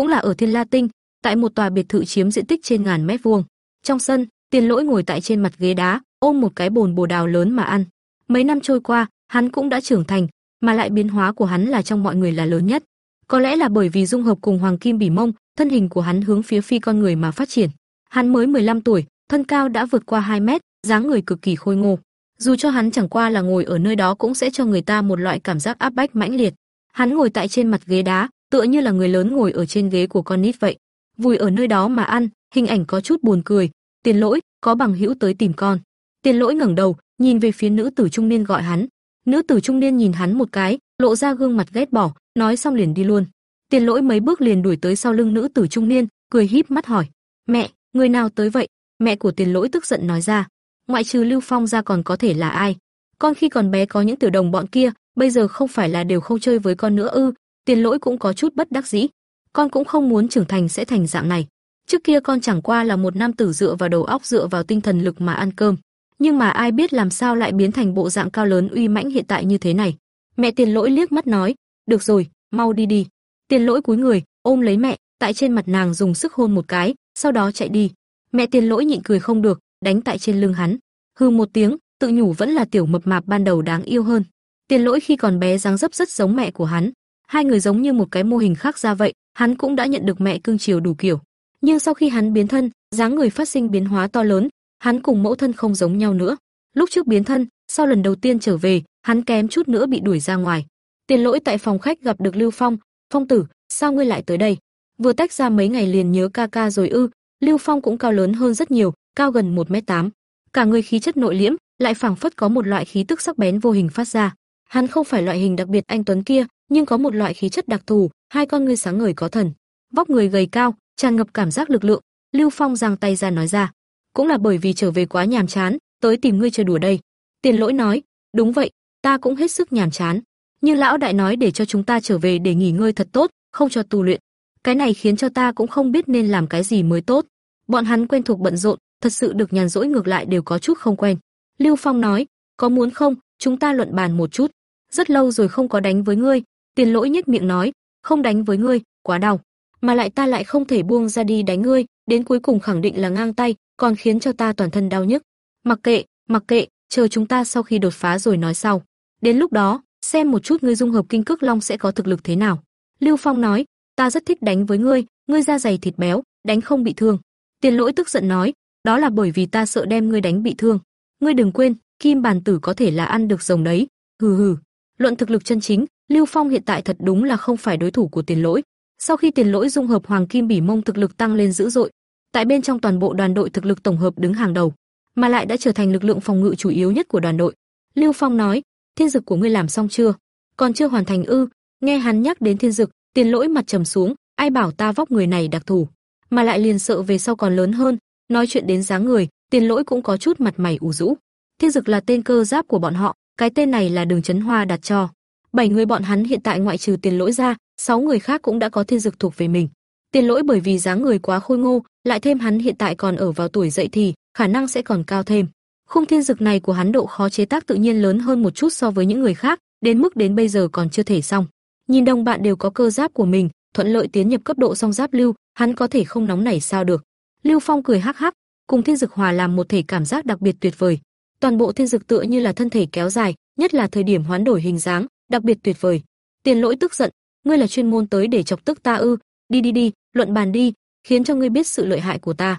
Cũng là ở Thiên La Tinh, tại một tòa biệt thự chiếm diện tích trên ngàn mét vuông. Trong sân, Tiền Lỗi ngồi tại trên mặt ghế đá, ôm một cái bồn bồ đào lớn mà ăn. Mấy năm trôi qua, hắn cũng đã trưởng thành, mà lại biến hóa của hắn là trong mọi người là lớn nhất. Có lẽ là bởi vì dung hợp cùng Hoàng Kim Bỉ Mông, thân hình của hắn hướng phía phi con người mà phát triển. Hắn mới 15 tuổi, thân cao đã vượt qua 2 mét, dáng người cực kỳ khôi ngô. Dù cho hắn chẳng qua là ngồi ở nơi đó cũng sẽ cho người ta một loại cảm giác áp bách mãnh liệt. Hắn ngồi tại trên mặt ghế đá, tựa như là người lớn ngồi ở trên ghế của con nít vậy. Vùi ở nơi đó mà ăn, hình ảnh có chút buồn cười. Tiền lỗi, có bằng hữu tới tìm con. Tiền lỗi ngẩng đầu, nhìn về phía nữ tử trung niên gọi hắn. Nữ tử trung niên nhìn hắn một cái, lộ ra gương mặt ghét bỏ, nói xong liền đi luôn. Tiền lỗi mấy bước liền đuổi tới sau lưng nữ tử trung niên, cười híp mắt hỏi: "Mẹ, người nào tới vậy?" Mẹ của Tiền lỗi tức giận nói ra: "Ngoại trừ Lưu Phong ra còn có thể là ai? Con khi còn bé có những tiểu đồng bọn kia, bây giờ không phải là đều không chơi với con nữa ư?" Tiền lỗi cũng có chút bất đắc dĩ. Con cũng không muốn trưởng thành sẽ thành dạng này. Trước kia con chẳng qua là một nam tử dựa vào đầu óc dựa vào tinh thần lực mà ăn cơm, nhưng mà ai biết làm sao lại biến thành bộ dạng cao lớn uy mãnh hiện tại như thế này. Mẹ Tiền Lỗi liếc mắt nói, "Được rồi, mau đi đi." Tiền Lỗi cúi người, ôm lấy mẹ, tại trên mặt nàng dùng sức hôn một cái, sau đó chạy đi. Mẹ Tiền Lỗi nhịn cười không được, đánh tại trên lưng hắn. Hừ một tiếng, tự nhủ vẫn là tiểu mập mạp ban đầu đáng yêu hơn. Tiền Lỗi khi còn bé dáng dấp rất giống mẹ của hắn, hai người giống như một cái mô hình khác ra vậy, hắn cũng đã nhận được mẹ cưng chiều đủ kiểu. Nhưng sau khi hắn biến thân, dáng người phát sinh biến hóa to lớn, hắn cùng mẫu thân không giống nhau nữa. Lúc trước biến thân, sau lần đầu tiên trở về, hắn kém chút nữa bị đuổi ra ngoài. Tiền Lỗi tại phòng khách gặp được Lưu Phong, "Phong tử, sao ngươi lại tới đây?" Vừa tách ra mấy ngày liền nhớ ca ca rồi ư? Lưu Phong cũng cao lớn hơn rất nhiều, cao gần 1m8. Cả người khí chất nội liễm, lại phảng phất có một loại khí tức sắc bén vô hình phát ra. Hắn không phải loại hình đặc biệt anh tuấn kia, nhưng có một loại khí chất đặc thù, hai con ngươi sáng ngời có thần. Vóc người gầy cao, tràn ngập cảm giác lực lượng, Lưu Phong giang tay ra nói ra, cũng là bởi vì trở về quá nhàm chán, tới tìm ngươi chơi đùa đây. Tiền Lỗi nói, đúng vậy, ta cũng hết sức nhàm chán, nhưng lão đại nói để cho chúng ta trở về để nghỉ ngơi thật tốt, không cho tu luyện. Cái này khiến cho ta cũng không biết nên làm cái gì mới tốt. Bọn hắn quen thuộc bận rộn, thật sự được nhàn rỗi ngược lại đều có chút không quen. Lưu Phong nói, có muốn không, chúng ta luận bàn một chút. Rất lâu rồi không có đánh với ngươi, Tiền Lỗi nhếch miệng nói, không đánh với ngươi, quá đau, mà lại ta lại không thể buông ra đi đánh ngươi, đến cuối cùng khẳng định là ngang tay, còn khiến cho ta toàn thân đau nhức. Mặc kệ, mặc kệ, chờ chúng ta sau khi đột phá rồi nói sau. Đến lúc đó, xem một chút ngươi dung hợp kinh cước long sẽ có thực lực thế nào. Lưu Phong nói, ta rất thích đánh với ngươi, ngươi da dày thịt béo, đánh không bị thương. Tiền Lỗi tức giận nói, đó là bởi vì ta sợ đem ngươi đánh bị thương. Ngươi đừng quên, kim bàn tử có thể là ăn được rồng đấy. Hừ hừ. Luận thực lực chân chính, Lưu Phong hiện tại thật đúng là không phải đối thủ của Tiền Lỗi. Sau khi Tiền Lỗi dung hợp Hoàng Kim Bỉ Mông thực lực tăng lên dữ dội, tại bên trong toàn bộ đoàn đội thực lực tổng hợp đứng hàng đầu, mà lại đã trở thành lực lượng phòng ngự chủ yếu nhất của đoàn đội. Lưu Phong nói, "Thiên dực của ngươi làm xong chưa? Còn chưa hoàn thành ư?" Nghe hắn nhắc đến thiên dực, Tiền Lỗi mặt trầm xuống, ai bảo ta vóc người này đặc thù, mà lại liền sợ về sau còn lớn hơn, nói chuyện đến dáng người, Tiền Lỗi cũng có chút mặt mày ủ rũ. Thiên dực là tên cơ giáp của bọn họ, cái tên này là Đường Chấn Hoa đặt cho. Bảy người bọn hắn hiện tại ngoại trừ Tiền Lỗi ra, sáu người khác cũng đã có thiên dược thuộc về mình. Tiền Lỗi bởi vì dáng người quá khôi ngô, lại thêm hắn hiện tại còn ở vào tuổi dậy thì, khả năng sẽ còn cao thêm. Khung thiên dược này của hắn độ khó chế tác tự nhiên lớn hơn một chút so với những người khác, đến mức đến bây giờ còn chưa thể xong. Nhìn đồng bạn đều có cơ giáp của mình, thuận lợi tiến nhập cấp độ song giáp lưu, hắn có thể không nóng nảy sao được. Lưu Phong cười hắc hắc, cùng thiên dược hòa làm một thể cảm giác đặc biệt tuyệt vời. Toàn bộ thiên dực tựa như là thân thể kéo dài, nhất là thời điểm hoán đổi hình dáng, đặc biệt tuyệt vời. Tiền Lỗi tức giận, ngươi là chuyên môn tới để chọc tức ta ư? Đi đi đi, luận bàn đi, khiến cho ngươi biết sự lợi hại của ta.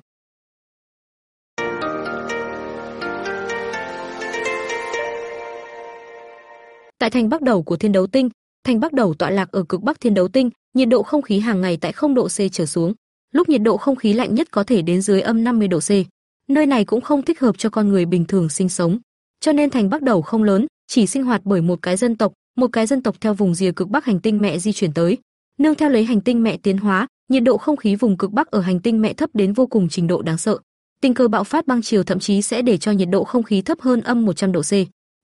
Tại thành Bắc Đầu của Thiên Đấu Tinh, thành Bắc Đầu tọa lạc ở cực Bắc Thiên Đấu Tinh, nhiệt độ không khí hàng ngày tại 0 độ C trở xuống. Lúc nhiệt độ không khí lạnh nhất có thể đến dưới âm 50 độ C. Nơi này cũng không thích hợp cho con người bình thường sinh sống. Cho nên thành Bắc Đầu không lớn, chỉ sinh hoạt bởi một cái dân tộc, một cái dân tộc theo vùng rìa cực Bắc hành tinh mẹ di chuyển tới. Nương theo lấy hành tinh mẹ tiến hóa, nhiệt độ không khí vùng cực Bắc ở hành tinh mẹ thấp đến vô cùng trình độ đáng sợ. Tình cờ bạo phát băng chiều thậm chí sẽ để cho nhiệt độ không khí thấp hơn âm 100 độ C.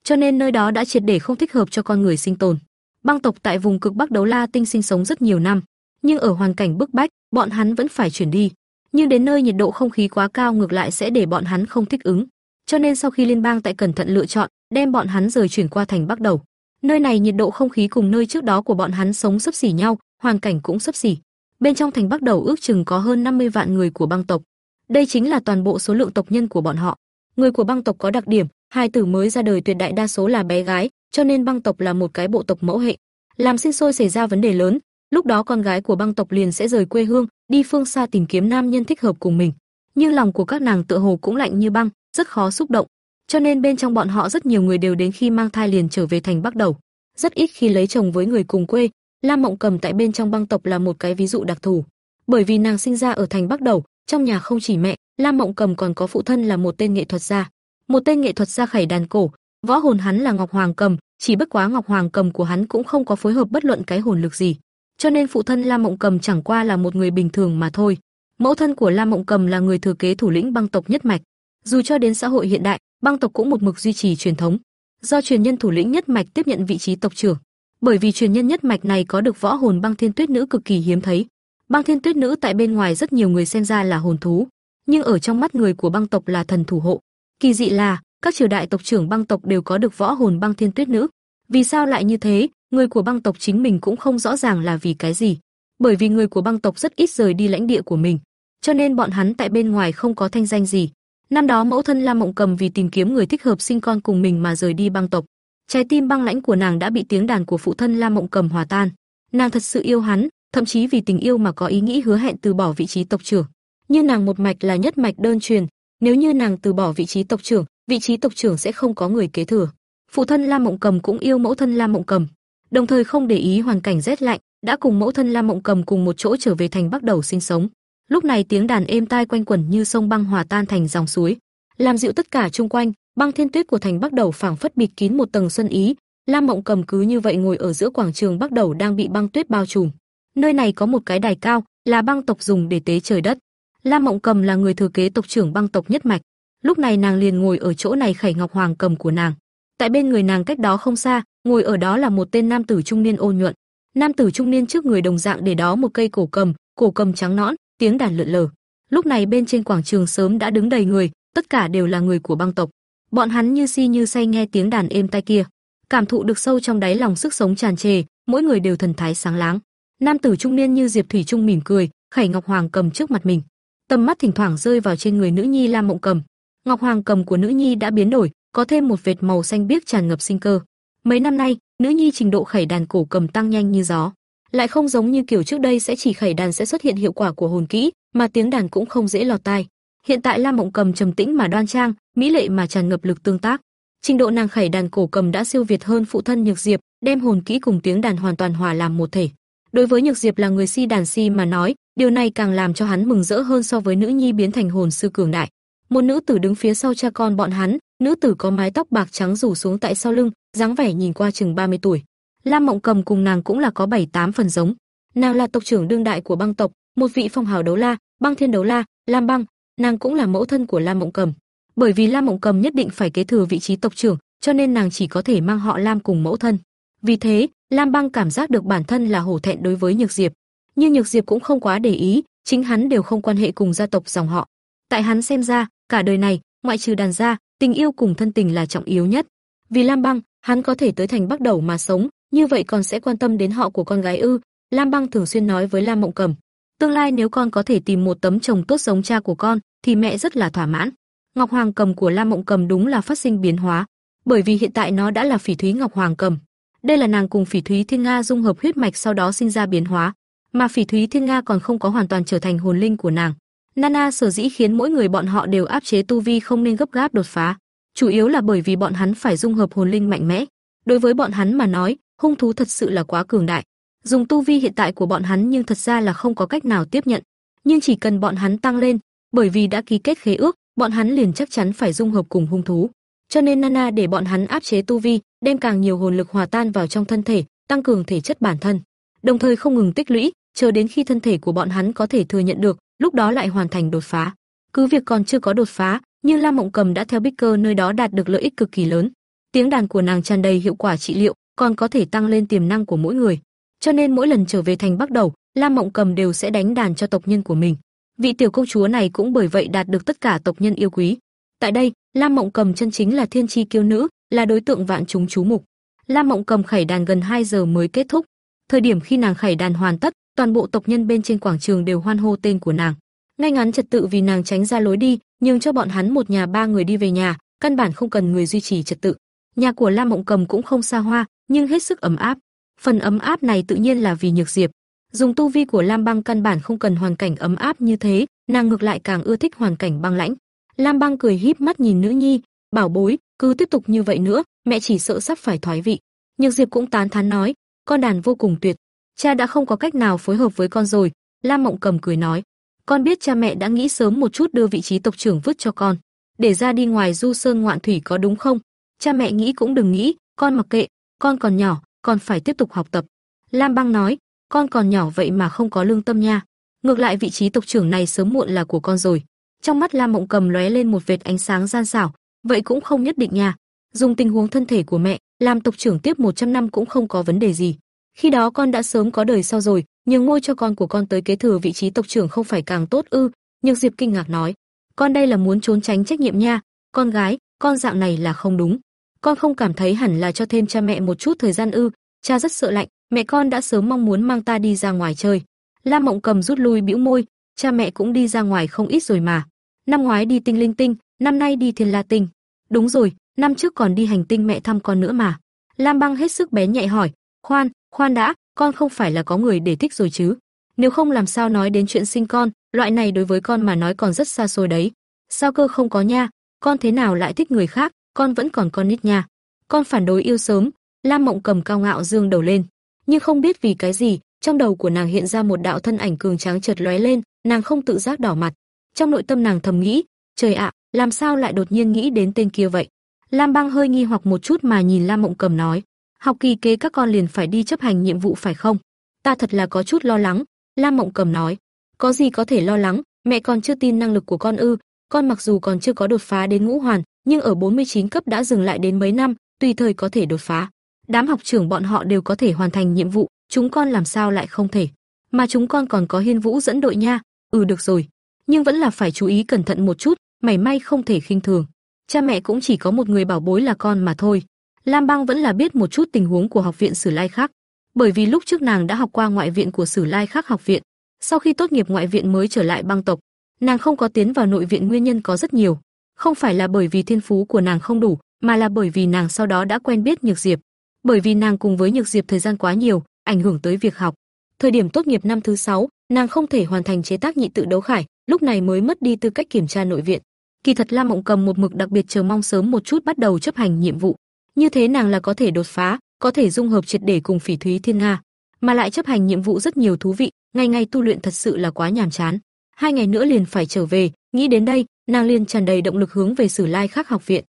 Cho nên nơi đó đã triệt để không thích hợp cho con người sinh tồn. Băng tộc tại vùng cực Bắc Đấu La Tinh sinh sống rất nhiều năm, nhưng ở hoàn cảnh bức bách, bọn hắn vẫn phải chuyển đi. Nhưng đến nơi nhiệt độ không khí quá cao ngược lại sẽ để bọn hắn không thích ứng. Cho nên sau khi liên bang tại cẩn thận lựa chọn, đem bọn hắn rời chuyển qua thành Bắc Đầu. Nơi này nhiệt độ không khí cùng nơi trước đó của bọn hắn sống sấp xỉ nhau, hoàn cảnh cũng sấp xỉ. Bên trong thành Bắc Đầu ước chừng có hơn 50 vạn người của băng tộc. Đây chính là toàn bộ số lượng tộc nhân của bọn họ. Người của băng tộc có đặc điểm, hai tử mới ra đời tuyệt đại đa số là bé gái, cho nên băng tộc là một cái bộ tộc mẫu hệ. Làm sinh sôi xảy ra vấn đề lớn, lúc đó con gái của băng tộc liền sẽ rời quê hương, đi phương xa tìm kiếm nam nhân thích hợp cùng mình. Nhưng lòng của các nàng tựa hồ cũng lạnh như băng, rất khó xúc động, cho nên bên trong bọn họ rất nhiều người đều đến khi mang thai liền trở về thành Bắc Đầu, rất ít khi lấy chồng với người cùng quê. Lam Mộng Cầm tại bên trong băng tộc là một cái ví dụ đặc thù, bởi vì nàng sinh ra ở thành Bắc Đầu, trong nhà không chỉ mẹ, Lam Mộng Cầm còn có phụ thân là một tên nghệ thuật gia, một tên nghệ thuật gia khẩy đàn cổ, võ hồn hắn là Ngọc Hoàng Cầm, chỉ bất quá Ngọc Hoàng Cầm của hắn cũng không có phối hợp bất luận cái hồn lực gì, cho nên phụ thân Lam Mộng Cầm chẳng qua là một người bình thường mà thôi. Mẫu thân của Lam Mộng Cầm là người thừa kế thủ lĩnh băng tộc nhất mạch, dù cho đến xã hội hiện đại, băng tộc cũng một mực duy trì truyền thống, do truyền nhân thủ lĩnh nhất mạch tiếp nhận vị trí tộc trưởng. Bởi vì truyền nhân nhất mạch này có được võ hồn băng thiên tuyết nữ cực kỳ hiếm thấy. Băng thiên tuyết nữ tại bên ngoài rất nhiều người xem ra là hồn thú, nhưng ở trong mắt người của băng tộc là thần thủ hộ. Kỳ dị là, các triều đại tộc trưởng băng tộc đều có được võ hồn băng thiên tuyết nữ. Vì sao lại như thế, người của băng tộc chính mình cũng không rõ ràng là vì cái gì. bởi vì người của băng tộc rất ít rời đi lãnh địa của mình, cho nên bọn hắn tại bên ngoài không có thanh danh gì. Năm đó mẫu thân Lam Mộng Cầm vì tìm kiếm người thích hợp sinh con cùng mình mà rời đi băng tộc. Trái tim băng lãnh của nàng đã bị tiếng đàn của phụ thân Lam Mộng Cầm hòa tan. Nàng thật sự yêu hắn, thậm chí vì tình yêu mà có ý nghĩ hứa hẹn từ bỏ vị trí tộc trưởng. Như nàng một mạch là nhất mạch đơn truyền, nếu như nàng từ bỏ vị trí tộc trưởng, vị trí tộc trưởng sẽ không có người kế thừa. Phụ thân Lam Mộng Cầm cũng yêu mẫu thân Lam Mộng Cầm, đồng thời không để ý hoàn cảnh rét lạnh, đã cùng mẫu thân Lam Mộng Cầm cùng một chỗ trở về thành Bắc Đầu sinh sống. Lúc này tiếng đàn êm tai quanh quẩn như sông băng hòa tan thành dòng suối, làm dịu tất cả chung quanh, băng thiên tuyết của thành Bắc Đầu phảng phất bịt kín một tầng xuân ý. Lam Mộng Cầm cứ như vậy ngồi ở giữa quảng trường Bắc Đầu đang bị băng tuyết bao trùm. Nơi này có một cái đài cao, là băng tộc dùng để tế trời đất. Lam Mộng Cầm là người thừa kế tộc trưởng băng tộc nhất mạch. Lúc này nàng liền ngồi ở chỗ này khẩy ngọc hoàng cầm của nàng. Tại bên người nàng cách đó không xa, ngồi ở đó là một tên nam tử trung niên ôn nhuận. Nam tử trung niên trước người đồng dạng để đó một cây cổ cầm, cổ cầm trắng nõn, tiếng đàn lượn lờ. Lúc này bên trên quảng trường sớm đã đứng đầy người, tất cả đều là người của băng tộc. Bọn hắn như si như say nghe tiếng đàn êm tai kia, cảm thụ được sâu trong đáy lòng sức sống tràn trề, mỗi người đều thần thái sáng láng. Nam tử trung niên như Diệp Thủy Trung mỉm cười, khẩy ngọc hoàng cầm trước mặt mình. Tầm mắt thỉnh thoảng rơi vào trên người nữ nhi Lam Mộng Cầm. Ngọc hoàng cầm của nữ nhi đã biến đổi, có thêm một vệt màu xanh biếc tràn ngập sinh cơ. Mấy năm nay, nữ nhi trình độ khẩy đàn cổ cầm tăng nhanh như gió, lại không giống như kiểu trước đây sẽ chỉ khẩy đàn sẽ xuất hiện hiệu quả của hồn kỹ, mà tiếng đàn cũng không dễ lọt tai. Hiện tại Lam Mộng Cầm trầm tĩnh mà đoan trang, mỹ lệ mà tràn ngập lực tương tác. Trình độ nàng khẩy đàn cổ cầm đã siêu việt hơn phụ thân Nhược Diệp, đem hồn kỹ cùng tiếng đàn hoàn toàn hòa làm một thể. Đối với Nhược Diệp là người si đàn si mà nói, điều này càng làm cho hắn mừng rỡ hơn so với nữ nhi biến thành hồn sư cường đại. Một nữ tử đứng phía sau cha con bọn hắn, nữ tử có mái tóc bạc trắng rủ xuống tại sau lưng, dáng vẻ nhìn qua chừng 30 tuổi. Lam Mộng Cầm cùng nàng cũng là có 7-8 phần giống. Nàng là tộc trưởng đương đại của băng tộc, một vị phong hào đấu la, băng thiên đấu la, Lam Băng, nàng cũng là mẫu thân của Lam Mộng Cầm. Bởi vì Lam Mộng Cầm nhất định phải kế thừa vị trí tộc trưởng, cho nên nàng chỉ có thể mang họ Lam cùng mẫu thân. Vì thế, Lam Băng cảm giác được bản thân là hổ thẹn đối với Nhược Diệp, nhưng Nhược Diệp cũng không quá để ý, chính hắn đều không quan hệ cùng gia tộc dòng họ. Tại hắn xem ra, cả đời này, ngoại trừ đàn gia, tình yêu cùng thân tình là trọng yếu nhất. Vì Lam Băng, hắn có thể tới thành Bắc Đầu mà sống, như vậy còn sẽ quan tâm đến họ của con gái ư? Lam Băng thường xuyên nói với Lam Mộng Cầm, tương lai nếu con có thể tìm một tấm chồng tốt giống cha của con, thì mẹ rất là thỏa mãn. Ngọc Hoàng Cầm của Lam Mộng Cầm đúng là phát sinh biến hóa, bởi vì hiện tại nó đã là Phỉ Thúy Ngọc Hoàng Cầm. Đây là nàng cùng Phỉ Thúy Thiên Nga dung hợp huyết mạch sau đó sinh ra biến hóa, mà Phỉ Thúy Thiên Nga còn không có hoàn toàn trở thành hồn linh của nàng. Nana sở dĩ khiến mỗi người bọn họ đều áp chế tu vi không nên gấp gáp đột phá, chủ yếu là bởi vì bọn hắn phải dung hợp hồn linh mạnh mẽ. Đối với bọn hắn mà nói, hung thú thật sự là quá cường đại. Dùng tu vi hiện tại của bọn hắn nhưng thật ra là không có cách nào tiếp nhận, nhưng chỉ cần bọn hắn tăng lên, bởi vì đã ký kết khế ước, bọn hắn liền chắc chắn phải dung hợp cùng hung thú. Cho nên Nana để bọn hắn áp chế tu vi, đem càng nhiều hồn lực hòa tan vào trong thân thể, tăng cường thể chất bản thân, đồng thời không ngừng tích lũy, chờ đến khi thân thể của bọn hắn có thể thừa nhận được, lúc đó lại hoàn thành đột phá. Cứ việc còn chưa có đột phá, nhưng Lam Mộng Cầm đã theo Bích Cơ nơi đó đạt được lợi ích cực kỳ lớn. Tiếng đàn của nàng tràn đầy hiệu quả trị liệu, còn có thể tăng lên tiềm năng của mỗi người. Cho nên mỗi lần trở về thành Bắc Đầu, Lam Mộng Cầm đều sẽ đánh đàn cho tộc nhân của mình. Vị tiểu công chúa này cũng bởi vậy đạt được tất cả tộc nhân yêu quý. Tại đây, Lam Mộng Cầm chân chính là thiên chi kiêu nữ, là đối tượng vạn chúng chú mục. Lam Mộng Cầm khải đàn gần 2 giờ mới kết thúc. Thời điểm khi nàng khải đàn hoàn tất, toàn bộ tộc nhân bên trên quảng trường đều hoan hô tên của nàng. Ngay ngắn trật tự vì nàng tránh ra lối đi, nhưng cho bọn hắn một nhà ba người đi về nhà, căn bản không cần người duy trì trật tự. Nhà của Lam Mộng Cầm cũng không xa hoa, nhưng hết sức ấm áp. Phần ấm áp này tự nhiên là vì Nhược Diệp. Dùng tu vi của Lam Băng căn bản không cần hoàn cảnh ấm áp như thế, nàng ngược lại càng ưa thích hoàn cảnh băng lãnh. Lam Băng cười híp mắt nhìn nữ nhi, bảo bối, cứ tiếp tục như vậy nữa, mẹ chỉ sợ sắp phải thoái vị. Nhược Diệp cũng tán thán nói, con đàn vô cùng tuyệt, cha đã không có cách nào phối hợp với con rồi. Lam Mộng Cầm cười nói, con biết cha mẹ đã nghĩ sớm một chút đưa vị trí tộc trưởng vứt cho con, để ra đi ngoài du sơn ngoạn thủy có đúng không? Cha mẹ nghĩ cũng đừng nghĩ, con mặc kệ, con còn nhỏ, còn phải tiếp tục học tập. Lam Băng nói, con còn nhỏ vậy mà không có lương tâm nha. Ngược lại vị trí tộc trưởng này sớm muộn là của con rồi. Trong mắt Lam Mộng Cầm lóe lên một vệt ánh sáng gian xảo, vậy cũng không nhất định nha. Dùng tình huống thân thể của mẹ, làm tộc trưởng tiếp 100 năm cũng không có vấn đề gì. Khi đó con đã sớm có đời sau rồi, nhường ngôi cho con của con tới kế thừa vị trí tộc trưởng không phải càng tốt ư? Nhược Diệp kinh ngạc nói, con đây là muốn trốn tránh trách nhiệm nha, con gái, con dạng này là không đúng. Con không cảm thấy hẳn là cho thêm cha mẹ một chút thời gian ư? Cha rất sợ lạnh, mẹ con đã sớm mong muốn mang ta đi ra ngoài chơi. Lam Mộng Cầm rút lui bĩu môi, cha mẹ cũng đi ra ngoài không ít rồi mà. Năm ngoái đi Tinh Linh Tinh, năm nay đi Thiên La Tinh. Đúng rồi, năm trước còn đi hành tinh mẹ thăm con nữa mà. Lam Băng hết sức bé nhạy hỏi, "Khoan, khoan đã, con không phải là có người để thích rồi chứ? Nếu không làm sao nói đến chuyện sinh con, loại này đối với con mà nói còn rất xa xôi đấy. Sao cơ không có nha, con thế nào lại thích người khác, con vẫn còn con nít nha. Con phản đối yêu sớm." Lam Mộng cầm cao ngạo dương đầu lên, nhưng không biết vì cái gì, trong đầu của nàng hiện ra một đạo thân ảnh cường tráng chợt lóe lên, nàng không tự giác đỏ mặt. Trong nội tâm nàng thầm nghĩ, trời ạ, làm sao lại đột nhiên nghĩ đến tên kia vậy? Lam Bang hơi nghi hoặc một chút mà nhìn Lam Mộng Cầm nói, học kỳ kế các con liền phải đi chấp hành nhiệm vụ phải không? Ta thật là có chút lo lắng. Lam Mộng Cầm nói, có gì có thể lo lắng, mẹ còn chưa tin năng lực của con ư? Con mặc dù còn chưa có đột phá đến ngũ hoàn, nhưng ở 49 cấp đã dừng lại đến mấy năm, tùy thời có thể đột phá. Đám học trưởng bọn họ đều có thể hoàn thành nhiệm vụ, chúng con làm sao lại không thể? Mà chúng con còn có Hiên Vũ dẫn đội nha. Ừ được rồi, nhưng vẫn là phải chú ý cẩn thận một chút, mảy may không thể khinh thường. Cha mẹ cũng chỉ có một người bảo bối là con mà thôi. Lam Bang vẫn là biết một chút tình huống của học viện Sử Lai khác, bởi vì lúc trước nàng đã học qua ngoại viện của Sử Lai khác học viện, sau khi tốt nghiệp ngoại viện mới trở lại băng tộc, nàng không có tiến vào nội viện nguyên nhân có rất nhiều, không phải là bởi vì thiên phú của nàng không đủ, mà là bởi vì nàng sau đó đã quen biết Nhược Diệp, bởi vì nàng cùng với Nhược Diệp thời gian quá nhiều, ảnh hưởng tới việc học. Thời điểm tốt nghiệp năm thứ sáu, nàng không thể hoàn thành chế tác nhị tự đấu khải, lúc này mới mất đi tư cách kiểm tra nội viện. Kỳ thật Lam Mộng Cầm một mực đặc biệt chờ mong sớm một chút bắt đầu chấp hành nhiệm vụ, như thế nàng là có thể đột phá, có thể dung hợp triệt để cùng Phỉ Thúy Thiên Nga, mà lại chấp hành nhiệm vụ rất nhiều thú vị, ngày ngày tu luyện thật sự là quá nhàm chán. Hai ngày nữa liền phải trở về, nghĩ đến đây, nàng liền tràn đầy động lực hướng về Sử Lai Khắc học viện.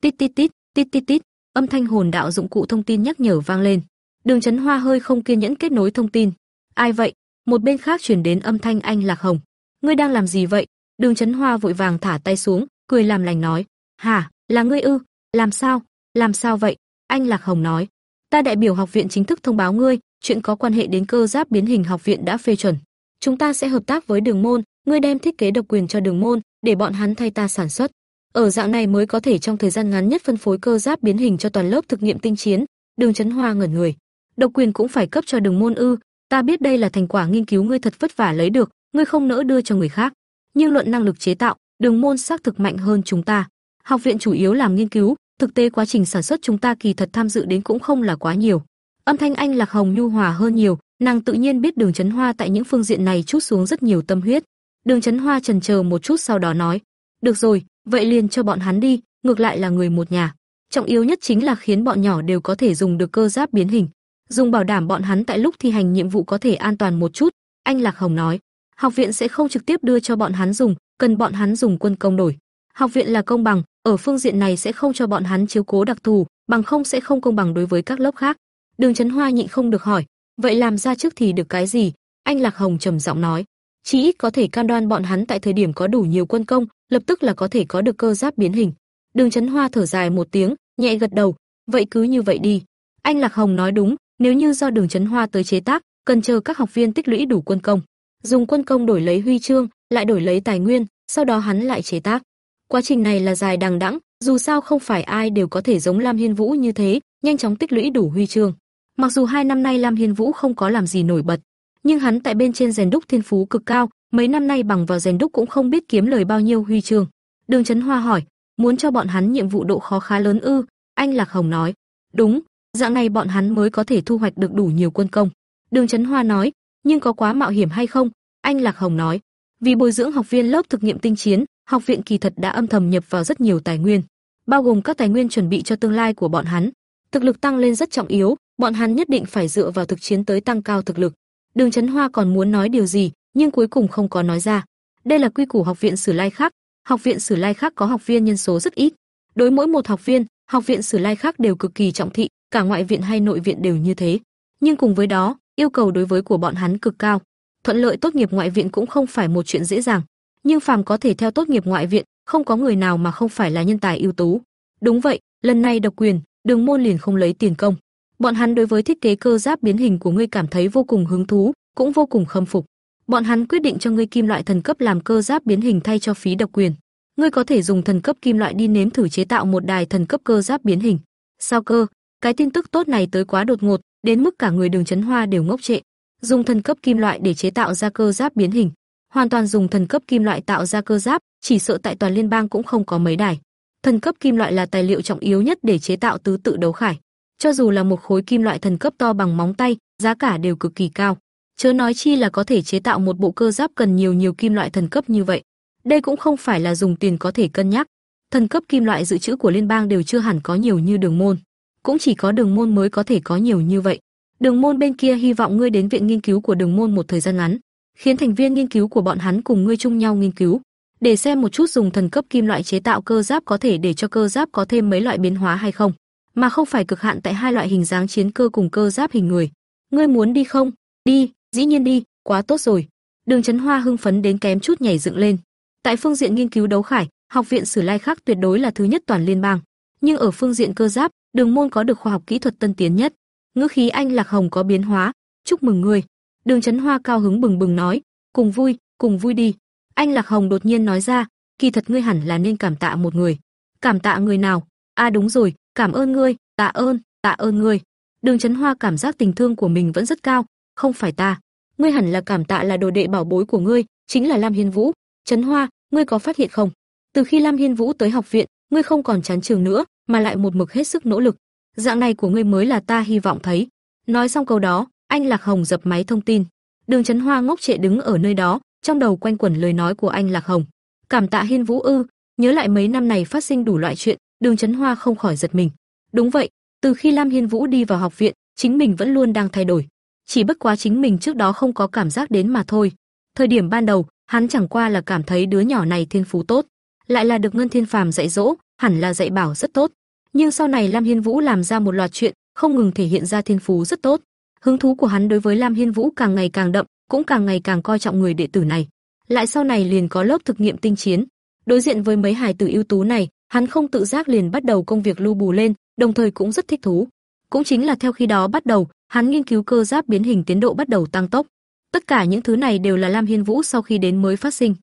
Tít tít tít, tít tít tít, âm thanh hồn đạo dụng cụ thông tin nhắc nhở vang lên. Đường Chấn Hoa hơi không kiên nhẫn kết nối thông tin. Ai vậy? Một bên khác truyền đến âm thanh anh Lạc Hồng. Ngươi đang làm gì vậy? Đường Chấn Hoa vội vàng thả tay xuống, cười làm lành nói. Hả, là ngươi ư? Làm sao? Làm sao vậy? Anh Lạc Hồng nói. Ta đại biểu học viện chính thức thông báo ngươi, chuyện có quan hệ đến cơ giáp biến hình học viện đã phê chuẩn. Chúng ta sẽ hợp tác với Đường môn, ngươi đem thiết kế độc quyền cho Đường môn, để bọn hắn thay ta sản xuất. Ở dạng này mới có thể trong thời gian ngắn nhất phân phối cơ giáp biến hình cho toàn lớp thực nghiệm tinh chiến. Đường Chấn Hoa ngẩn người. Độc quyền cũng phải cấp cho Đường môn ư? Ta biết đây là thành quả nghiên cứu ngươi thật vất vả lấy được, ngươi không nỡ đưa cho người khác. Nhưng luận năng lực chế tạo, Đường môn xác thực mạnh hơn chúng ta. Học viện chủ yếu làm nghiên cứu, thực tế quá trình sản xuất chúng ta kỳ thật tham dự đến cũng không là quá nhiều. Âm thanh anh Lạc Hồng nhu hòa hơn nhiều, nàng tự nhiên biết Đường Chấn Hoa tại những phương diện này chút xuống rất nhiều tâm huyết. Đường Chấn Hoa chần chờ một chút sau đó nói: "Được rồi, vậy liền cho bọn hắn đi, ngược lại là người một nhà. Trọng yếu nhất chính là khiến bọn nhỏ đều có thể dùng được cơ giáp biến hình, dùng bảo đảm bọn hắn tại lúc thi hành nhiệm vụ có thể an toàn một chút." Anh Lạc Hồng nói: "Học viện sẽ không trực tiếp đưa cho bọn hắn dùng, cần bọn hắn dùng quân công đổi. Học viện là công bằng, ở phương diện này sẽ không cho bọn hắn chiếu cố đặc thù, bằng không sẽ không công bằng đối với các lớp khác." Đường Chấn Hoa nhịn không được hỏi: "Vậy làm ra trước thì được cái gì?" Anh Lạc Hồng trầm giọng nói: "Chí ít có thể cam đoan bọn hắn tại thời điểm có đủ nhiều quân công, lập tức là có thể có được cơ giáp biến hình." Đường Chấn Hoa thở dài một tiếng, nhẹ gật đầu, "Vậy cứ như vậy đi." Anh Lạc Hồng nói đúng, nếu như do Đường Chấn Hoa tới chế tác, cần chờ các học viên tích lũy đủ quân công, dùng quân công đổi lấy huy chương, lại đổi lấy tài nguyên, sau đó hắn lại chế tác. Quá trình này là dài đằng đẵng, dù sao không phải ai đều có thể giống Lam Hiên Vũ như thế, nhanh chóng tích lũy đủ huy chương. Mặc dù hai năm nay Lam Hiên Vũ không có làm gì nổi bật, nhưng hắn tại bên trên rèn đúc thiên phú cực cao, mấy năm nay bằng vào rèn đúc cũng không biết kiếm lời bao nhiêu huy chương. Đường Chấn Hoa hỏi, muốn cho bọn hắn nhiệm vụ độ khó khá lớn ư? Anh Lạc Hồng nói, đúng, dạng này bọn hắn mới có thể thu hoạch được đủ nhiều quân công. Đường Chấn Hoa nói, nhưng có quá mạo hiểm hay không? Anh Lạc Hồng nói, vì bồi dưỡng học viên lớp thực nghiệm tinh chiến, học viện kỳ thật đã âm thầm nhập vào rất nhiều tài nguyên, bao gồm các tài nguyên chuẩn bị cho tương lai của bọn hắn. Thực lực tăng lên rất trọng yếu, bọn hắn nhất định phải dựa vào thực chiến tới tăng cao thực lực. Đường Chấn Hoa còn muốn nói điều gì, nhưng cuối cùng không có nói ra. Đây là quy củ học viện Sử Lai khác, học viện Sử Lai khác có học viên nhân số rất ít. Đối mỗi một học viên, học viện Sử Lai khác đều cực kỳ trọng thị, cả ngoại viện hay nội viện đều như thế. Nhưng cùng với đó, yêu cầu đối với của bọn hắn cực cao. Thuận lợi tốt nghiệp ngoại viện cũng không phải một chuyện dễ dàng, nhưng phàm có thể theo tốt nghiệp ngoại viện, không có người nào mà không phải là nhân tài ưu tú. Đúng vậy, lần này độc quyền, Đường môn liền không lấy tiền công. Bọn hắn đối với thiết kế cơ giáp biến hình của ngươi cảm thấy vô cùng hứng thú, cũng vô cùng khâm phục. Bọn hắn quyết định cho ngươi kim loại thần cấp làm cơ giáp biến hình thay cho phí độc quyền. Ngươi có thể dùng thần cấp kim loại đi nếm thử chế tạo một đài thần cấp cơ giáp biến hình. Sao cơ? Cái tin tức tốt này tới quá đột ngột, đến mức cả người Đường Chấn Hoa đều ngốc trệ. Dùng thần cấp kim loại để chế tạo ra cơ giáp biến hình, hoàn toàn dùng thần cấp kim loại tạo ra cơ giáp, chỉ sợ tại toàn liên bang cũng không có mấy đài. Thần cấp kim loại là tài liệu trọng yếu nhất để chế tạo tứ tự đấu khải. Cho dù là một khối kim loại thần cấp to bằng móng tay, giá cả đều cực kỳ cao. Chớ nói chi là có thể chế tạo một bộ cơ giáp cần nhiều nhiều kim loại thần cấp như vậy. Đây cũng không phải là dùng tiền có thể cân nhắc. Thần cấp kim loại dự trữ của liên bang đều chưa hẳn có nhiều như đường môn, cũng chỉ có đường môn mới có thể có nhiều như vậy. Đường môn bên kia hy vọng ngươi đến viện nghiên cứu của đường môn một thời gian ngắn, khiến thành viên nghiên cứu của bọn hắn cùng ngươi chung nhau nghiên cứu, để xem một chút dùng thần cấp kim loại chế tạo cơ giáp có thể để cho cơ giáp có thêm mấy loại biến hóa hay không, mà không phải cực hạn tại hai loại hình dáng chiến cơ cùng cơ giáp hình người. Ngươi muốn đi không? Đi, dĩ nhiên đi, quá tốt rồi. Đường Chấn Hoa hưng phấn đến kém chút nhảy dựng lên. Tại phương diện nghiên cứu đấu khải, học viện Sử Lai Khắc tuyệt đối là thứ nhất toàn liên bang, nhưng ở phương diện cơ giáp, Đường môn có được khoa học kỹ thuật tân tiến nhất. Ngữ khí anh Lạc Hồng có biến hóa, "Chúc mừng ngươi." Đường Chấn Hoa cao hứng bừng bừng nói, "Cùng vui, cùng vui đi." Anh Lạc Hồng đột nhiên nói ra, "Kỳ thật ngươi hẳn là nên cảm tạ một người." "Cảm tạ người nào?" "À đúng rồi, cảm ơn ngươi, tạ ơn, tạ ơn ngươi." Đường Chấn Hoa cảm giác tình thương của mình vẫn rất cao, "Không phải ta, ngươi hẳn là cảm tạ là đồ đệ bảo bối của ngươi, chính là Lam Hiên Vũ." "Chấn Hoa, ngươi có phát hiện không? Từ khi Lam Hiên Vũ tới học viện, ngươi không còn chán trường nữa, mà lại một mực hết sức nỗ lực. Dạng này của ngươi mới là ta hy vọng thấy." Nói xong câu đó, anh Lạc Hồng dập máy thông tin. Đường Chấn Hoa ngốc trệ đứng ở nơi đó, trong đầu quanh quẩn lời nói của anh Lạc Hồng. Cảm tạ Hiên Vũ ư? Nhớ lại mấy năm này phát sinh đủ loại chuyện, Đường Chấn Hoa không khỏi giật mình. Đúng vậy, từ khi Lam Hiên Vũ đi vào học viện, chính mình vẫn luôn đang thay đổi. Chỉ bất quá chính mình trước đó không có cảm giác đến mà thôi. Thời điểm ban đầu, hắn chẳng qua là cảm thấy đứa nhỏ này thiên phú tốt, lại là được Ngân Thiên Phàm dạy dỗ, hẳn là dạy bảo rất tốt. Nhưng sau này Lam Hiên Vũ làm ra một loạt chuyện, không ngừng thể hiện ra thiên phú rất tốt. Hứng thú của hắn đối với Lam Hiên Vũ càng ngày càng đậm, cũng càng ngày càng coi trọng người đệ tử này. Lại sau này liền có lớp thực nghiệm tinh chiến. Đối diện với mấy hài tử ưu tú này, hắn không tự giác liền bắt đầu công việc lưu bù lên, đồng thời cũng rất thích thú. Cũng chính là theo khi đó bắt đầu, hắn nghiên cứu cơ giáp biến hình tiến độ bắt đầu tăng tốc. Tất cả những thứ này đều là Lam Hiên Vũ sau khi đến mới phát sinh.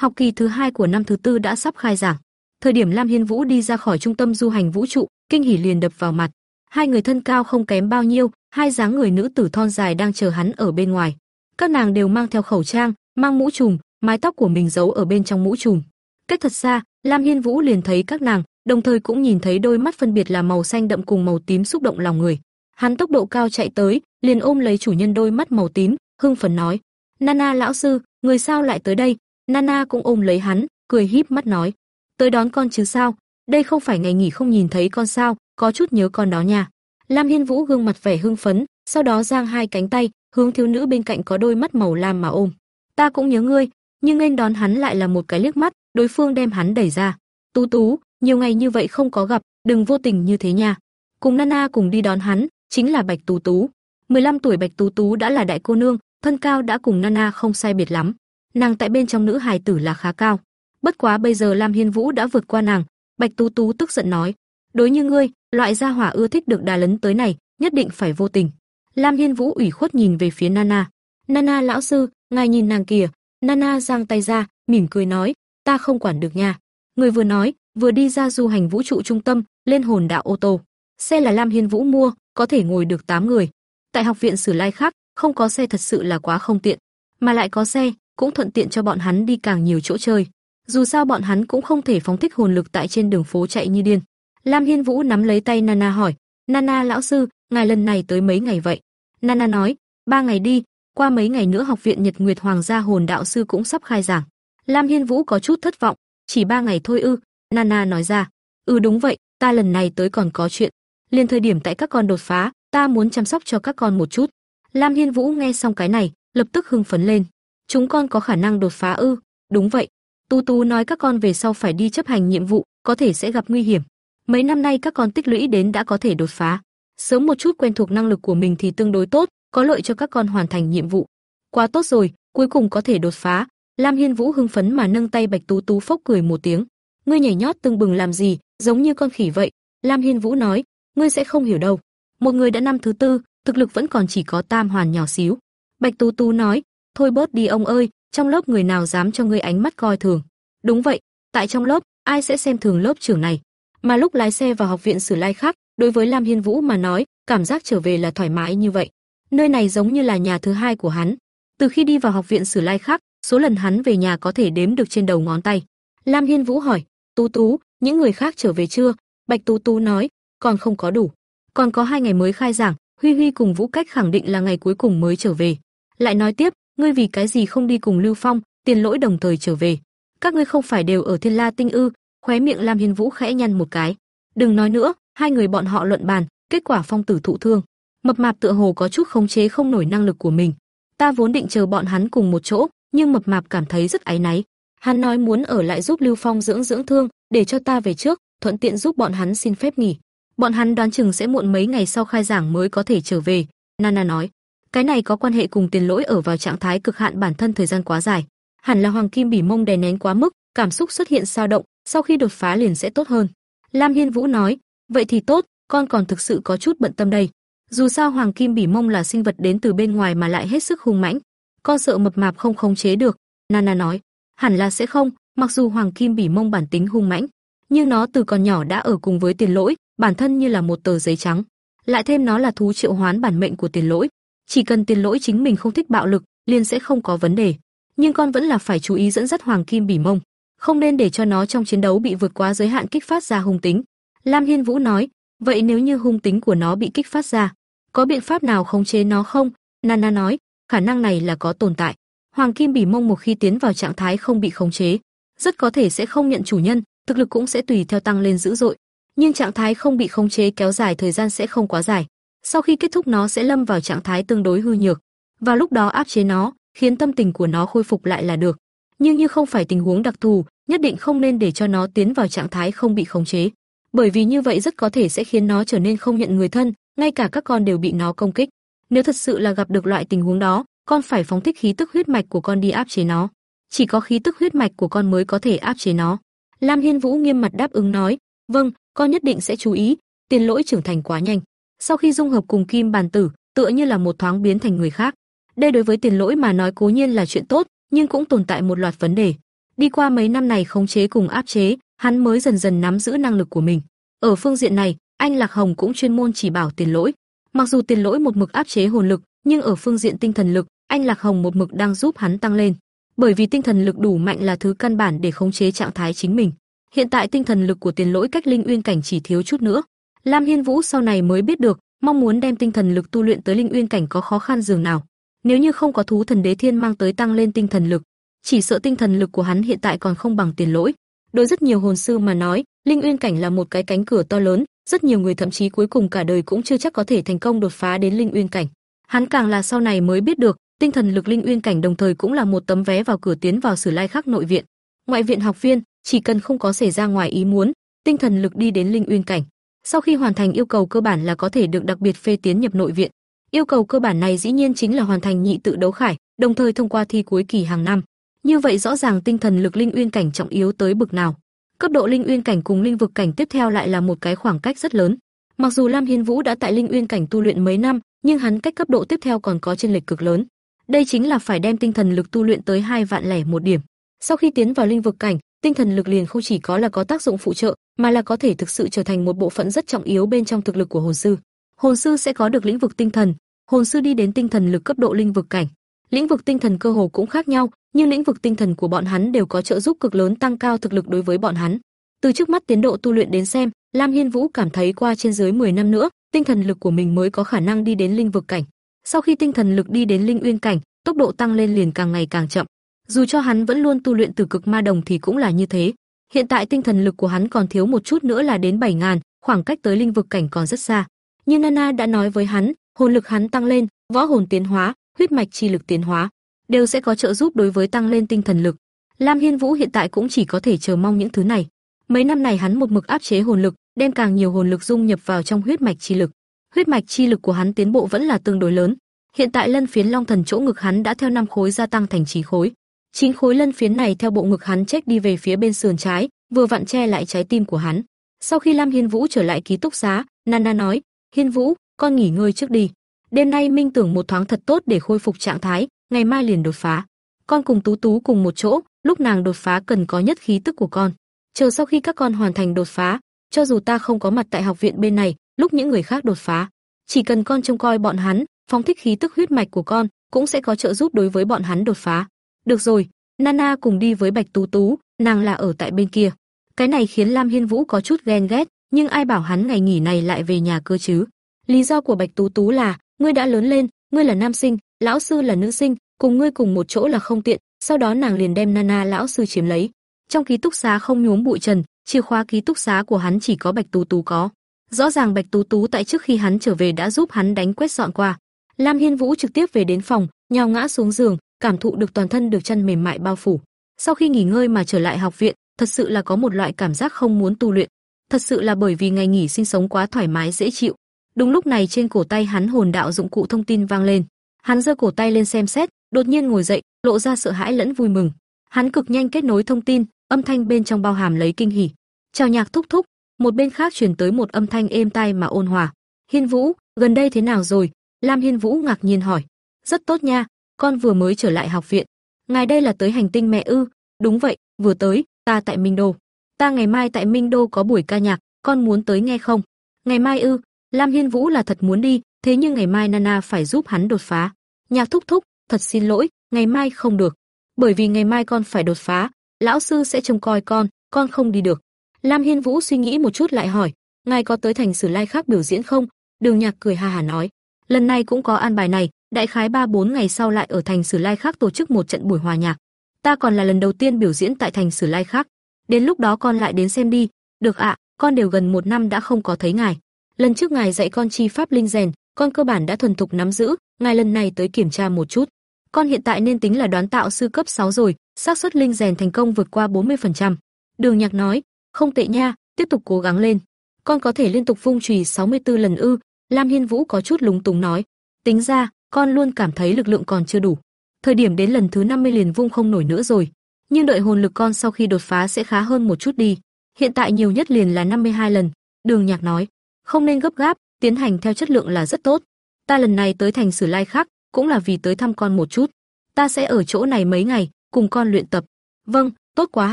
Học kỳ thứ hai của năm thứ tư đã sắp khai giảng. Thời điểm Lam Hiên Vũ đi ra khỏi trung tâm du hành vũ trụ, kinh hỉ liền đập vào mặt. Hai người thân cao không kém bao nhiêu, hai dáng người nữ tử thon dài đang chờ hắn ở bên ngoài. Các nàng đều mang theo khẩu trang, mang mũ trùm, mái tóc của mình giấu ở bên trong mũ trùm. Cách thật xa, Lam Hiên Vũ liền thấy các nàng, đồng thời cũng nhìn thấy đôi mắt phân biệt là màu xanh đậm cùng màu tím xúc động lòng người. Hắn tốc độ cao chạy tới, liền ôm lấy chủ nhân đôi mắt màu tím, hưng phấn nói: "Nana lão sư, người sao lại tới đây?" Nana cũng ôm lấy hắn, cười híp mắt nói: "Tới đón con chứ sao? Đây không phải ngày nghỉ không nhìn thấy con sao, có chút nhớ con đó nha." Lam Hiên Vũ gương mặt vẻ hưng phấn, sau đó giang hai cánh tay, hướng thiếu nữ bên cạnh có đôi mắt màu lam mà ôm. "Ta cũng nhớ ngươi." Nhưng nên đón hắn lại là một cái liếc mắt, đối phương đem hắn đẩy ra. "Tú Tú, nhiều ngày như vậy không có gặp, đừng vô tình như thế nha." Cùng Nana cùng đi đón hắn, chính là Bạch Tú Tú. 15 tuổi Bạch Tú Tú đã là đại cô nương, thân cao đã cùng Nana không sai biệt lắm nàng tại bên trong nữ hài tử là khá cao. Bất quá bây giờ Lam Hiên Vũ đã vượt qua nàng, Bạch Tú Tú tức giận nói: "Đối như ngươi, loại gia hỏa ưa thích được đà lấn tới này, nhất định phải vô tình." Lam Hiên Vũ ủy khuất nhìn về phía Nana. "Nana lão sư, ngài nhìn nàng kìa." Nana giang tay ra, mỉm cười nói: "Ta không quản được nha." Người vừa nói, vừa đi ra du hành vũ trụ trung tâm, lên hồn đạo ô tô. Xe là Lam Hiên Vũ mua, có thể ngồi được 8 người. Tại học viện Sử Lai khác, không có xe thật sự là quá không tiện, mà lại có xe, cũng thuận tiện cho bọn hắn đi càng nhiều chỗ chơi. Dù sao bọn hắn cũng không thể phóng thích hồn lực tại trên đường phố chạy như điên. Lam Hiên Vũ nắm lấy tay Nana hỏi, "Nana lão sư, ngài lần này tới mấy ngày vậy?" Nana nói, ba ngày đi, qua mấy ngày nữa học viện Nhật Nguyệt Hoàng gia hồn đạo sư cũng sắp khai giảng." Lam Hiên Vũ có chút thất vọng, "Chỉ ba ngày thôi ư?" Nana nói ra, "Ừ đúng vậy, ta lần này tới còn có chuyện. liền thời điểm tại các con đột phá, ta muốn chăm sóc cho các con một chút." Lam Hiên Vũ nghe xong cái này, lập tức hưng phấn lên. Chúng con có khả năng đột phá ư? Đúng vậy. Tu Tú nói các con về sau phải đi chấp hành nhiệm vụ, có thể sẽ gặp nguy hiểm. Mấy năm nay các con tích lũy đến đã có thể đột phá. Sớm một chút quen thuộc năng lực của mình thì tương đối tốt, có lợi cho các con hoàn thành nhiệm vụ. Quá tốt rồi, cuối cùng có thể đột phá. Lam Hiên Vũ hưng phấn mà nâng tay Bạch Tú Tú phốc cười một tiếng. Ngươi nhảy nhót tưng bừng làm gì, giống như con khỉ vậy. Lam Hiên Vũ nói, ngươi sẽ không hiểu đâu. Một người đã năm thứ tư, thực lực vẫn còn chỉ có tam hoàn nhỏ xíu. Bạch Tú Tú nói, thôi bớt đi ông ơi, trong lớp người nào dám cho ngươi ánh mắt coi thường? Đúng vậy, tại trong lớp, ai sẽ xem thường lớp trưởng này? Mà lúc lái xe vào học viện Sử Lai khác, đối với Lam Hiên Vũ mà nói, cảm giác trở về là thoải mái như vậy. Nơi này giống như là nhà thứ hai của hắn. Từ khi đi vào học viện Sử Lai khác, số lần hắn về nhà có thể đếm được trên đầu ngón tay. Lam Hiên Vũ hỏi, "Tú Tú, những người khác trở về chưa?" Bạch Tú Tú nói, "Còn không có đủ, còn có hai ngày mới khai giảng, Huy Huy cùng Vũ Cách khẳng định là ngày cuối cùng mới trở về." Lại nói tiếp, "Ngươi vì cái gì không đi cùng Lưu Phong, Tiền Lỗi đồng thời trở về? Các ngươi không phải đều ở Thiên La Tinh ư?" Khóe miệng Lam Hiên Vũ khẽ nhăn một cái. "Đừng nói nữa." Hai người bọn họ luận bàn, kết quả Phong Tử thụ thương. Mập mạp tựa hồ có chút khống chế không nổi năng lực của mình. Ta vốn định chờ bọn hắn cùng một chỗ, nhưng mập mạp cảm thấy rất áy náy. Hắn nói muốn ở lại giúp Lưu Phong dưỡng dưỡng thương, để cho ta về trước, thuận tiện giúp bọn hắn xin phép nghỉ. Bọn hắn đoán chừng sẽ muộn mấy ngày sau khai giảng mới có thể trở về, Nana nói. Cái này có quan hệ cùng tiền lỗi ở vào trạng thái cực hạn bản thân thời gian quá dài. Hẳn là Hoàng Kim Bỉ Mông đè nén quá mức, cảm xúc xuất hiện dao động, sau khi đột phá liền sẽ tốt hơn. Lam Hiên Vũ nói, vậy thì tốt, con còn thực sự có chút bận tâm đây. Dù sao Hoàng Kim Bỉ Mông là sinh vật đến từ bên ngoài mà lại hết sức hung mãnh, con sợ mập mạp không khống chế được." Nana nói. "Hẳn là sẽ không, mặc dù Hoàng Kim Bỉ Mông bản tính hung mãnh, nhưng nó từ còn nhỏ đã ở cùng với Tiền Lỗi, bản thân như là một tờ giấy trắng. Lại thêm nó là thú triệu hoán bản mệnh của Tiền Lỗi, chỉ cần Tiền Lỗi chính mình không thích bạo lực, liền sẽ không có vấn đề. Nhưng con vẫn là phải chú ý dẫn dắt Hoàng Kim Bỉ Mông, không nên để cho nó trong chiến đấu bị vượt quá giới hạn kích phát ra hung tính." Lam Hiên Vũ nói, "Vậy nếu như hung tính của nó bị kích phát ra, có biện pháp nào khống chế nó không?" Nana nói, khả năng này là có tồn tại. Hoàng Kim Bỉ Mông một khi tiến vào trạng thái không bị khống chế, rất có thể sẽ không nhận chủ nhân, thực lực cũng sẽ tùy theo tăng lên dữ dội. Nhưng trạng thái không bị khống chế kéo dài thời gian sẽ không quá dài. Sau khi kết thúc nó sẽ lâm vào trạng thái tương đối hư nhược. và lúc đó áp chế nó, khiến tâm tình của nó khôi phục lại là được. Nhưng như không phải tình huống đặc thù, nhất định không nên để cho nó tiến vào trạng thái không bị khống chế. Bởi vì như vậy rất có thể sẽ khiến nó trở nên không nhận người thân, ngay cả các con đều bị nó công kích. Nếu thật sự là gặp được loại tình huống đó, con phải phóng thích khí tức huyết mạch của con đi áp chế nó. Chỉ có khí tức huyết mạch của con mới có thể áp chế nó. Lam Hiên Vũ nghiêm mặt đáp ứng nói, "Vâng, con nhất định sẽ chú ý." Tiền Lỗi trưởng thành quá nhanh, sau khi dung hợp cùng Kim Bàn Tử, tựa như là một thoáng biến thành người khác. Đây đối với Tiền Lỗi mà nói cố nhiên là chuyện tốt, nhưng cũng tồn tại một loạt vấn đề. Đi qua mấy năm này khống chế cùng áp chế, hắn mới dần dần nắm giữ năng lực của mình. Ở phương diện này, anh Lạc Hồng cũng chuyên môn chỉ bảo Tiền Lỗi, Mặc dù tiền lỗi một mực áp chế hồn lực, nhưng ở phương diện tinh thần lực, anh Lạc Hồng một mực đang giúp hắn tăng lên. Bởi vì tinh thần lực đủ mạnh là thứ căn bản để khống chế trạng thái chính mình. Hiện tại tinh thần lực của tiền lỗi cách linh uyên cảnh chỉ thiếu chút nữa. Lam Hiên Vũ sau này mới biết được, mong muốn đem tinh thần lực tu luyện tới linh uyên cảnh có khó khăn dường nào. Nếu như không có thú thần đế thiên mang tới tăng lên tinh thần lực, chỉ sợ tinh thần lực của hắn hiện tại còn không bằng tiền lỗi. Đối rất nhiều hồn sư mà nói, linh uyên cảnh là một cái cánh cửa to lớn, rất nhiều người thậm chí cuối cùng cả đời cũng chưa chắc có thể thành công đột phá đến linh uyên cảnh. Hắn càng là sau này mới biết được, tinh thần lực linh uyên cảnh đồng thời cũng là một tấm vé vào cửa tiến vào Sử Lai Khắc nội viện. Ngoại viện học viên, chỉ cần không có xảy ra ngoài ý muốn, tinh thần lực đi đến linh uyên cảnh, sau khi hoàn thành yêu cầu cơ bản là có thể được đặc biệt phê tiến nhập nội viện. Yêu cầu cơ bản này dĩ nhiên chính là hoàn thành nhị tự đấu khải, đồng thời thông qua thi cuối kỳ hàng năm. Như vậy rõ ràng tinh thần lực linh uyên cảnh trọng yếu tới bực nào. Cấp độ linh uyên cảnh cùng linh vực cảnh tiếp theo lại là một cái khoảng cách rất lớn. Mặc dù Lam Hiên Vũ đã tại linh uyên cảnh tu luyện mấy năm, nhưng hắn cách cấp độ tiếp theo còn có chênh lệch cực lớn. Đây chính là phải đem tinh thần lực tu luyện tới hai vạn lẻ một điểm. Sau khi tiến vào linh vực cảnh, tinh thần lực liền không chỉ có là có tác dụng phụ trợ, mà là có thể thực sự trở thành một bộ phận rất trọng yếu bên trong thực lực của hồn sư. Hồn sư sẽ có được lĩnh vực tinh thần, hồn sư đi đến tinh thần lực cấp độ linh vực cảnh. Lĩnh vực tinh thần cơ hồ cũng khác nhau, nhưng lĩnh vực tinh thần của bọn hắn đều có trợ giúp cực lớn tăng cao thực lực đối với bọn hắn. Từ trước mắt tiến độ tu luyện đến xem, Lam Hiên Vũ cảm thấy qua trên dưới 10 năm nữa, tinh thần lực của mình mới có khả năng đi đến linh vực cảnh. Sau khi tinh thần lực đi đến linh uyên cảnh, tốc độ tăng lên liền càng ngày càng chậm. Dù cho hắn vẫn luôn tu luyện từ cực ma đồng thì cũng là như thế. Hiện tại tinh thần lực của hắn còn thiếu một chút nữa là đến 7000, khoảng cách tới linh vực cảnh còn rất xa. Như Nana đã nói với hắn, hồn lực hắn tăng lên, võ hồn tiến hóa, huyết mạch chi lực tiến hóa, đều sẽ có trợ giúp đối với tăng lên tinh thần lực. Lam Hiên Vũ hiện tại cũng chỉ có thể chờ mong những thứ này. Mấy năm này hắn một mực áp chế hồn lực, đem càng nhiều hồn lực dung nhập vào trong huyết mạch chi lực. Huyết mạch chi lực của hắn tiến bộ vẫn là tương đối lớn. Hiện tại lân phiến long thần chỗ ngực hắn đã theo năm khối gia tăng thành 9 khối chính khối lân phiến này theo bộ ngực hắn chếch đi về phía bên sườn trái, vừa vặn che lại trái tim của hắn. Sau khi Lam Hiên Vũ trở lại ký túc xá, Nana nói: "Hiên Vũ, con nghỉ ngơi trước đi. Đêm nay minh tưởng một thoáng thật tốt để khôi phục trạng thái, ngày mai liền đột phá." con cùng Tú Tú cùng một chỗ, lúc nàng đột phá cần có nhất khí tức của con. Chờ sau khi các con hoàn thành đột phá, cho dù ta không có mặt tại học viện bên này, lúc những người khác đột phá, chỉ cần con trông coi bọn hắn, phóng thích khí tức huyết mạch của con, cũng sẽ có trợ giúp đối với bọn hắn đột phá. Được rồi, Nana cùng đi với Bạch Tú Tú, nàng là ở tại bên kia. Cái này khiến Lam Hiên Vũ có chút ghen ghét, nhưng ai bảo hắn ngày nghỉ này lại về nhà cơ chứ? Lý do của Bạch Tú Tú là, ngươi đã lớn lên, ngươi là nam sinh, lão sư là nữ sinh, cùng ngươi cùng một chỗ là không tiện, sau đó nàng liền đem Nana lão sư chiếm lấy. Trong ký túc xá không nhuốm bụi trần, chìa khóa ký túc xá của hắn chỉ có Bạch Tú Tú có. Rõ ràng Bạch Tú Tú tại trước khi hắn trở về đã giúp hắn đánh quét dọn qua. Lam Hiên Vũ trực tiếp về đến phòng, nhào ngã xuống giường, cảm thụ được toàn thân được chân mềm mại bao phủ. Sau khi nghỉ ngơi mà trở lại học viện, thật sự là có một loại cảm giác không muốn tu luyện. Thật sự là bởi vì ngày nghỉ sinh sống quá thoải mái dễ chịu. Đúng lúc này trên cổ tay hắn hồn đạo dụng cụ thông tin vang lên. Hắn giơ cổ tay lên xem xét, đột nhiên ngồi dậy, lộ ra sợ hãi lẫn vui mừng. Hắn cực nhanh kết nối thông tin, âm thanh bên trong bao hàm lấy kinh hỉ. "Chào Nhạc thúc thúc." Một bên khác truyền tới một âm thanh êm tai mà ôn hòa. "Hiên Vũ, gần đây thế nào rồi?" Lam Hiên Vũ ngạc nhiên hỏi. "Rất tốt nha, con vừa mới trở lại học viện. Ngài đây là tới hành tinh mẹ ư?" "Đúng vậy, vừa tới, ta tại Minh Đô. Ta ngày mai tại Minh Đô có buổi ca nhạc, con muốn tới nghe không?" "Ngày mai ư?" Lam Hiên Vũ là thật muốn đi, thế nhưng ngày mai Nana phải giúp hắn đột phá. Nhạc thúc thúc, thật xin lỗi, ngày mai không được. Bởi vì ngày mai con phải đột phá, lão sư sẽ trông coi con, con không đi được. Lam Hiên Vũ suy nghĩ một chút lại hỏi, ngài có tới thành Sử Lai khác biểu diễn không? Đường Nhạc cười ha hà nói, lần này cũng có an bài này, đại khái 3 4 ngày sau lại ở thành Sử Lai khác tổ chức một trận buổi hòa nhạc. Ta còn là lần đầu tiên biểu diễn tại thành Sử Lai khác. Đến lúc đó con lại đến xem đi. Được ạ, con đều gần một năm đã không có thấy ngài. Lần trước ngài dạy con chi pháp linh rèn, con cơ bản đã thuần thục nắm giữ, ngài lần này tới kiểm tra một chút. Con hiện tại nên tính là đoán tạo sư cấp 6 rồi, xác suất linh rèn thành công vượt qua 40%. Đường Nhạc nói, không tệ nha, tiếp tục cố gắng lên. Con có thể liên tục vung chùy 64 lần ư? Lam Hiên Vũ có chút lúng túng nói, tính ra, con luôn cảm thấy lực lượng còn chưa đủ. Thời điểm đến lần thứ 50 liền vung không nổi nữa rồi, nhưng đợi hồn lực con sau khi đột phá sẽ khá hơn một chút đi. Hiện tại nhiều nhất liền là 52 lần. Đường Nhạc nói, không nên gấp gáp, tiến hành theo chất lượng là rất tốt. Ta lần này tới thành Sử Lai khác, cũng là vì tới thăm con một chút. Ta sẽ ở chỗ này mấy ngày, cùng con luyện tập. Vâng, tốt quá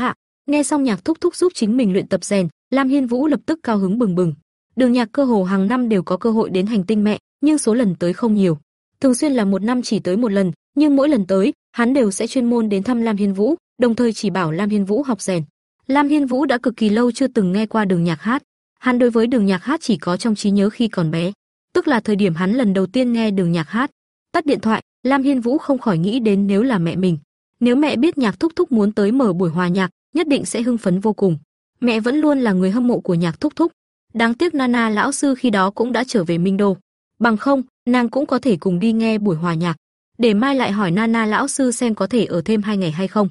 ạ. Nghe xong Nhạc Thúc Thúc giúp chính mình luyện tập rèn, Lam Hiên Vũ lập tức cao hứng bừng bừng. Đường Nhạc cơ hồ hàng năm đều có cơ hội đến hành tinh mẹ, nhưng số lần tới không nhiều. Thường xuyên là một năm chỉ tới một lần, nhưng mỗi lần tới, hắn đều sẽ chuyên môn đến thăm Lam Hiên Vũ, đồng thời chỉ bảo Lam Hiên Vũ học rèn. Lam Hiên Vũ đã cực kỳ lâu chưa từng nghe qua Đường Nhạc hát, Hắn đối với Đường Nhạc hát chỉ có trong trí nhớ khi còn bé, tức là thời điểm hắn lần đầu tiên nghe Đường Nhạc hát. Tắt điện thoại, Lam Hiên Vũ không khỏi nghĩ đến nếu là mẹ mình, nếu mẹ biết Nhạc Thúc Thúc muốn tới mở buổi hòa nhạc, nhất định sẽ hưng phấn vô cùng. Mẹ vẫn luôn là người hâm mộ của Nhạc Thúc Thúc. Đáng tiếc Nana lão sư khi đó cũng đã trở về Minh Đô, bằng không, nàng cũng có thể cùng đi nghe buổi hòa nhạc. Để mai lại hỏi Nana lão sư xem có thể ở thêm hai ngày hay không.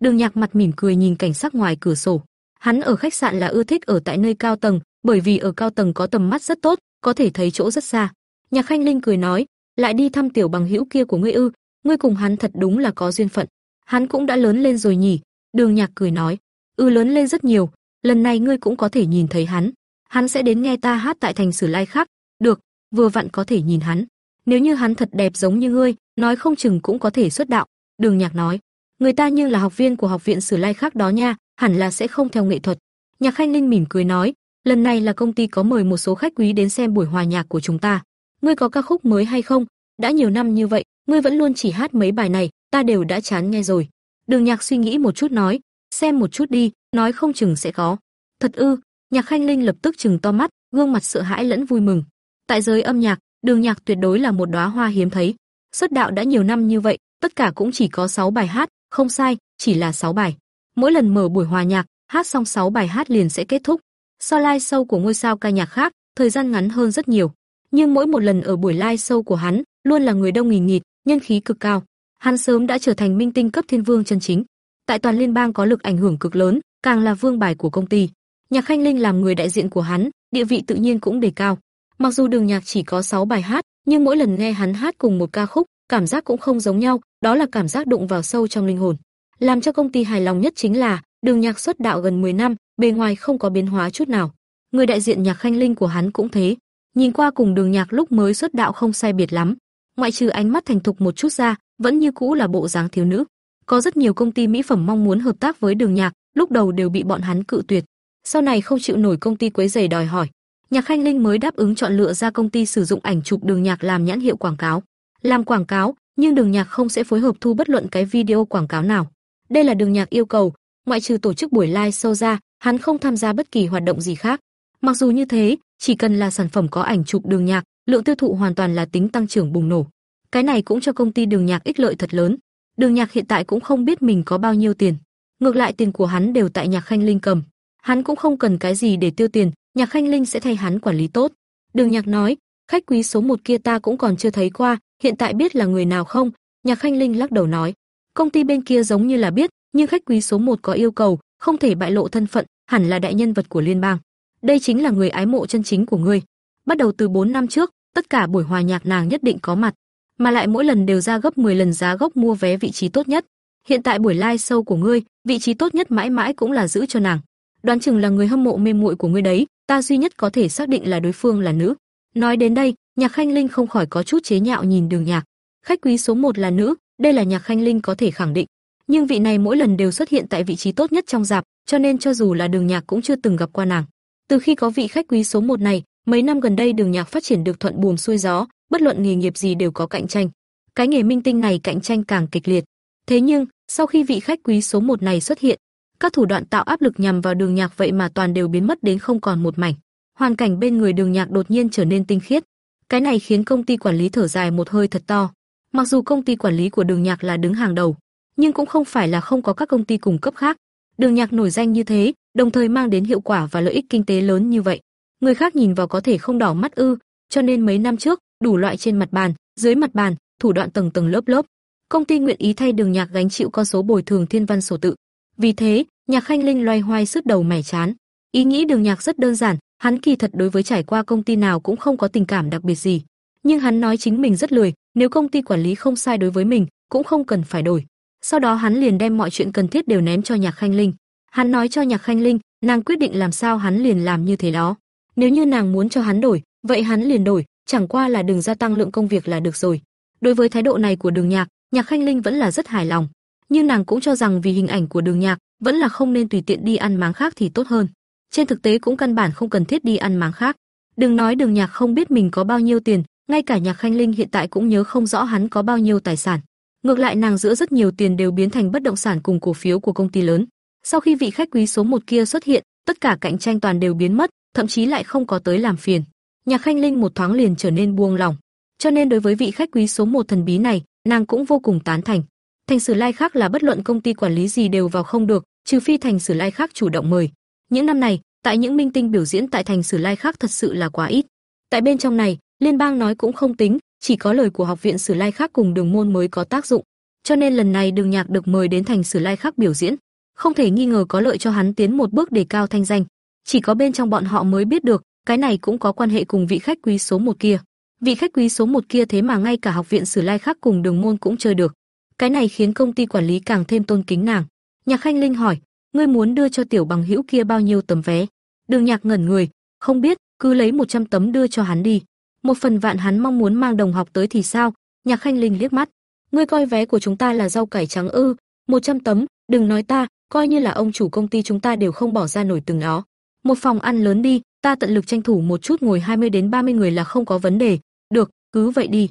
Đường Nhạc mặt mỉm cười nhìn cảnh sắc ngoài cửa sổ. Hắn ở khách sạn là ưa thích ở tại nơi cao tầng, bởi vì ở cao tầng có tầm mắt rất tốt, có thể thấy chỗ rất xa. Nhạc Khanh Linh cười nói, lại đi thăm tiểu bằng hữu kia của ngươi ư? Ngươi cùng hắn thật đúng là có duyên phận. Hắn cũng đã lớn lên rồi nhỉ? Đường Nhạc cười nói, ư lớn lên rất nhiều, lần này ngươi cũng có thể nhìn thấy hắn. Hắn sẽ đến nghe ta hát tại thành Sử Lai khác. Được, vừa vặn có thể nhìn hắn. Nếu như hắn thật đẹp giống như ngươi, nói không chừng cũng có thể xuất đạo. Đường Nhạc nói, Người ta như là học viên của học viện Sử Lai khác đó nha, hẳn là sẽ không theo nghệ thuật. Nhạc Khanh Linh mỉm cười nói, lần này là công ty có mời một số khách quý đến xem buổi hòa nhạc của chúng ta. Ngươi có ca khúc mới hay không? Đã nhiều năm như vậy, ngươi vẫn luôn chỉ hát mấy bài này, ta đều đã chán nghe rồi. Đường Nhạc suy nghĩ một chút nói, xem một chút đi, nói không chừng sẽ có. Thật ư? Nhạc Khanh Linh lập tức chừng to mắt, gương mặt sợ hãi lẫn vui mừng. Tại giới âm nhạc, Đường Nhạc tuyệt đối là một đóa hoa hiếm thấy. Xuất đạo đã nhiều năm như vậy, tất cả cũng chỉ có 6 bài hát, không sai, chỉ là 6 bài. Mỗi lần mở buổi hòa nhạc, hát xong 6 bài hát liền sẽ kết thúc. So live show của ngôi sao ca nhạc khác, thời gian ngắn hơn rất nhiều, nhưng mỗi một lần ở buổi live show của hắn, luôn là người đông nghìn nghịt, nhân khí cực cao. Hắn sớm đã trở thành minh tinh cấp thiên vương chân chính. Tại toàn liên bang có lực ảnh hưởng cực lớn, càng là vương bài của công ty. Nhạc Khanh Linh làm người đại diện của hắn, địa vị tự nhiên cũng đề cao. Mặc dù đường nhạc chỉ có 6 bài hát, nhưng mỗi lần nghe hắn hát cùng một ca khúc, cảm giác cũng không giống nhau, đó là cảm giác đụng vào sâu trong linh hồn. Làm cho công ty hài lòng nhất chính là, Đường Nhạc xuất đạo gần 10 năm, bề ngoài không có biến hóa chút nào. Người đại diện Nhạc Khanh Linh của hắn cũng thế. nhìn qua cùng Đường Nhạc lúc mới xuất đạo không sai biệt lắm, ngoại trừ ánh mắt thành thục một chút ra, vẫn như cũ là bộ dáng thiếu nữ. Có rất nhiều công ty mỹ phẩm mong muốn hợp tác với Đường Nhạc, lúc đầu đều bị bọn hắn cự tuyệt. Sau này không chịu nổi công ty quấy rầy đòi hỏi, Nhạc Khanh Linh mới đáp ứng chọn lựa ra công ty sử dụng ảnh chụp Đường Nhạc làm nhãn hiệu quảng cáo. Làm quảng cáo, nhưng Đường Nhạc không sẽ phối hợp thu bất luận cái video quảng cáo nào. Đây là Đường Nhạc yêu cầu, ngoại trừ tổ chức buổi live show ra, hắn không tham gia bất kỳ hoạt động gì khác. Mặc dù như thế, chỉ cần là sản phẩm có ảnh chụp Đường Nhạc, lượng tiêu thụ hoàn toàn là tính tăng trưởng bùng nổ. Cái này cũng cho công ty Đường Nhạc ích lợi thật lớn. Đường Nhạc hiện tại cũng không biết mình có bao nhiêu tiền, ngược lại tiền của hắn đều tại Nhạc Khanh Linh cầm. Hắn cũng không cần cái gì để tiêu tiền, Nhạc Khanh Linh sẽ thay hắn quản lý tốt. Đường Nhạc nói, khách quý số một kia ta cũng còn chưa thấy qua, hiện tại biết là người nào không? Nhạc Khanh Linh lắc đầu nói, công ty bên kia giống như là biết, nhưng khách quý số một có yêu cầu, không thể bại lộ thân phận, hẳn là đại nhân vật của liên bang. Đây chính là người ái mộ chân chính của ngươi. Bắt đầu từ 4 năm trước, tất cả buổi hòa nhạc nàng nhất định có mặt, mà lại mỗi lần đều ra gấp 10 lần giá gốc mua vé vị trí tốt nhất. Hiện tại buổi live show của ngươi, vị trí tốt nhất mãi mãi cũng là giữ cho nàng. Đoán chừng là người hâm mộ mê muội của ngươi đấy, ta duy nhất có thể xác định là đối phương là nữ. Nói đến đây, Nhạc Khanh Linh không khỏi có chút chế nhạo nhìn Đường Nhạc. Khách quý số một là nữ, đây là Nhạc Khanh Linh có thể khẳng định. Nhưng vị này mỗi lần đều xuất hiện tại vị trí tốt nhất trong dạp, cho nên cho dù là Đường Nhạc cũng chưa từng gặp qua nàng. Từ khi có vị khách quý số một này, mấy năm gần đây Đường Nhạc phát triển được thuận buồm xuôi gió, bất luận nghề nghiệp gì đều có cạnh tranh. Cái nghề minh tinh này cạnh tranh càng kịch liệt. Thế nhưng, sau khi vị khách quý số một này xuất hiện, các thủ đoạn tạo áp lực nhằm vào Đường Nhạc vậy mà toàn đều biến mất đến không còn một mảnh. Hoàn cảnh bên người Đường Nhạc đột nhiên trở nên tinh khiết. Cái này khiến công ty quản lý thở dài một hơi thật to. Mặc dù công ty quản lý của Đường Nhạc là đứng hàng đầu, nhưng cũng không phải là không có các công ty cùng cấp khác. Đường Nhạc nổi danh như thế, đồng thời mang đến hiệu quả và lợi ích kinh tế lớn như vậy. Người khác nhìn vào có thể không đỏ mắt ư, cho nên mấy năm trước, đủ loại trên mặt bàn, dưới mặt bàn, thủ đoạn tầng tầng lớp lớp. Công ty nguyện ý thay Đường Nhạc gánh chịu con số bồi thường thiên văn sổ tự. Vì thế, Nhạc Khanh Linh loay hoay sứt đầu mẻ chán. Ý nghĩ Đường Nhạc rất đơn giản, hắn kỳ thật đối với trải qua công ty nào cũng không có tình cảm đặc biệt gì, nhưng hắn nói chính mình rất lười, nếu công ty quản lý không sai đối với mình, cũng không cần phải đổi. Sau đó hắn liền đem mọi chuyện cần thiết đều ném cho Nhạc Khanh Linh. Hắn nói cho Nhạc Khanh Linh, nàng quyết định làm sao hắn liền làm như thế đó. Nếu như nàng muốn cho hắn đổi, vậy hắn liền đổi, chẳng qua là đừng gia tăng lượng công việc là được rồi. Đối với thái độ này của Đường Nhạc, Nhạc Khanh Linh vẫn là rất hài lòng, nhưng nàng cũng cho rằng vì hình ảnh của Đường Nhạc, vẫn là không nên tùy tiện đi ăn máng khác thì tốt hơn. Trên thực tế cũng căn bản không cần thiết đi ăn máng khác. Đừng nói Đường Nhạc không biết mình có bao nhiêu tiền, ngay cả Nhạc Khanh Linh hiện tại cũng nhớ không rõ hắn có bao nhiêu tài sản. Ngược lại nàng giữa rất nhiều tiền đều biến thành bất động sản cùng cổ phiếu của công ty lớn. Sau khi vị khách quý số một kia xuất hiện, tất cả cạnh tranh toàn đều biến mất, thậm chí lại không có tới làm phiền. Nhạc Khanh Linh một thoáng liền trở nên buông lòng. Cho nên đối với vị khách quý số một thần bí này, nàng cũng vô cùng tán thành. Thành Sử Lai khác là bất luận công ty quản lý gì đều vào không được, trừ phi Thành Sử Lai khác chủ động mời. Những năm này, tại những minh tinh biểu diễn tại Thành Sử Lai khác thật sự là quá ít. Tại bên trong này, liên bang nói cũng không tính, chỉ có lời của học viện Sử Lai khác cùng Đường môn mới có tác dụng. Cho nên lần này Đường Nhạc được mời đến Thành Sử Lai khác biểu diễn, không thể nghi ngờ có lợi cho hắn tiến một bước đề cao thanh danh. Chỉ có bên trong bọn họ mới biết được, cái này cũng có quan hệ cùng vị khách quý số một kia. Vị khách quý số một kia thế mà ngay cả học viện Sử Lai khác cùng Đường môn cũng chơi được. Cái này khiến công ty quản lý càng thêm tôn kính nàng. Nhạc Khanh Linh hỏi, ngươi muốn đưa cho tiểu bằng hữu kia bao nhiêu tấm vé? Đường Nhạc ngẩn người, không biết, cứ lấy 100 tấm đưa cho hắn đi. Một phần vạn hắn mong muốn mang đồng học tới thì sao? Nhạc Khanh Linh liếc mắt, ngươi coi vé của chúng ta là rau cải trắng ư? 100 tấm, đừng nói ta, coi như là ông chủ công ty chúng ta đều không bỏ ra nổi từng đó. Một phòng ăn lớn đi, ta tận lực tranh thủ một chút ngồi 20 đến 30 người là không có vấn đề. Được, cứ vậy đi.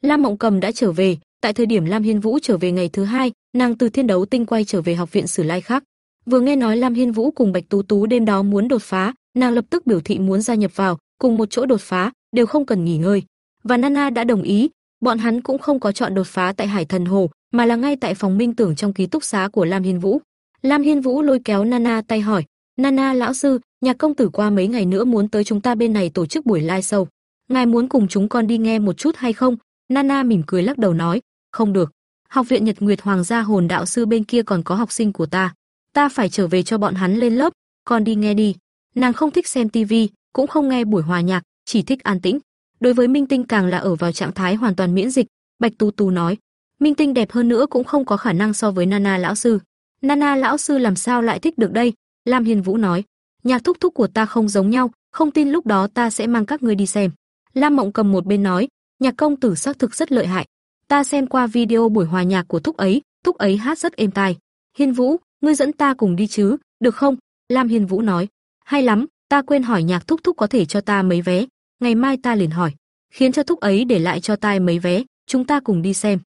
Lam Mộng Cầm đã trở về, tại thời điểm Lam Hiên Vũ trở về ngày thứ hai, nàng từ thiên đấu tinh quay trở về học viện Sử Lai khác. Vừa nghe nói Lam Hiên Vũ cùng Bạch Tú Tú đêm đó muốn đột phá, nàng lập tức biểu thị muốn gia nhập vào, cùng một chỗ đột phá, đều không cần nghỉ ngơi. Và Nana đã đồng ý, bọn hắn cũng không có chọn đột phá tại Hải Thần Hồ, mà là ngay tại phòng minh tưởng trong ký túc xá của Lam Hiên Vũ. Lam Hiên Vũ lôi kéo Nana tay hỏi, "Nana lão sư, nhà công tử qua mấy ngày nữa muốn tới chúng ta bên này tổ chức buổi live show. Ngài muốn cùng chúng con đi nghe một chút hay không?" Nana mỉm cười lắc đầu nói, "Không được. Học viện Nhật Nguyệt Hoàng gia hồn đạo sư bên kia còn có học sinh của ta, ta phải trở về cho bọn hắn lên lớp, con đi nghe đi." Nàng không thích xem tivi, cũng không nghe buổi hòa nhạc, chỉ thích an tĩnh. Đối với Minh Tinh càng là ở vào trạng thái hoàn toàn miễn dịch, Bạch Tu Tu nói, Minh Tinh đẹp hơn nữa cũng không có khả năng so với Nana lão sư. Nana lão sư làm sao lại thích được đây? Lam Hiên Vũ nói, nhạc thúc thúc của ta không giống nhau, không tin lúc đó ta sẽ mang các ngươi đi xem. Lam Mộng cầm một bên nói, nhạc công tử xác thực rất lợi hại. Ta xem qua video buổi hòa nhạc của thúc ấy, thúc ấy hát rất êm tai. Hiên Vũ, ngươi dẫn ta cùng đi chứ, được không? Lam Hiên Vũ nói, hay lắm, ta quên hỏi nhạc thúc thúc có thể cho ta mấy vé, ngày mai ta liền hỏi, khiến cho thúc ấy để lại cho ta mấy vé, chúng ta cùng đi xem.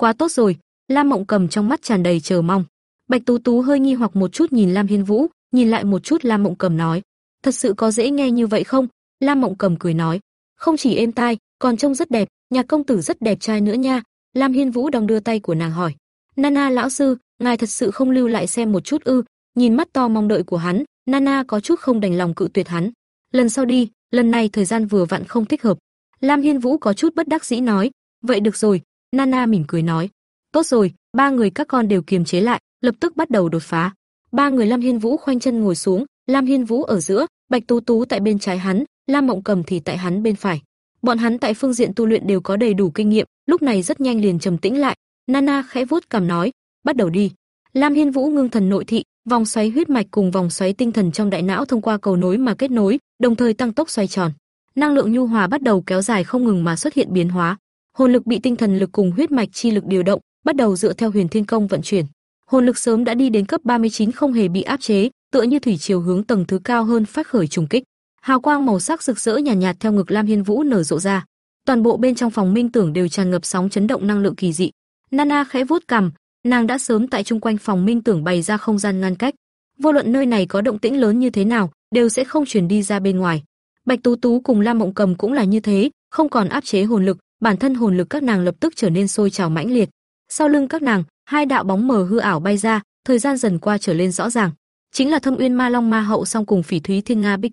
Quá tốt rồi, Lam Mộng cầm trong mắt tràn đầy chờ mong. Bạch Tú Tú hơi nghi hoặc một chút nhìn Lam Hiên Vũ, nhìn lại một chút Lam Mộng cầm nói, thật sự có dễ nghe như vậy không? Lam Mộng cầm cười nói, không chỉ êm tai, còn trông rất đẹp, nhà công tử rất đẹp trai nữa nha. Lam Hiên Vũ đong đưa tay của nàng hỏi, Nana lão sư, ngài thật sự không lưu lại xem một chút ư? Nhìn mắt to mong đợi của hắn, Nana có chút không đành lòng cự tuyệt hắn. Lần sau đi, lần này thời gian vừa vặn không thích hợp. Lam Hiên Vũ có chút bất đắc dĩ nói, vậy được rồi. Nana mỉm cười nói, tốt rồi, ba người các con đều kiềm chế lại, lập tức bắt đầu đột phá. Ba người Lam Hiên Vũ khoanh chân ngồi xuống, Lam Hiên Vũ ở giữa, Bạch Tú Tú tại bên trái hắn, Lam Mộng Cầm thì tại hắn bên phải. Bọn hắn tại phương diện tu luyện đều có đầy đủ kinh nghiệm, lúc này rất nhanh liền trầm tĩnh lại. Nana khẽ vuốt cằm nói, bắt đầu đi. Lam Hiên Vũ ngưng thần nội thị, vòng xoáy huyết mạch cùng vòng xoáy tinh thần trong đại não thông qua cầu nối mà kết nối, đồng thời tăng tốc xoay tròn. Năng lượng nhu hòa bắt đầu kéo dài không ngừng mà xuất hiện biến hóa. Hồn lực bị tinh thần lực cùng huyết mạch chi lực điều động, bắt đầu dựa theo Huyền Thiên Công vận chuyển. Hồn lực sớm đã đi đến cấp 39 không hề bị áp chế, tựa như thủy chiều hướng tầng thứ cao hơn phát khởi trùng kích. Hào quang màu sắc rực rỡ nhàn nhạt, nhạt theo ngực Lam Hiên Vũ nở rộ ra. Toàn bộ bên trong phòng minh tưởng đều tràn ngập sóng chấn động năng lượng kỳ dị. Nana khẽ vuốt cằm, nàng đã sớm tại chung quanh phòng minh tưởng bày ra không gian ngăn cách. Vô luận nơi này có động tĩnh lớn như thế nào, đều sẽ không truyền đi ra bên ngoài. Bạch Tú Tú cùng Lam Mộng Cầm cũng là như thế, không còn áp chế hồn lực, bản thân hồn lực các nàng lập tức trở nên sôi trào mãnh liệt. Sau lưng các nàng, hai đạo bóng mờ hư ảo bay ra, thời gian dần qua trở lên rõ ràng. Chính là Thâm Uyên Ma Long Ma Hậu song cùng Phỉ Thúy Thiên Nga Bích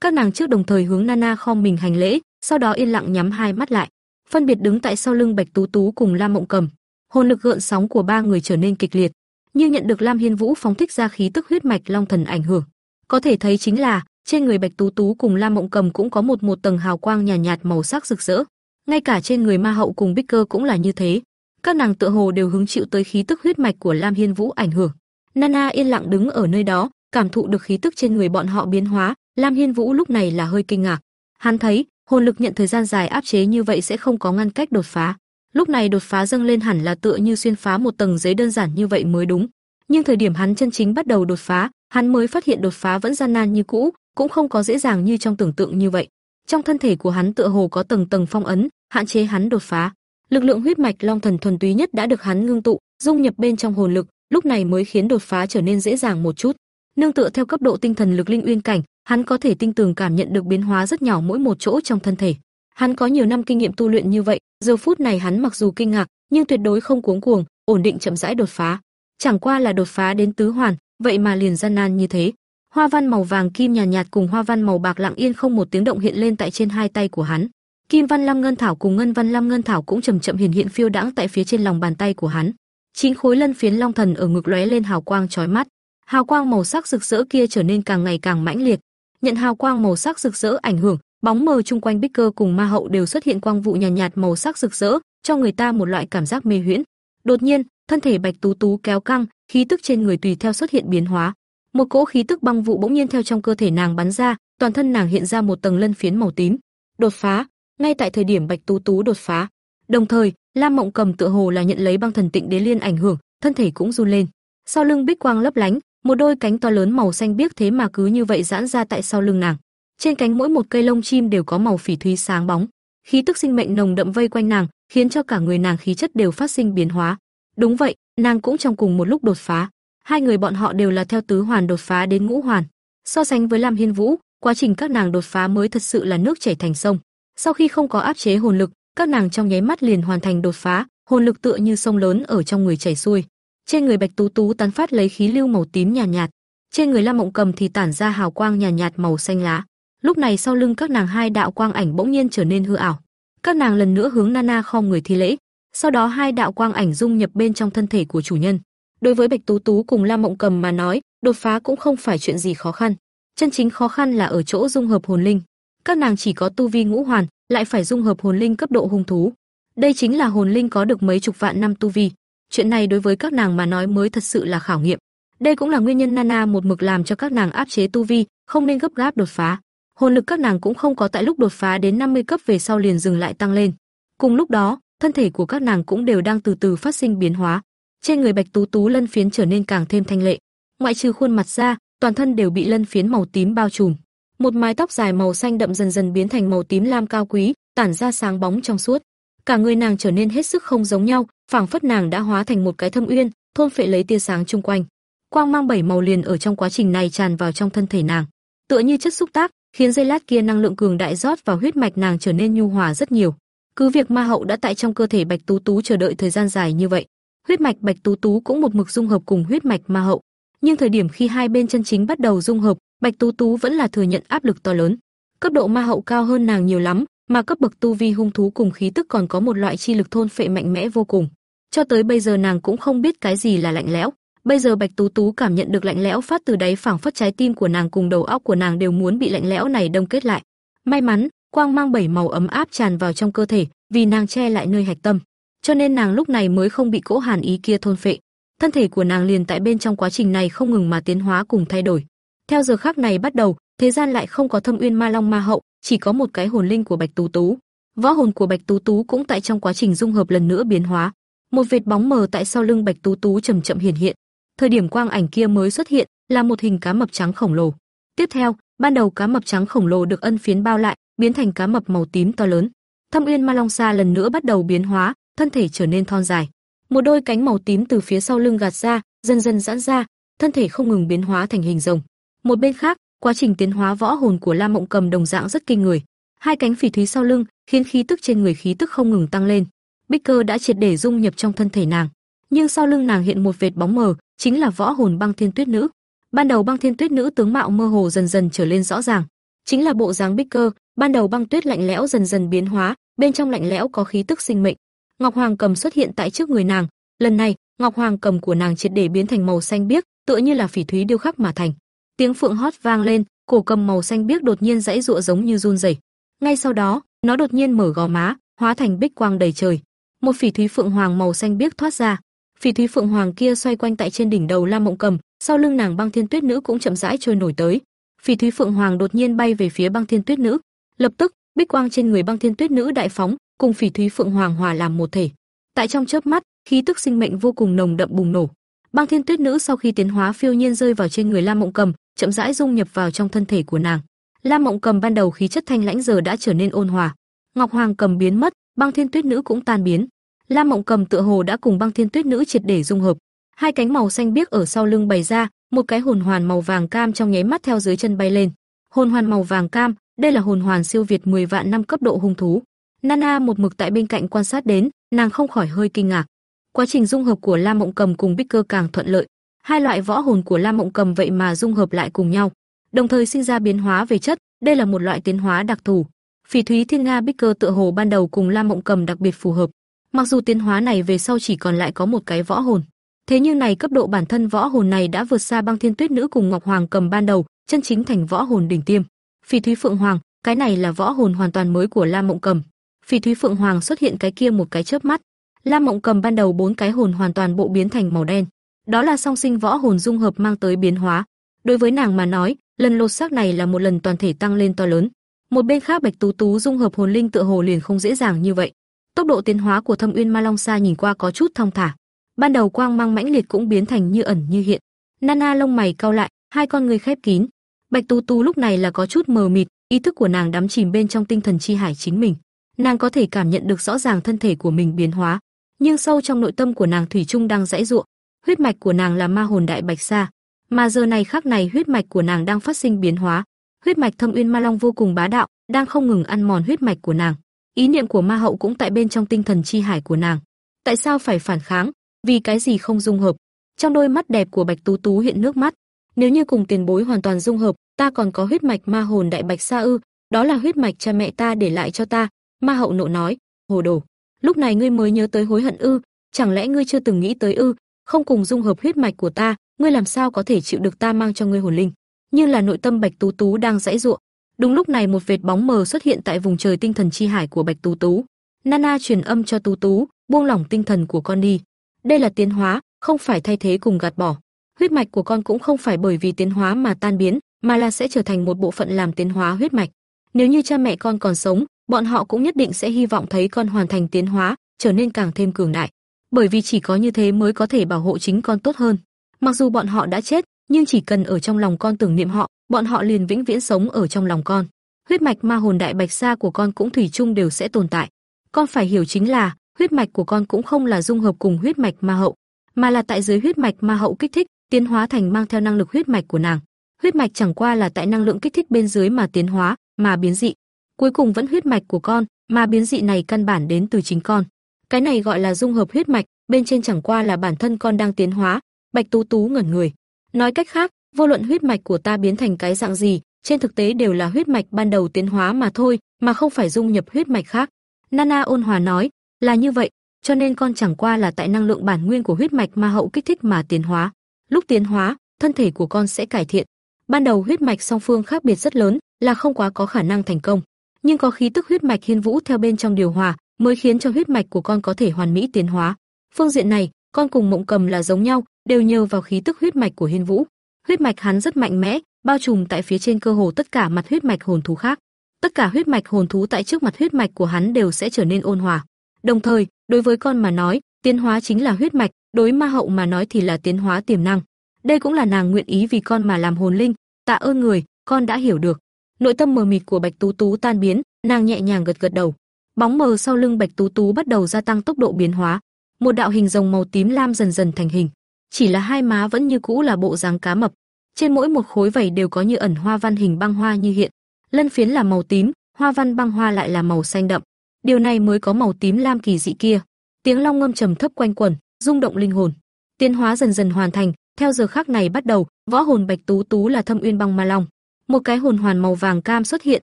Các nàng trước đồng thời hướng Nana khom mình hành lễ, sau đó yên lặng nhắm hai mắt lại, phân biệt đứng tại sau lưng Bạch Tú Tú cùng Lam Mộng Cầm. Hồn lực gợn sóng của ba người trở nên kịch liệt, như nhận được Lam Hiên Vũ phóng thích ra khí tức huyết mạch long thần ảnh hưởng. Có thể thấy chính là, trên người Bạch Tú Tú cùng Lam Mộng Cầm cũng có một một tầng hào quang nhàn nhạt, nhạt màu sắc rực rỡ. Ngay cả trên người Ma Hậu cùng Bích Cơ cũng là như thế. Các nàng tựa hồ đều hứng chịu tới khí tức huyết mạch của Lam Hiên Vũ ảnh hưởng. Nana yên lặng đứng ở nơi đó, cảm thụ được khí tức trên người bọn họ biến hóa, Lam Hiên Vũ lúc này là hơi kinh ngạc. Hắn thấy, hồn lực nhận thời gian dài áp chế như vậy sẽ không có ngăn cách đột phá. Lúc này đột phá dâng lên hẳn là tựa như xuyên phá một tầng giấy đơn giản như vậy mới đúng. Nhưng thời điểm hắn chân chính bắt đầu đột phá, hắn mới phát hiện đột phá vẫn gian nan như cũ, cũng không có dễ dàng như trong tưởng tượng như vậy. Trong thân thể của hắn tựa hồ có tầng tầng phong ấn, hạn chế hắn đột phá. Lực lượng huyết mạch long thần thuần túy nhất đã được hắn ngưng tụ, dung nhập bên trong hồn lực, lúc này mới khiến đột phá trở nên dễ dàng một chút. Nương tựa theo cấp độ tinh thần lực linh uyên cảnh, hắn có thể tinh tường cảm nhận được biến hóa rất nhỏ mỗi một chỗ trong thân thể. Hắn có nhiều năm kinh nghiệm tu luyện như vậy, giờ phút này hắn mặc dù kinh ngạc, nhưng tuyệt đối không cuống cuồng, ổn định chậm rãi đột phá. Chẳng qua là đột phá đến tứ hoàn, vậy mà liền gian nan như thế. Hoa văn màu vàng kim nhàn nhạt, nhạt cùng hoa văn màu bạc lặng yên không một tiếng động hiện lên tại trên hai tay của hắn. Kim văn lam ngân thảo cùng ngân văn lam ngân thảo cũng chậm chậm hiện hiện phiêu đãng tại phía trên lòng bàn tay của hắn. Chín khối lân phiến long thần ở ngực lóe lên hào quang chói mắt. Hào quang màu sắc rực rỡ kia trở nên càng ngày càng mãnh liệt. Nhận hào quang màu sắc rực rỡ ảnh hưởng, bóng mờ chung quanh Bích Cơ cùng Ma Hậu đều xuất hiện quang vụ nhàn nhạt, nhạt màu sắc rực rỡ, cho người ta một loại cảm giác mê huyễn. Đột nhiên, thân thể Bạch Tú Tú kéo căng, khí tức trên người tùy theo xuất hiện biến hóa. Một cỗ khí tức băng vụ bỗng nhiên theo trong cơ thể nàng bắn ra, toàn thân nàng hiện ra một tầng lân phiến màu tím. Đột phá, ngay tại thời điểm Bạch Tú Tú đột phá. Đồng thời, Lam Mộng Cầm tựa hồ là nhận lấy băng thần tịnh đế liên ảnh hưởng, thân thể cũng run lên. Sau lưng bích quang lấp lánh, một đôi cánh to lớn màu xanh biếc thế mà cứ như vậy giãn ra tại sau lưng nàng. Trên cánh mỗi một cây lông chim đều có màu phỉ thúy sáng bóng, khí tức sinh mệnh nồng đậm vây quanh nàng, khiến cho cả người nàng khí chất đều phát sinh biến hóa. Đúng vậy, nàng cũng trong cùng một lúc đột phá. Hai người bọn họ đều là theo tứ hoàn đột phá đến ngũ hoàn. So sánh với Lam Hiên Vũ, quá trình các nàng đột phá mới thật sự là nước chảy thành sông. Sau khi không có áp chế hồn lực, các nàng trong nháy mắt liền hoàn thành đột phá, hồn lực tựa như sông lớn ở trong người chảy xuôi. Trên người Bạch Tú Tú tán phát lấy khí lưu màu tím nhàn nhạt, nhạt, trên người Lam Mộng Cầm thì tản ra hào quang nhàn nhạt, nhạt màu xanh lá. Lúc này sau lưng các nàng hai đạo quang ảnh bỗng nhiên trở nên hư ảo. Các nàng lần nữa hướng Nana khom người thi lễ, sau đó hai đạo quang ảnh dung nhập bên trong thân thể của chủ nhân. Đối với Bạch Tú Tú cùng Lam Mộng Cầm mà nói, đột phá cũng không phải chuyện gì khó khăn. Chân chính khó khăn là ở chỗ dung hợp hồn linh. Các nàng chỉ có tu vi ngũ hoàn, lại phải dung hợp hồn linh cấp độ hung thú. Đây chính là hồn linh có được mấy chục vạn năm tu vi. chuyện này đối với các nàng mà nói mới thật sự là khảo nghiệm. Đây cũng là nguyên nhân Nana một mực làm cho các nàng áp chế tu vi, không nên gấp gáp đột phá. Hồn lực các nàng cũng không có tại lúc đột phá đến 50 cấp về sau liền dừng lại tăng lên. Cùng lúc đó, thân thể của các nàng cũng đều đang từ từ phát sinh biến hóa. Trên người Bạch Tú Tú lân phiến trở nên càng thêm thanh lệ, ngoại trừ khuôn mặt ra, toàn thân đều bị lân phiến màu tím bao trùm. Một mái tóc dài màu xanh đậm dần dần biến thành màu tím lam cao quý, tản ra sáng bóng trong suốt. Cả người nàng trở nên hết sức không giống nhau, phảng phất nàng đã hóa thành một cái thâm uyên, thôn phệ lấy tia sáng chung quanh. Quang mang bảy màu liền ở trong quá trình này tràn vào trong thân thể nàng, tựa như chất xúc tác, khiến dây lát kia năng lượng cường đại rót vào huyết mạch nàng trở nên nhu hòa rất nhiều. Cứ việc ma hậu đã tại trong cơ thể Bạch Tú Tú chờ đợi thời gian dài như vậy, huyết mạch Bạch Tú Tú cũng một mực dung hợp cùng huyết mạch ma hậu, nhưng thời điểm khi hai bên chân chính bắt đầu dung hợp, Bạch Tú Tú vẫn là thừa nhận áp lực to lớn. Cấp độ ma hậu cao hơn nàng nhiều lắm, mà cấp bậc tu vi hung thú cùng khí tức còn có một loại chi lực thôn phệ mạnh mẽ vô cùng. Cho tới bây giờ nàng cũng không biết cái gì là lạnh lẽo, bây giờ Bạch Tú Tú cảm nhận được lạnh lẽo phát từ đáy phảng phất trái tim của nàng cùng đầu óc của nàng đều muốn bị lạnh lẽo này đông kết lại. May mắn, quang mang bảy màu ấm áp tràn vào trong cơ thể, vì nàng che lại nơi hạch tâm, cho nên nàng lúc này mới không bị cỗ hàn ý kia thôn phệ. Thân thể của nàng liền tại bên trong quá trình này không ngừng mà tiến hóa cùng thay đổi. Theo giờ khắc này bắt đầu, thế gian lại không có Thâm Uyên Ma Long Ma Hậu, chỉ có một cái hồn linh của Bạch Tú Tú. Võ hồn của Bạch Tú Tú cũng tại trong quá trình dung hợp lần nữa biến hóa. Một vệt bóng mờ tại sau lưng Bạch Tú Tú chậm chậm hiện hiện. Thời điểm quang ảnh kia mới xuất hiện, là một hình cá mập trắng khổng lồ. Tiếp theo, ban đầu cá mập trắng khổng lồ được ân phiến bao lại, biến thành cá mập màu tím to lớn. Thâm Uyên Ma Long Sa lần nữa bắt đầu biến hóa, thân thể trở nên thon dài. Một đôi cánh màu tím từ phía sau lưng gạt ra, dần dần giãn ra, thân thể không ngừng biến hóa thành hình rồng. Một bên khác, quá trình tiến hóa võ hồn của Lam Mộng Cầm đồng dạng rất kinh người. Hai cánh phỉ thúy sau lưng, khiến khí tức trên người khí tức không ngừng tăng lên. Bích Cơ đã triệt để dung nhập trong thân thể nàng, nhưng sau lưng nàng hiện một vệt bóng mờ, chính là võ hồn Băng Thiên Tuyết Nữ. Ban đầu Băng Thiên Tuyết Nữ tướng mạo mơ hồ dần dần trở lên rõ ràng, chính là bộ dáng Bích Cơ, ban đầu băng tuyết lạnh lẽo dần dần biến hóa, bên trong lạnh lẽo có khí tức sinh mệnh. Ngọc Hoàng cầm xuất hiện tại trước người nàng, lần này, Ngọc Hoàng cầm của nàng triệt để biến thành màu xanh biếc, tựa như là phỉ thúy điêu khắc mà thành. Tiếng phượng hót vang lên, cổ cầm màu xanh biếc đột nhiên giãy giụa giống như run rẩy. Ngay sau đó, nó đột nhiên mở gò má, hóa thành bích quang đầy trời. Một phỉ thúy phượng hoàng màu xanh biếc thoát ra. Phỉ thúy phượng hoàng kia xoay quanh tại trên đỉnh đầu Lam Mộng Cầm, sau lưng nàng Băng Thiên Tuyết Nữ cũng chậm rãi trôi nổi tới. Phỉ thúy phượng hoàng đột nhiên bay về phía Băng Thiên Tuyết Nữ. Lập tức, bích quang trên người Băng Thiên Tuyết Nữ đại phóng, cùng phỉ thúy phượng hoàng hòa làm một thể. Tại trong chớp mắt, khí tức sinh mệnh vô cùng nồng đậm bùng nổ. Băng Thiên Tuyết Nữ sau khi tiến hóa phiêu nhiên rơi vào trên người Lam Mộng Cầm, chậm rãi dung nhập vào trong thân thể của nàng. Lam Mộng Cầm ban đầu khí chất thanh lãnh giờ đã trở nên ôn hòa. Ngọc Hoàng Cầm biến mất, Băng Thiên Tuyết Nữ cũng tan biến. Lam Mộng Cầm tựa hồ đã cùng Băng Thiên Tuyết Nữ triệt để dung hợp. Hai cánh màu xanh biếc ở sau lưng bày ra, một cái hồn hoàn màu vàng cam trong nháy mắt theo dưới chân bay lên. Hồn hoàn màu vàng cam, đây là hồn hoàn siêu việt 10 vạn năm cấp độ hung thú. Nana một mực tại bên cạnh quan sát đến, nàng không khỏi hơi kinh ngạc. Quá trình dung hợp của Lam Mộng Cầm cùng Bích Cơ càng thuận lợi, hai loại võ hồn của Lam Mộng Cầm vậy mà dung hợp lại cùng nhau, đồng thời sinh ra biến hóa về chất, đây là một loại tiến hóa đặc thù. Phỉ Thúy Thiên Nga Bích Cơ tựa hồ ban đầu cùng Lam Mộng Cầm đặc biệt phù hợp. Mặc dù tiến hóa này về sau chỉ còn lại có một cái võ hồn, thế nhưng này cấp độ bản thân võ hồn này đã vượt xa Băng Thiên Tuyết Nữ cùng Ngọc Hoàng Cầm ban đầu, chân chính thành võ hồn đỉnh tiêm. Phỉ Thúy Phượng Hoàng, cái này là võ hồn hoàn toàn mới của Lam Mộng Cầm. Phỉ Thúy Phượng Hoàng xuất hiện cái kia một cái chớp mắt, Lam Mộng Cầm ban đầu bốn cái hồn hoàn toàn bộ biến thành màu đen. Đó là song sinh võ hồn dung hợp mang tới biến hóa. Đối với nàng mà nói, lần lột xác này là một lần toàn thể tăng lên to lớn. Một bên khác Bạch Tú Tú dung hợp hồn linh tựa hồ liền không dễ dàng như vậy. Tốc độ tiến hóa của Thâm Uyên Ma Long Sa nhìn qua có chút thong thả. Ban đầu quang mang mãnh liệt cũng biến thành như ẩn như hiện. Nana lông mày cau lại, hai con người khép kín. Bạch Tú Tú lúc này là có chút mờ mịt, ý thức của nàng đắm chìm bên trong tinh thần chi hải chính mình. Nàng có thể cảm nhận được rõ ràng thân thể của mình biến hóa, nhưng sâu trong nội tâm của nàng thủy chung đang dãy giụa. Huyết mạch của nàng là ma hồn đại bạch sa, mà giờ này khắc này huyết mạch của nàng đang phát sinh biến hóa. Huyết mạch Thâm Uyên Ma Long vô cùng bá đạo, đang không ngừng ăn mòn huyết mạch của nàng. Ý niệm của ma hậu cũng tại bên trong tinh thần chi hải của nàng. Tại sao phải phản kháng? Vì cái gì không dung hợp? Trong đôi mắt đẹp của Bạch Tú Tú hiện nước mắt. Nếu như cùng tiền bối hoàn toàn dung hợp, ta còn có huyết mạch ma hồn đại bạch sa ư? Đó là huyết mạch cha mẹ ta để lại cho ta. Ma hậu nộ nói, hồ đồ lúc này ngươi mới nhớ tới hối hận ư? Chẳng lẽ ngươi chưa từng nghĩ tới ư? Không cùng dung hợp huyết mạch của ta, ngươi làm sao có thể chịu được ta mang cho ngươi hồn linh? Như là nội tâm Bạch Tú Tú đang dãy dụa. Đúng lúc này một vệt bóng mờ xuất hiện tại vùng trời tinh thần chi hải của Bạch Tú Tú. Nana truyền âm cho Tú Tú, buông lỏng tinh thần của con đi. Đây là tiến hóa, không phải thay thế cùng gạt bỏ. Huyết mạch của con cũng không phải bởi vì tiến hóa mà tan biến, mà là sẽ trở thành một bộ phận làm tiến hóa huyết mạch. Nếu như cha mẹ con còn sống, bọn họ cũng nhất định sẽ hy vọng thấy con hoàn thành tiến hóa, trở nên càng thêm cường đại. Bởi vì chỉ có như thế mới có thể bảo hộ chính con tốt hơn. Mặc dù bọn họ đã chết, nhưng chỉ cần ở trong lòng con tưởng niệm họ, bọn họ liền vĩnh viễn sống ở trong lòng con. Huyết mạch ma hồn đại bạch sa của con cũng thủy chung đều sẽ tồn tại. Con phải hiểu chính là, huyết mạch của con cũng không là dung hợp cùng huyết mạch ma hậu, mà là tại dưới huyết mạch ma hậu kích thích, tiến hóa thành mang theo năng lực huyết mạch của nàng. Huyết mạch chẳng qua là tại năng lượng kích thích bên dưới mà tiến hóa, mà biến dị. Cuối cùng vẫn huyết mạch của con, mà biến dị này căn bản đến từ chính con. Cái này gọi là dung hợp huyết mạch, bên trên chẳng qua là bản thân con đang tiến hóa. Bạch Tú Tú ngẩn người. Nói cách khác, vô luận huyết mạch của ta biến thành cái dạng gì, trên thực tế đều là huyết mạch ban đầu tiến hóa mà thôi, mà không phải dung nhập huyết mạch khác. Nana ôn hòa nói, là như vậy, cho nên con chẳng qua là tại năng lượng bản nguyên của huyết mạch ma hậu kích thích mà tiến hóa. Lúc tiến hóa, thân thể của con sẽ cải thiện. Ban đầu huyết mạch song phương khác biệt rất lớn, là không quá có khả năng thành công, nhưng có khí tức huyết mạch hiên vũ theo bên trong điều hòa, mới khiến cho huyết mạch của con có thể hoàn mỹ tiến hóa. Phương diện này, con cùng Mộng Cầm là giống nhau, đều nhờ vào khí tức huyết mạch của Hiên Vũ. Huyết mạch hắn rất mạnh mẽ, bao trùm tại phía trên cơ hồ tất cả mặt huyết mạch hồn thú khác. Tất cả huyết mạch hồn thú tại trước mặt huyết mạch của hắn đều sẽ trở nên ôn hòa. Đồng thời, đối với con mà nói, tiến hóa chính là huyết mạch, đối ma hậu mà nói thì là tiến hóa tiềm năng. Đây cũng là nàng nguyện ý vì con mà làm hồn linh, tạ ơn người, con đã hiểu được. Nội tâm mờ mịt của Bạch Tú Tú tan biến, nàng nhẹ nhàng gật gật đầu. Bóng mờ sau lưng Bạch Tú Tú bắt đầu gia tăng tốc độ biến hóa, một đạo hình rồng màu tím lam dần dần thành hình. Chỉ là hai má vẫn như cũ là bộ dáng cá mập, trên mỗi một khối vảy đều có như ẩn hoa văn hình băng hoa như hiện. Lân phiến là màu tím, hoa văn băng hoa lại là màu xanh đậm. Điều này mới có màu tím lam kỳ dị kia. Tiếng long ngâm trầm thấp quanh quẩn, rung động linh hồn. Tiến hóa dần dần hoàn thành, theo giờ khắc này bắt đầu, võ hồn Bạch Tú Tú là Thâm Uyên Băng Ma Long. Một cái hồn hoàn màu vàng cam xuất hiện,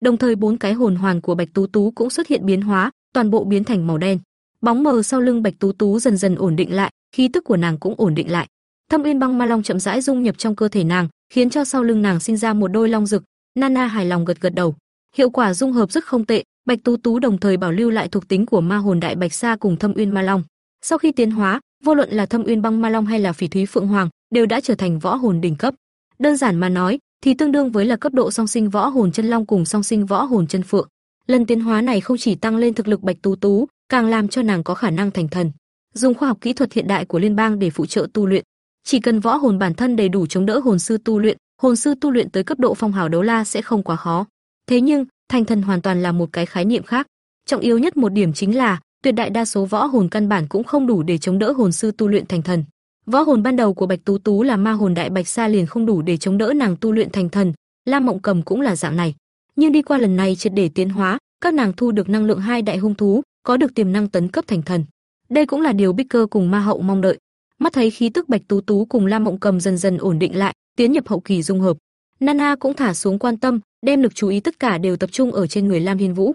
đồng thời bốn cái hồn hoàn của Bạch Tú Tú cũng xuất hiện biến hóa, toàn bộ biến thành màu đen. Bóng mờ sau lưng Bạch Tú Tú dần dần ổn định lại, khí tức của nàng cũng ổn định lại. Thâm Uyên Băng Ma Long chậm rãi dung nhập trong cơ thể nàng, khiến cho sau lưng nàng sinh ra một đôi long rực. Nana hài lòng gật gật đầu. Hiệu quả dung hợp rất không tệ, Bạch Tú Tú đồng thời bảo lưu lại thuộc tính của Ma hồn đại bạch sa cùng Thâm Uyên Ma Long. Sau khi tiến hóa, vô luận là Thâm Uyên Băng Ma Long hay là Phỉ Thúy Phượng Hoàng, đều đã trở thành võ hồn đỉnh cấp. Đơn giản mà nói, thì tương đương với là cấp độ song sinh võ hồn chân long cùng song sinh võ hồn chân phượng. Lần tiến hóa này không chỉ tăng lên thực lực Bạch Tú Tú, càng làm cho nàng có khả năng thành thần. Dùng khoa học kỹ thuật hiện đại của liên bang để phụ trợ tu luyện, chỉ cần võ hồn bản thân đầy đủ chống đỡ hồn sư tu luyện, hồn sư tu luyện tới cấp độ phong hào đấu la sẽ không quá khó. Thế nhưng, thành thần hoàn toàn là một cái khái niệm khác. Trọng yếu nhất một điểm chính là, tuyệt đại đa số võ hồn căn bản cũng không đủ để chống đỡ hồn sư tu luyện thành thần. Võ hồn ban đầu của Bạch Tú Tú là ma hồn đại bạch sa liền không đủ để chống đỡ nàng tu luyện thành thần, Lam Mộng Cầm cũng là dạng này. Nhưng đi qua lần này triệt để tiến hóa, các nàng thu được năng lượng hai đại hung thú, có được tiềm năng tấn cấp thành thần. Đây cũng là điều Bích Cơ cùng Ma Hậu mong đợi. Mắt thấy khí tức Bạch Tú Tú cùng Lam Mộng Cầm dần dần ổn định lại, tiến nhập hậu kỳ dung hợp. Nana cũng thả xuống quan tâm, đem lực chú ý tất cả đều tập trung ở trên người Lam Hiên Vũ.